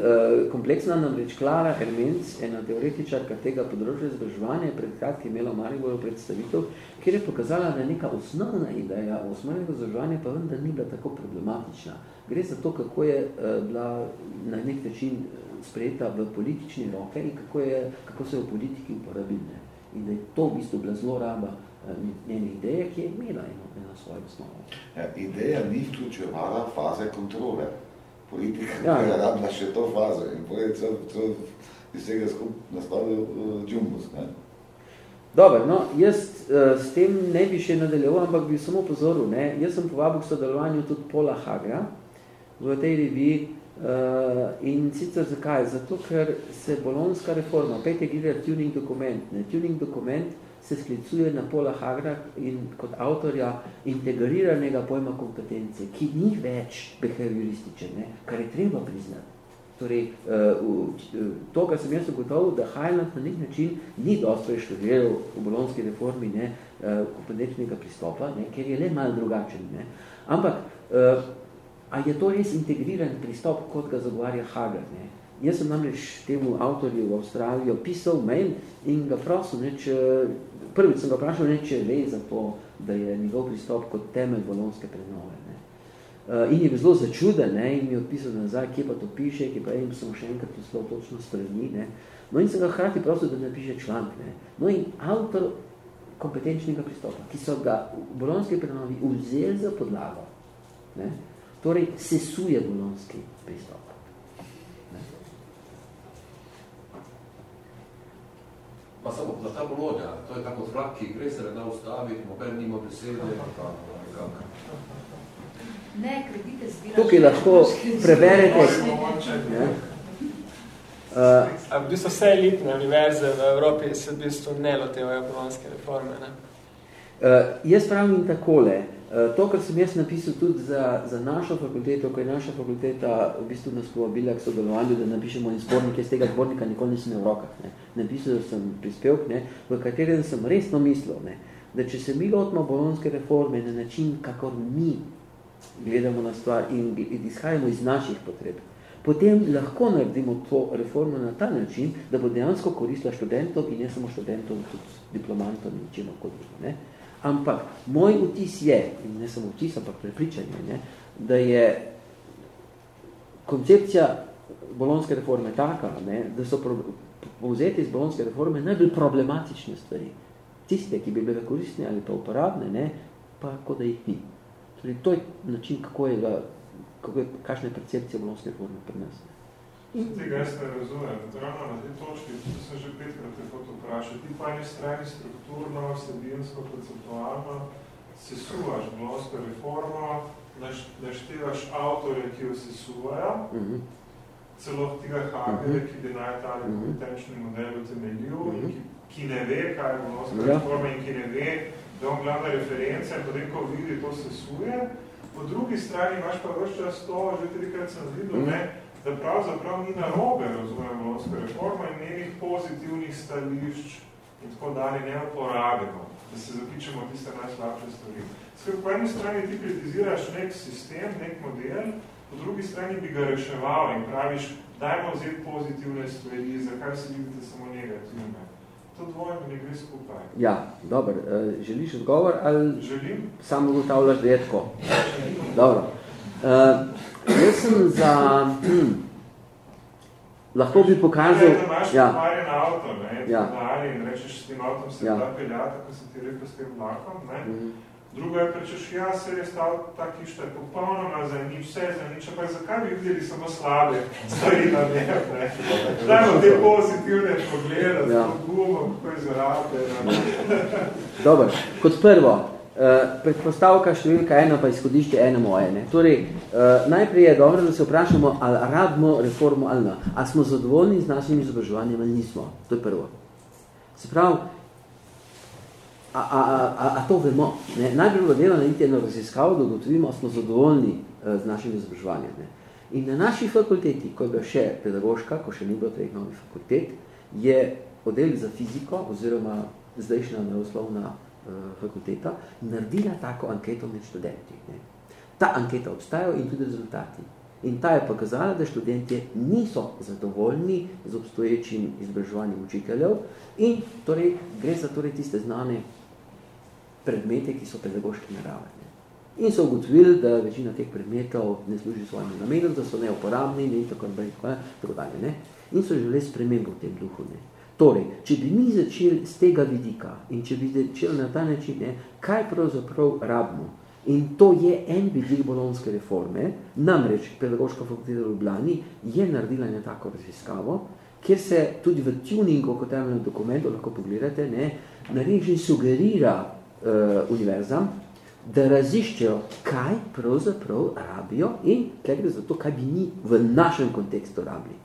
kompleksna, namreč Klara Hermenc, ena teoretičarka tega področja izobraževanja, pred kratkim imela Mariboru predstavitev, kjer je pokazala, da neka osnovna ideja osnovnega izobraževanja pa vendar ni bila tako problematična. Gre za to, kako je uh, bila na nek način sprejeta v politični roke in kako, je, kako se je v politiki uporabili. In da je to v bistvu bila zloraba njene ideje, ki je imela eno, eno svojo osnovo. Ja, ideja ni vključevala faze kontrole politika, ja, ki je rabila še to fazo in potem so, so iz tega skup nastavil uh, džumbus. Ne? Dobar, no, jaz uh, s tem ne bi še nadaljeval, ampak bi samo pozoril, ne, jaz sem povabil k sodelovanju tudi Pola Hagra v tej reviji uh, in sicer zakaj? Zato, ker se bolonska reforma, pejte gledati tuning dokument, ne, tuning dokument se sklicuje na Pola Hagra in kot avtorja integriranega pojma kompetence, ki ni več behaviorističen, ne, kar je treba priznati. Torej, uh, to, kar sem jaz ugotovil, da Highland na nek način ni dosto študiral v bolonski reformi ne, uh, kompetenčnega pristopa, ne, ker je le malo drugačen. Ne. Ampak, a je to res integriran pristop, kot ga zagovarja Hagar? Ne? Jaz sem namreč temu avtorju v Avstralijo pisal mail in ga prosil, ne, če prvič sem ga vprašal, ne, če ve za to, da je njegov pristop kot temelj bolonske prenove. Ne. Uh, in je bil zelo začuden ne, in mi je odpisal nazaj, kje pa to piše, kje pa jim sem še enkrat poslal točno strani. Ne. No in sem ga hrati prosil, da napiše članek. Ne. No in avtor kompetenčnega pristopa, ki so ga v bolonski prenovi vzeli za podlago, ne, torej sesuje bolonski pristop. Pa samo za ta bolonja, to je tako zrak, ki gre se ne da ustaviti, noben nima besede, kako. Ne, kredite zbiraš. Tukaj lahko preberete. Ja. Uh, v bistvu vse elitne univerze v Evropi se v bistvu ne lotevajo bolonske reforme. Ne? Uh, jaz pravim takole, uh, to, kar sem jaz napisal tudi za, za našo fakulteto, ko je naša fakulteta v bistvu nas povabila k sodelovanju, da napišemo en zbornik, iz tega zbornika nikoli nisem v rokah. Ne. Napisal sem prispevk, ne, v katerem sem resno mislil, ne, da če se mi lotimo bolonske reforme na način, kakor mi gledamo na stvar in, in izhajamo iz naših potreb, potem lahko naredimo to reformo na ta način, da bo dejansko koristila študentov in ne samo študentov, tudi diplomantom in čemu kot ne. Ampak moj vtis je, in ne samo vtis, ampak prepričanje, ne, da je koncepcija bolonske reforme taka, ne, da so povzeti iz bolonske reforme najbolj problematične stvari. Tiste, ki bi bile koristne ali pa uporabne, ne, pa kot da jih ni. Torej, to je način, kako je, kako je kakšna je percepcija bolonske reforme pri nas. In tega jaz ne razumem. Ravno na tej točki, to sem že petkrat te hotel vprašati, ti pa eni strani strukturno, vsebinsko, konceptualno, sesuvaš bolonsko reformo, naštevaš avtore, ki jo sesuvajo, uh -huh. celo tega Hagerja, uh -huh. ki bi naj ta kompetenčni model utemeljil, uh -huh. ki, ki ne ve, kaj je bolonska uh -huh. reforma in ki ne ve, da on glavna referenca in potem, ko vidi, to sesuje. Po drugi strani imaš pa vrš čas to, že trikrat sem videl, uh -huh. ne, da pravzaprav ni narobe razumemo bolonska reforma in njenih pozitivnih stališč in tako dalje ne uporabimo, da se zapičemo tiste najslabše stvari. Skrb, po eni strani ti kritiziraš nek sistem, nek model, po drugi strani bi ga reševal in praviš, dajmo vzeti pozitivne stvari, zakaj se vidite samo negativne. To dvoje ne gre skupaj. Ja, dobro. E, želiš odgovor ali Želim. samo ugotavljaš, da je tako? Dobro. E, Jaz sem za... Hm, lahko bi pokazal... Ne, da imaš ja. pokvarjen avto, ne, ja. dalje in rečeš, s tem avtom se ja. da peljati, ko se ti rekel s tem vlakom, ne? Mm. Drugo je, prečeš, ja, se je stal ta hišta je popolnoma za nič, vse za nič, ampak zakaj bi videli samo slabe stvari na njem, ne? Dajmo te pozitivne poglede, ja. s gumo, kako je zarade. Dobro, kot prvo, Uh, predpostavka številka ena pa izhodišče eno moje. Ne? Torej, uh, najprej je dobro, da se vprašamo, ali rabimo reformo ali ne. Ali smo zadovoljni z našim izobraževanjem ali nismo. To je prvo. Se pravi, a, a, a, a to vemo. Ne? Najprej bo delo narediti eno raziskavo, da ugotovimo, smo zadovoljni uh, z našim izobraževanjem. Ne? In na naši fakulteti, ko je bila še pedagoška, ko še ni bilo treh novih fakultet, je oddelek za fiziko oziroma zdajšnja neoslovna Eh, fakulteta, naredila tako anketo med študenti. Ne. Ta anketa obstaja in tudi rezultati. In ta je pokazala, da študentje niso zadovoljni z obstoječim izobraževanjem učiteljev in torej gre za torej tiste znane predmete, ki so pedagoške narave. Ne. In so ugotovili, da večina teh predmetov ne služi svojim namenom, da so neuporabni in tako dalje. Ne. In so želeli spremembo v tem duhu. Ne. Torej, če bi mi začeli z tega vidika in če bi začeli na ta način, ne, kaj pravzaprav rabimo, in to je en vidik bolonske reforme, namreč pedagoška fakulteta v Ljubljani je naredila eno tako raziskavo, kjer se tudi v tuningu, kot temeljnem dokumentu, lahko pogledate, ne, nareži sugerira uh, univerzam, da raziščejo, kaj pravzaprav rabijo in kaj gre za to, kaj bi mi v našem kontekstu rabili.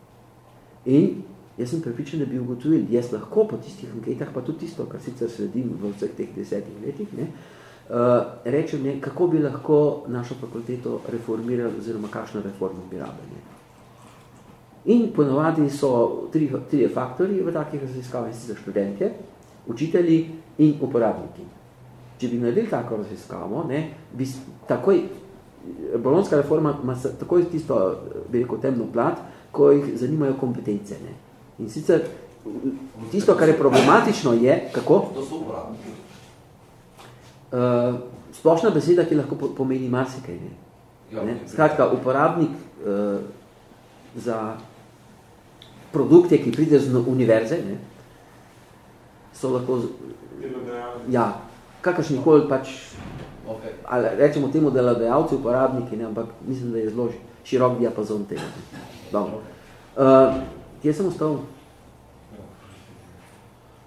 In Jaz sem prepričan, da bi ugotovili, jaz lahko po tistih anketah, pa tudi tisto, kar sicer sledim v vseh teh desetih letih, ne, uh, rečem, ne, kako bi lahko našo fakulteto reformirali oziroma kakšno reformo bi rabili. In ponovadi so tri, tri faktori v takih raziskavah, za študentje, učitelji in uporabniki. Če bi naredili tako raziskavo, ne, bi takoj, bolonska reforma ima takoj tisto, bi rekel, temno plat, ko jih zanimajo kompetence. Ne. In sicer tisto, kar je problematično, je, kako? Uh, splošna beseda, ki lahko pomeni marsikaj. Ne? Ja, ne? Skratka, uporabnik uh, za produkte, ki pride z univerze, ne? so lahko... Ja, kakršnikoli pač, okay. ali rečemo temu delodajalci, uporabniki, ne? ampak mislim, da je zelo širok diapazon tega. Dobro. Uh, Kje sem ostal?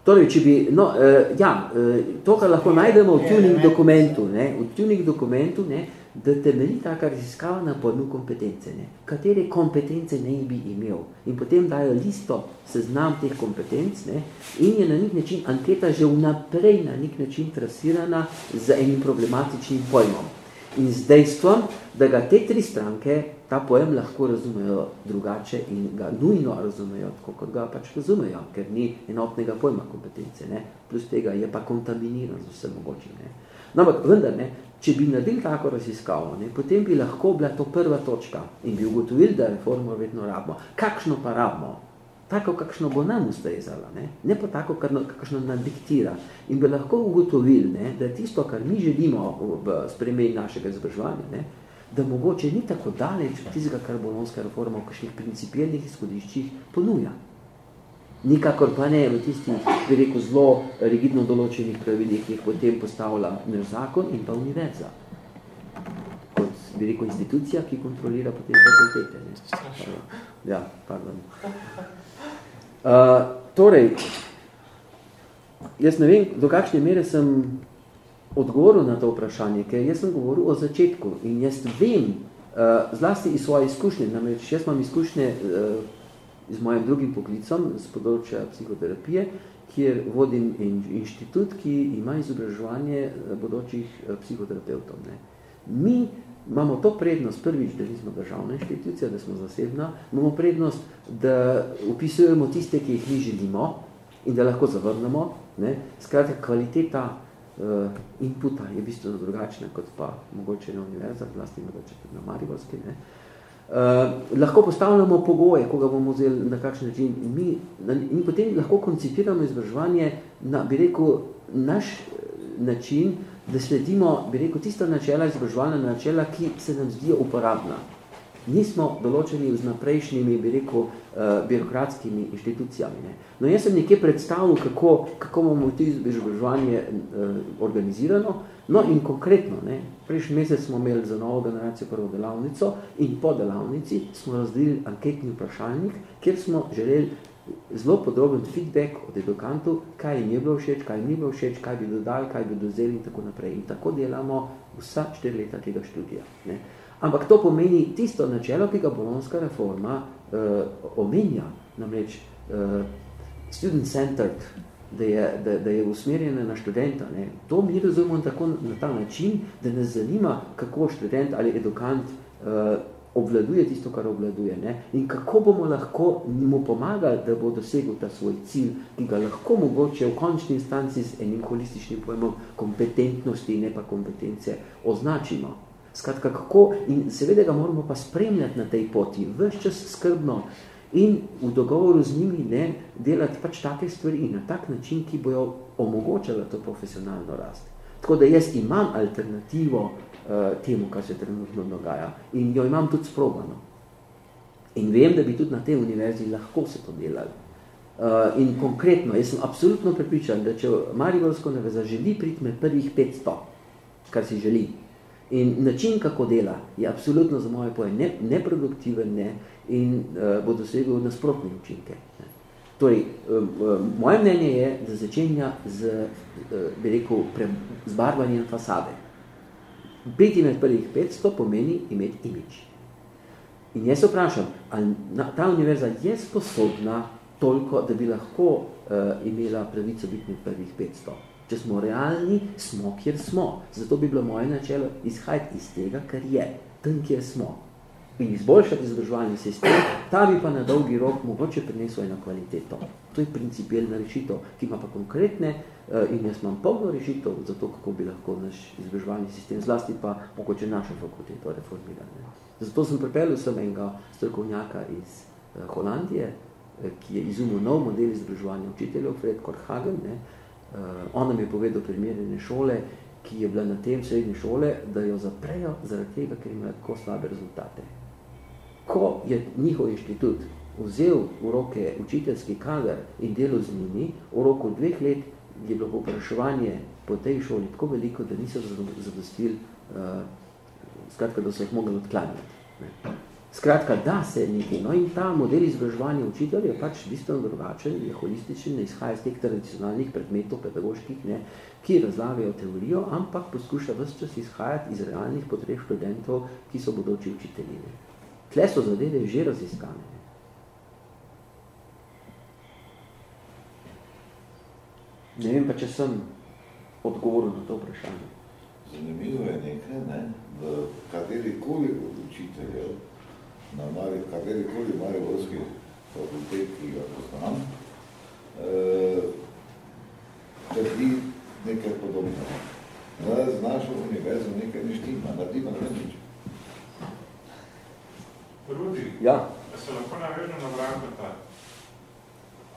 Torej, če bi, no, uh, ja, uh, to, kar lahko najdemo v tuning dokumentu, ne, v tuning dokumentu, ne, da temelji taka raziskava na pojmu kompetence, ne, katere kompetence ne bi imel. In potem dajo listo seznam teh kompetenc ne, in je na nek način anketa že vnaprej na nek način trasirana z enim problematičnim pojmom. In z dejstvom, da ga te tri stranke ta pojem lahko razumejo drugače in ga nujno razumejo, tako kot ga pač razumejo, ker ni enotnega pojma kompetence, ne? plus tega je pa kontaminiran z vse mogoče. Ne? No, ampak vendar, ne, če bi naredili tako raziskavo, ne, potem bi lahko bila to prva točka in bi ugotovili, da reformo vedno rabimo. Kakšno pa rabimo? Tako, kakšno bo nam ustrezala, ne? ne pa tako, kakšno nam diktira. In bi lahko ugotovili, ne, da tisto, kar mi želimo v spremeni našega izobraževanja, ne, da mogoče ni tako daleč od tistega, kar bolonska reforma v kakšnih principijelnih izhodiščih ponuja. Nikakor pa ne v tistih, bi rekel, zelo rigidno določenih pravilih, ki jih potem postavlja naš zakon in pa univerza. Kot, bi rekel, institucija, ki kontrolira potem fakultete. Ne? Ja, pardon. Uh, torej, jaz ne vem, do kakšne mere sem odgovoril na to vprašanje, ker jaz sem govoril o začetku in jaz vem, uh, zlasti iz svoje izkušnje, namreč jaz imam izkušnje uh, z mojim drugim poklicom z področja psihoterapije, kjer vodim in, inštitut, ki ima izobraževanje eh, bodočih psihoterapeutov. Ne. Mi imamo to prednost, prvič, da nismo državna inštitucija, da smo zasebna, imamo prednost, da upisujemo tiste, ki jih mi želimo in da lahko zavrnemo. Ne. Skratka, kvaliteta inputa je bistveno drugačna kot pa mogoče na univerzah, vlasti mogoče tudi na Mariborski. Ne. Uh, lahko postavljamo pogoje, koga bomo vzeli na kakšen način. Mi, in potem lahko koncipiramo izobraževanje na, bi rekel, naš eh, način, da sledimo, bi rekel, tista načela, izobraževalna načela, ki se nam zdijo uporabna. Nismo določeni z naprejšnjimi, bi rekel, uh, birokratskimi inštitucijami. Ne. No, jaz sem nekje predstavil, kako, kako bomo ti izobraževanje uh, organizirano, no in konkretno, ne, prejšnji mesec smo imeli za novo generacijo prvo delavnico in po delavnici smo razdelili anketni vprašalnik, kjer smo želeli zelo podroben feedback od edukantov, kaj jim je bilo všeč, kaj jim ni bilo všeč, kaj bi dodali, kaj bi dozeli in tako naprej. In tako delamo vsa štiri leta tega študija. Ne. Ampak to pomeni tisto načelo, ki ga bolonska reforma uh, omenja, namreč uh, student-centered, da je, da, da je usmerjena na študenta. Ne. To mi razumemo tako na ta način, da ne zanima, kako študent ali edukant uh, obvladuje tisto, kar obvladuje. Ne? In kako bomo lahko mu pomagali, da bo dosegel ta svoj cilj, ki ga lahko mogoče v končni instanci z enim holističnim pojmom kompetentnosti, ne pa kompetence, označimo. Skratka, kako, in seveda ga moramo pa spremljati na tej poti, vse čas skrbno in v dogovoru z njimi ne, delati pač take stvari na tak način, ki bojo omogočala to profesionalno rast. Tako da jaz imam alternativo uh, temu, kar se trenutno dogaja. In jo imam tudi sprobano. In vem, da bi tudi na tej univerzi lahko se to delali. Uh, in konkretno, jaz sem absolutno prepričan, da če Mariborsko univerza želi priti med prvih 500, kar si želi, in način, kako dela, je absolutno za moje poje ne, neproduktiven ne, in uh, bo dosegel nasprotne učinke. Ne. Torej, um, um, moje mnenje je, da začenja z, uh, bi rekel, zbarvanjem fasade. Biti med prvih 500 pomeni imeti imič. In jaz se vprašam, ali ta univerza je sposobna toliko, da bi lahko uh, imela pravico biti med prvih 500. Če smo realni, smo, kjer smo. Zato bi bilo moje načelo izhajati iz tega, kar je, tam, kjer smo. In izboljšati izobraževalni sistem, ta bi pa na dolgi rok mogoče prinesel eno kvaliteto. To je principijelna rešitev, ki ima pa konkretne uh, in jaz imam polno rešitev za to, kako bi lahko naš izobraževalni sistem, zlasti pa mogoče našo fakulteto reformirali. Zato sem pripeljal sem enega strokovnjaka iz uh, Holandije, uh, ki je izumil nov model izobraževanja učiteljev, Fred Korhagen. Ne. Uh, on nam je povedal primerjene šole, ki je bila na tem srednje šole, da jo zaprejo zaradi tega, ker imajo tako slabe rezultate. Ko je njihov inštitut vzel v roke učiteljski kader in delo z njimi, v roku dveh let je bilo popraševanje po tej šoli tako veliko, da niso zadostili, uh, skratka, da so jih mogli odklanjati. Skratka, da se nekaj. No in ta model izobraževanja učitelja je pač bistveno drugačen, je holističen, ne izhaja iz teh tradicionalnih predmetov pedagoških, ne, ki razlagajo teorijo, ampak poskuša vse čas izhajati iz realnih potreb študentov, ki so bodoči učiteljine. Tle so zadeve že raziskane. Ne vem pa, če sem odgovoril na to vprašanje. Zanimivo je nekaj, ne, da kateri koli učiteljev na mali, kateri koli mariborski fakultet, ki ga poznam, eh, trdi nekaj podobno. Da z našo univerzo nekaj ne štima, naredi pa ne nič. Rudi, ja. se lahko navežem na Brankota?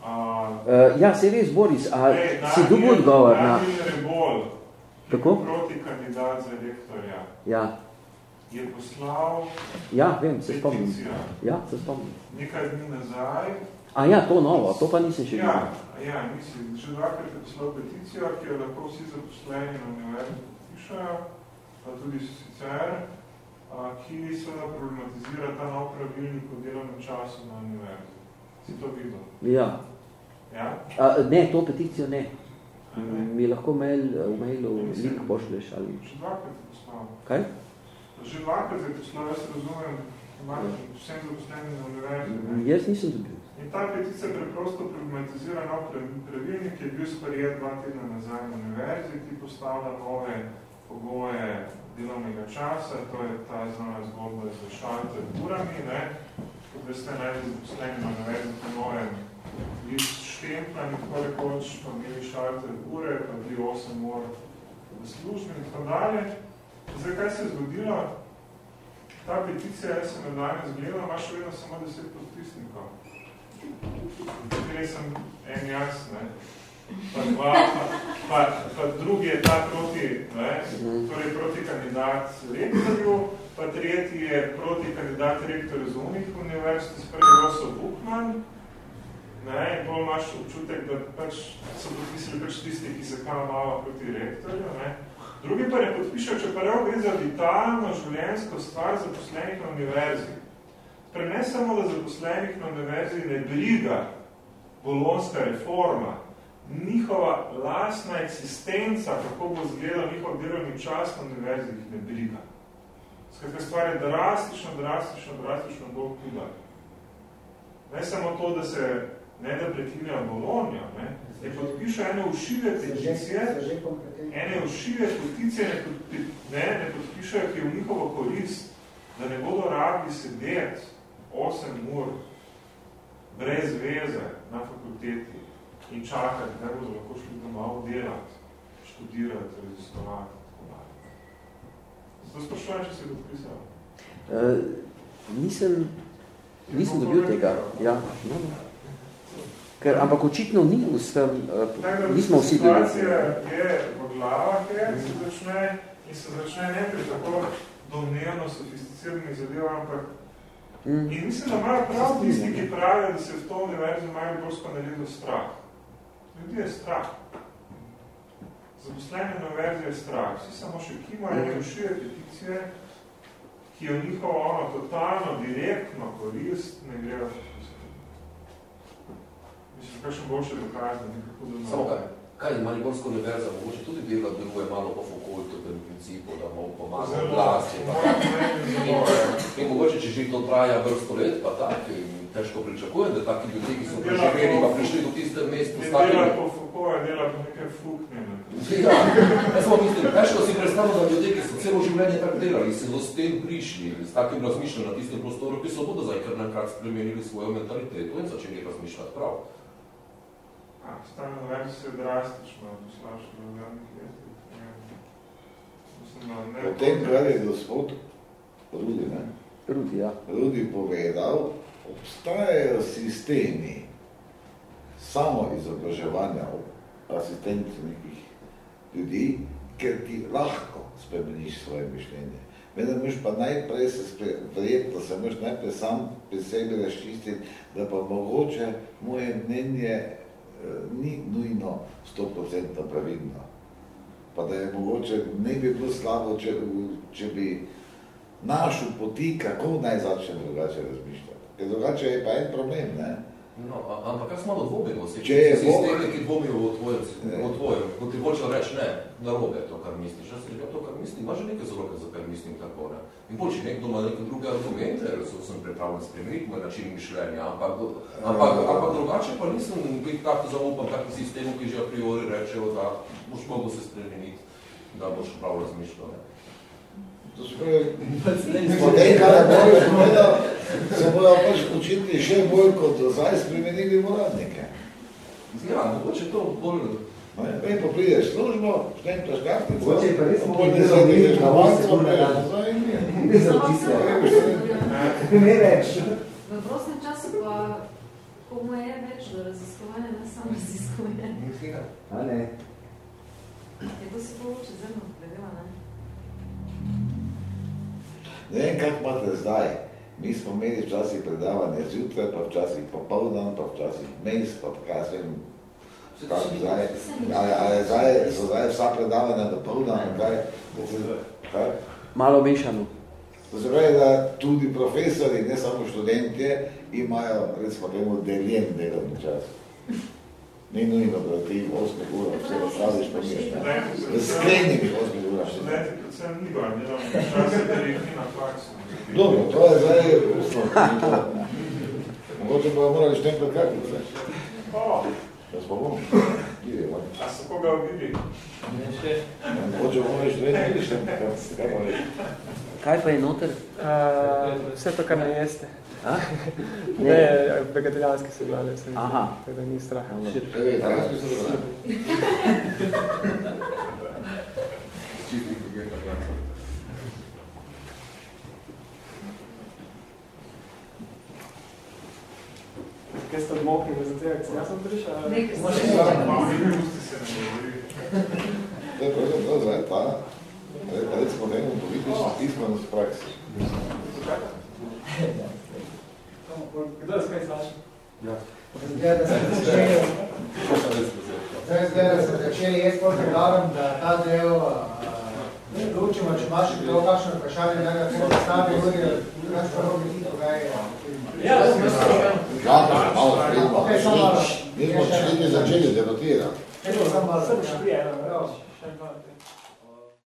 Uh, ja, se res, Boris, a Ej, si dobil odgovor na... Rebol, Kako? proti kandidat za rektorja, ja. Je poslal ja, vem, se spomnim. peticijo. Ja, se spomnim. Nekaj dni nazaj. A ja, to novo, to pa nisem še ja, videl. Ja, mislim, že dvakrat je poslal peticijo, ki jo lahko vsi zaposleni na univerzi podpišajo, pa tudi sicer, a, ki se problematizira ta nov pravilnik o delovnem času na univerzi. Si to videl? Ja. Ja? A, ne, to peticijo ne. Mi lahko mail, v mailu link pošleš ali... Že dvakrat je poslal. Kaj? Že dvakrat je poslal, jaz razumem, vsem zaposlenim na univerzi. Mm, jaz nisem dobil. In ta peticija preprosto problematizira nov pravilnik, ki je bil sprejet dva tedna nazaj na univerzi, ki postavlja nove pogoje delovnega časa, to je ta znana zgodba z šalter urami, ne? kot veste, najde zaposleni na univerzi po novem list štempla in tako rekoč, pa imeli šalter ure, pa bili 8 ur v službi in tako dalje. Zdaj, kaj se je zgodilo? Ta peticija, jaz sem jo danes gledal, ima še vedno samo 10 podpisnikov. Tukaj sem en jaz, ne. Pa, dva, pa, pa, pa drugi je ta proti, ne, torej proti kandidat rektorju, pa tretji je proti kandidat rektor z unih univerziti, spremljajo Rosso Buchmann, ne, in bolj imaš občutek, da pač so podpisali pač tisti, ki se kao malo proti rektorju, ne. Drugi pa ne podpišajo, če pa rejo gre za vitalno življenjsko stvar zaposlenih na univerzi. Torej ne samo, da zaposlenih na univerzi ne briga bolonska reforma, njihova lastna eksistenca, kako bo izgledal njihov delovni čas na univerzi, jih ne briga. Skratka, stvar je drastično, drastično, drastično bolj huda. Ne samo to, da se ne da prekinja Bolonjo, ne, je podpiše ene ušive peticije, ene ušive peticije ne, ne, ne podpišejo, ki je v njihovo korist, da ne bodo rabili sedeti 8 ur brez veze na fakulteti in čakati, da bodo lahko šli domov delati, študirati, raziskovati. Zato sprašujem, če si podpisal. Uh, nisem, nisem dobil tega. Ja, no, no. Ker, ampak očitno ni vsem, uh, nismo vsi bili. Situacija je v glavah, je, se začne in se začne ne pri tako domnevno sofisticiranih zadev, ampak mm. in mislim, da imajo prav tisti, ki pravijo, da se v to univerzi imajo bolj spanalizo strah. Ljudi je strah. Zaposlene na univerzi je strah. Vsi samo še kimajo in rušuje peticije, ki jo njihovo ono totalno, direktno korist ne grejo Mislim, še boljše dokazati, nekako da Samo kaj, kaj je Mariborska univerza, mogoče tudi dela deluje malo po fakultu, v principu, da malo pomaga oblasti. In mogoče, če že to traja vrsto let, pa tak, težko pričakujem, da taki ljudje, ki so preživeli, pa prišli do tiste mest, postavili... Dela po Foucault, dela po nekaj fuknjene. Ja, jaz samo mislim, težko si predstavljam, da ljudje, ki so celo življenje tak delali, se do s tem prišli, s takim razmišljanjem na tistem prostoru, ki so bodo zdaj kar nekrat spremenili svojo mentaliteto in začeli razmišljati prav. Stane več se drastično, na zadnjih letih. Potem, kar je gospod Rudi, ne? Rudi, ja. Rudi povedal, obstajajo sistemi samo izobraževanja asistenci nekih ljudi, ker ti lahko spremeniš svoje mišljenje. Vendar moš pa najprej se verjetno se moš najprej sam pri sebi razčistiti, da pa mogoče moje mnenje ni nujno 100% pravilno. Pa da je mogoče, ne bi bilo slabo, če, če bi našel poti, kako naj začnem drugače razmišljati. Ker drugače je pa en problem, ne? No, ampak smo malo dvomimo? Če je sistemi, ki dvomijo o tvojem, o tvojem, ko ti hoče reči, ne, narobe to, kar misliš. Jaz rekel, to, kar mislim, ima že nekaj zaloga, za kar mislim tako, ne. In bolj, če nekdo ima neke druge argumente, so sem pripravljen spremeniti moj način mišljenja, ampak, ampak, ampak drugače pa nisem biti tako zaupam takim sistemu, ki že a priori rečejo, da boš mogel se spremeniti, da boš prav razmišljal, ne. To se bojo pač učiti še bolj kot zdaj spremenili uradnike. Ja, mogoče to bolj... Ne, pa prideš službo, štem to škartico, Mogoče pa res mogoče ne zavljeti na vas, ne zavljeti. Ne več. V prostem času pa komu je več do raziskovanja, ne samo raziskovanja. A ne. Je to si povoče zrno predela, ne? Ne vem, kak imate zdaj. Mi smo imeli včasih predavanje zjutraj, pa včasih popoldan, pa včasih mes, pa kaj se vem, kako zdaj. Ali, ali zdaj, so zdaj vsa predavanja do poldan, kaj? kaj? Malo mešano. To se pravi, da tudi profesori, ne samo študentje, imajo, recimo deljen delovni čas. Ni nujno, da ti 8 ur, vse ostaviš pa miš, ne? V sklenjenih 8 ur. Študenti, predvsem ni bar, ne čase, da jih ni na faksu. Dobro, to je zdaj ustvo. Mogoče pa morali štempel kartice. Jaz pa bom. A se koga vidi? Ne še. Mogoče bomo reči, da ne vidi štempel kartice. Kaj pa reči? Kaj pa je noter? Uh, vse to, kar ne jeste. A? Ne, ne vegetarijanski so gledali, se Aha. tako da ni strah. Vegetarijanski so gledali. Kaj ste odmoknili za tega, jaz sem prišel? Nekaj sem prišel. To je pravzaprav zdaj ta Recimo, da imamo politično pismenost v praksi. Kdo je skaj slaši? Ja. Zdaj, da se začeli, zdaj, da se začeli, jaz predlagam, da ta del uh, učimo, če imaš kdo kakšno vprašanje, da ga se postavi, uri, naš prvo bi hitro, kaj je. Ja Zato, malo prilba. Mi smo čliki sam malo, sam evo, evo.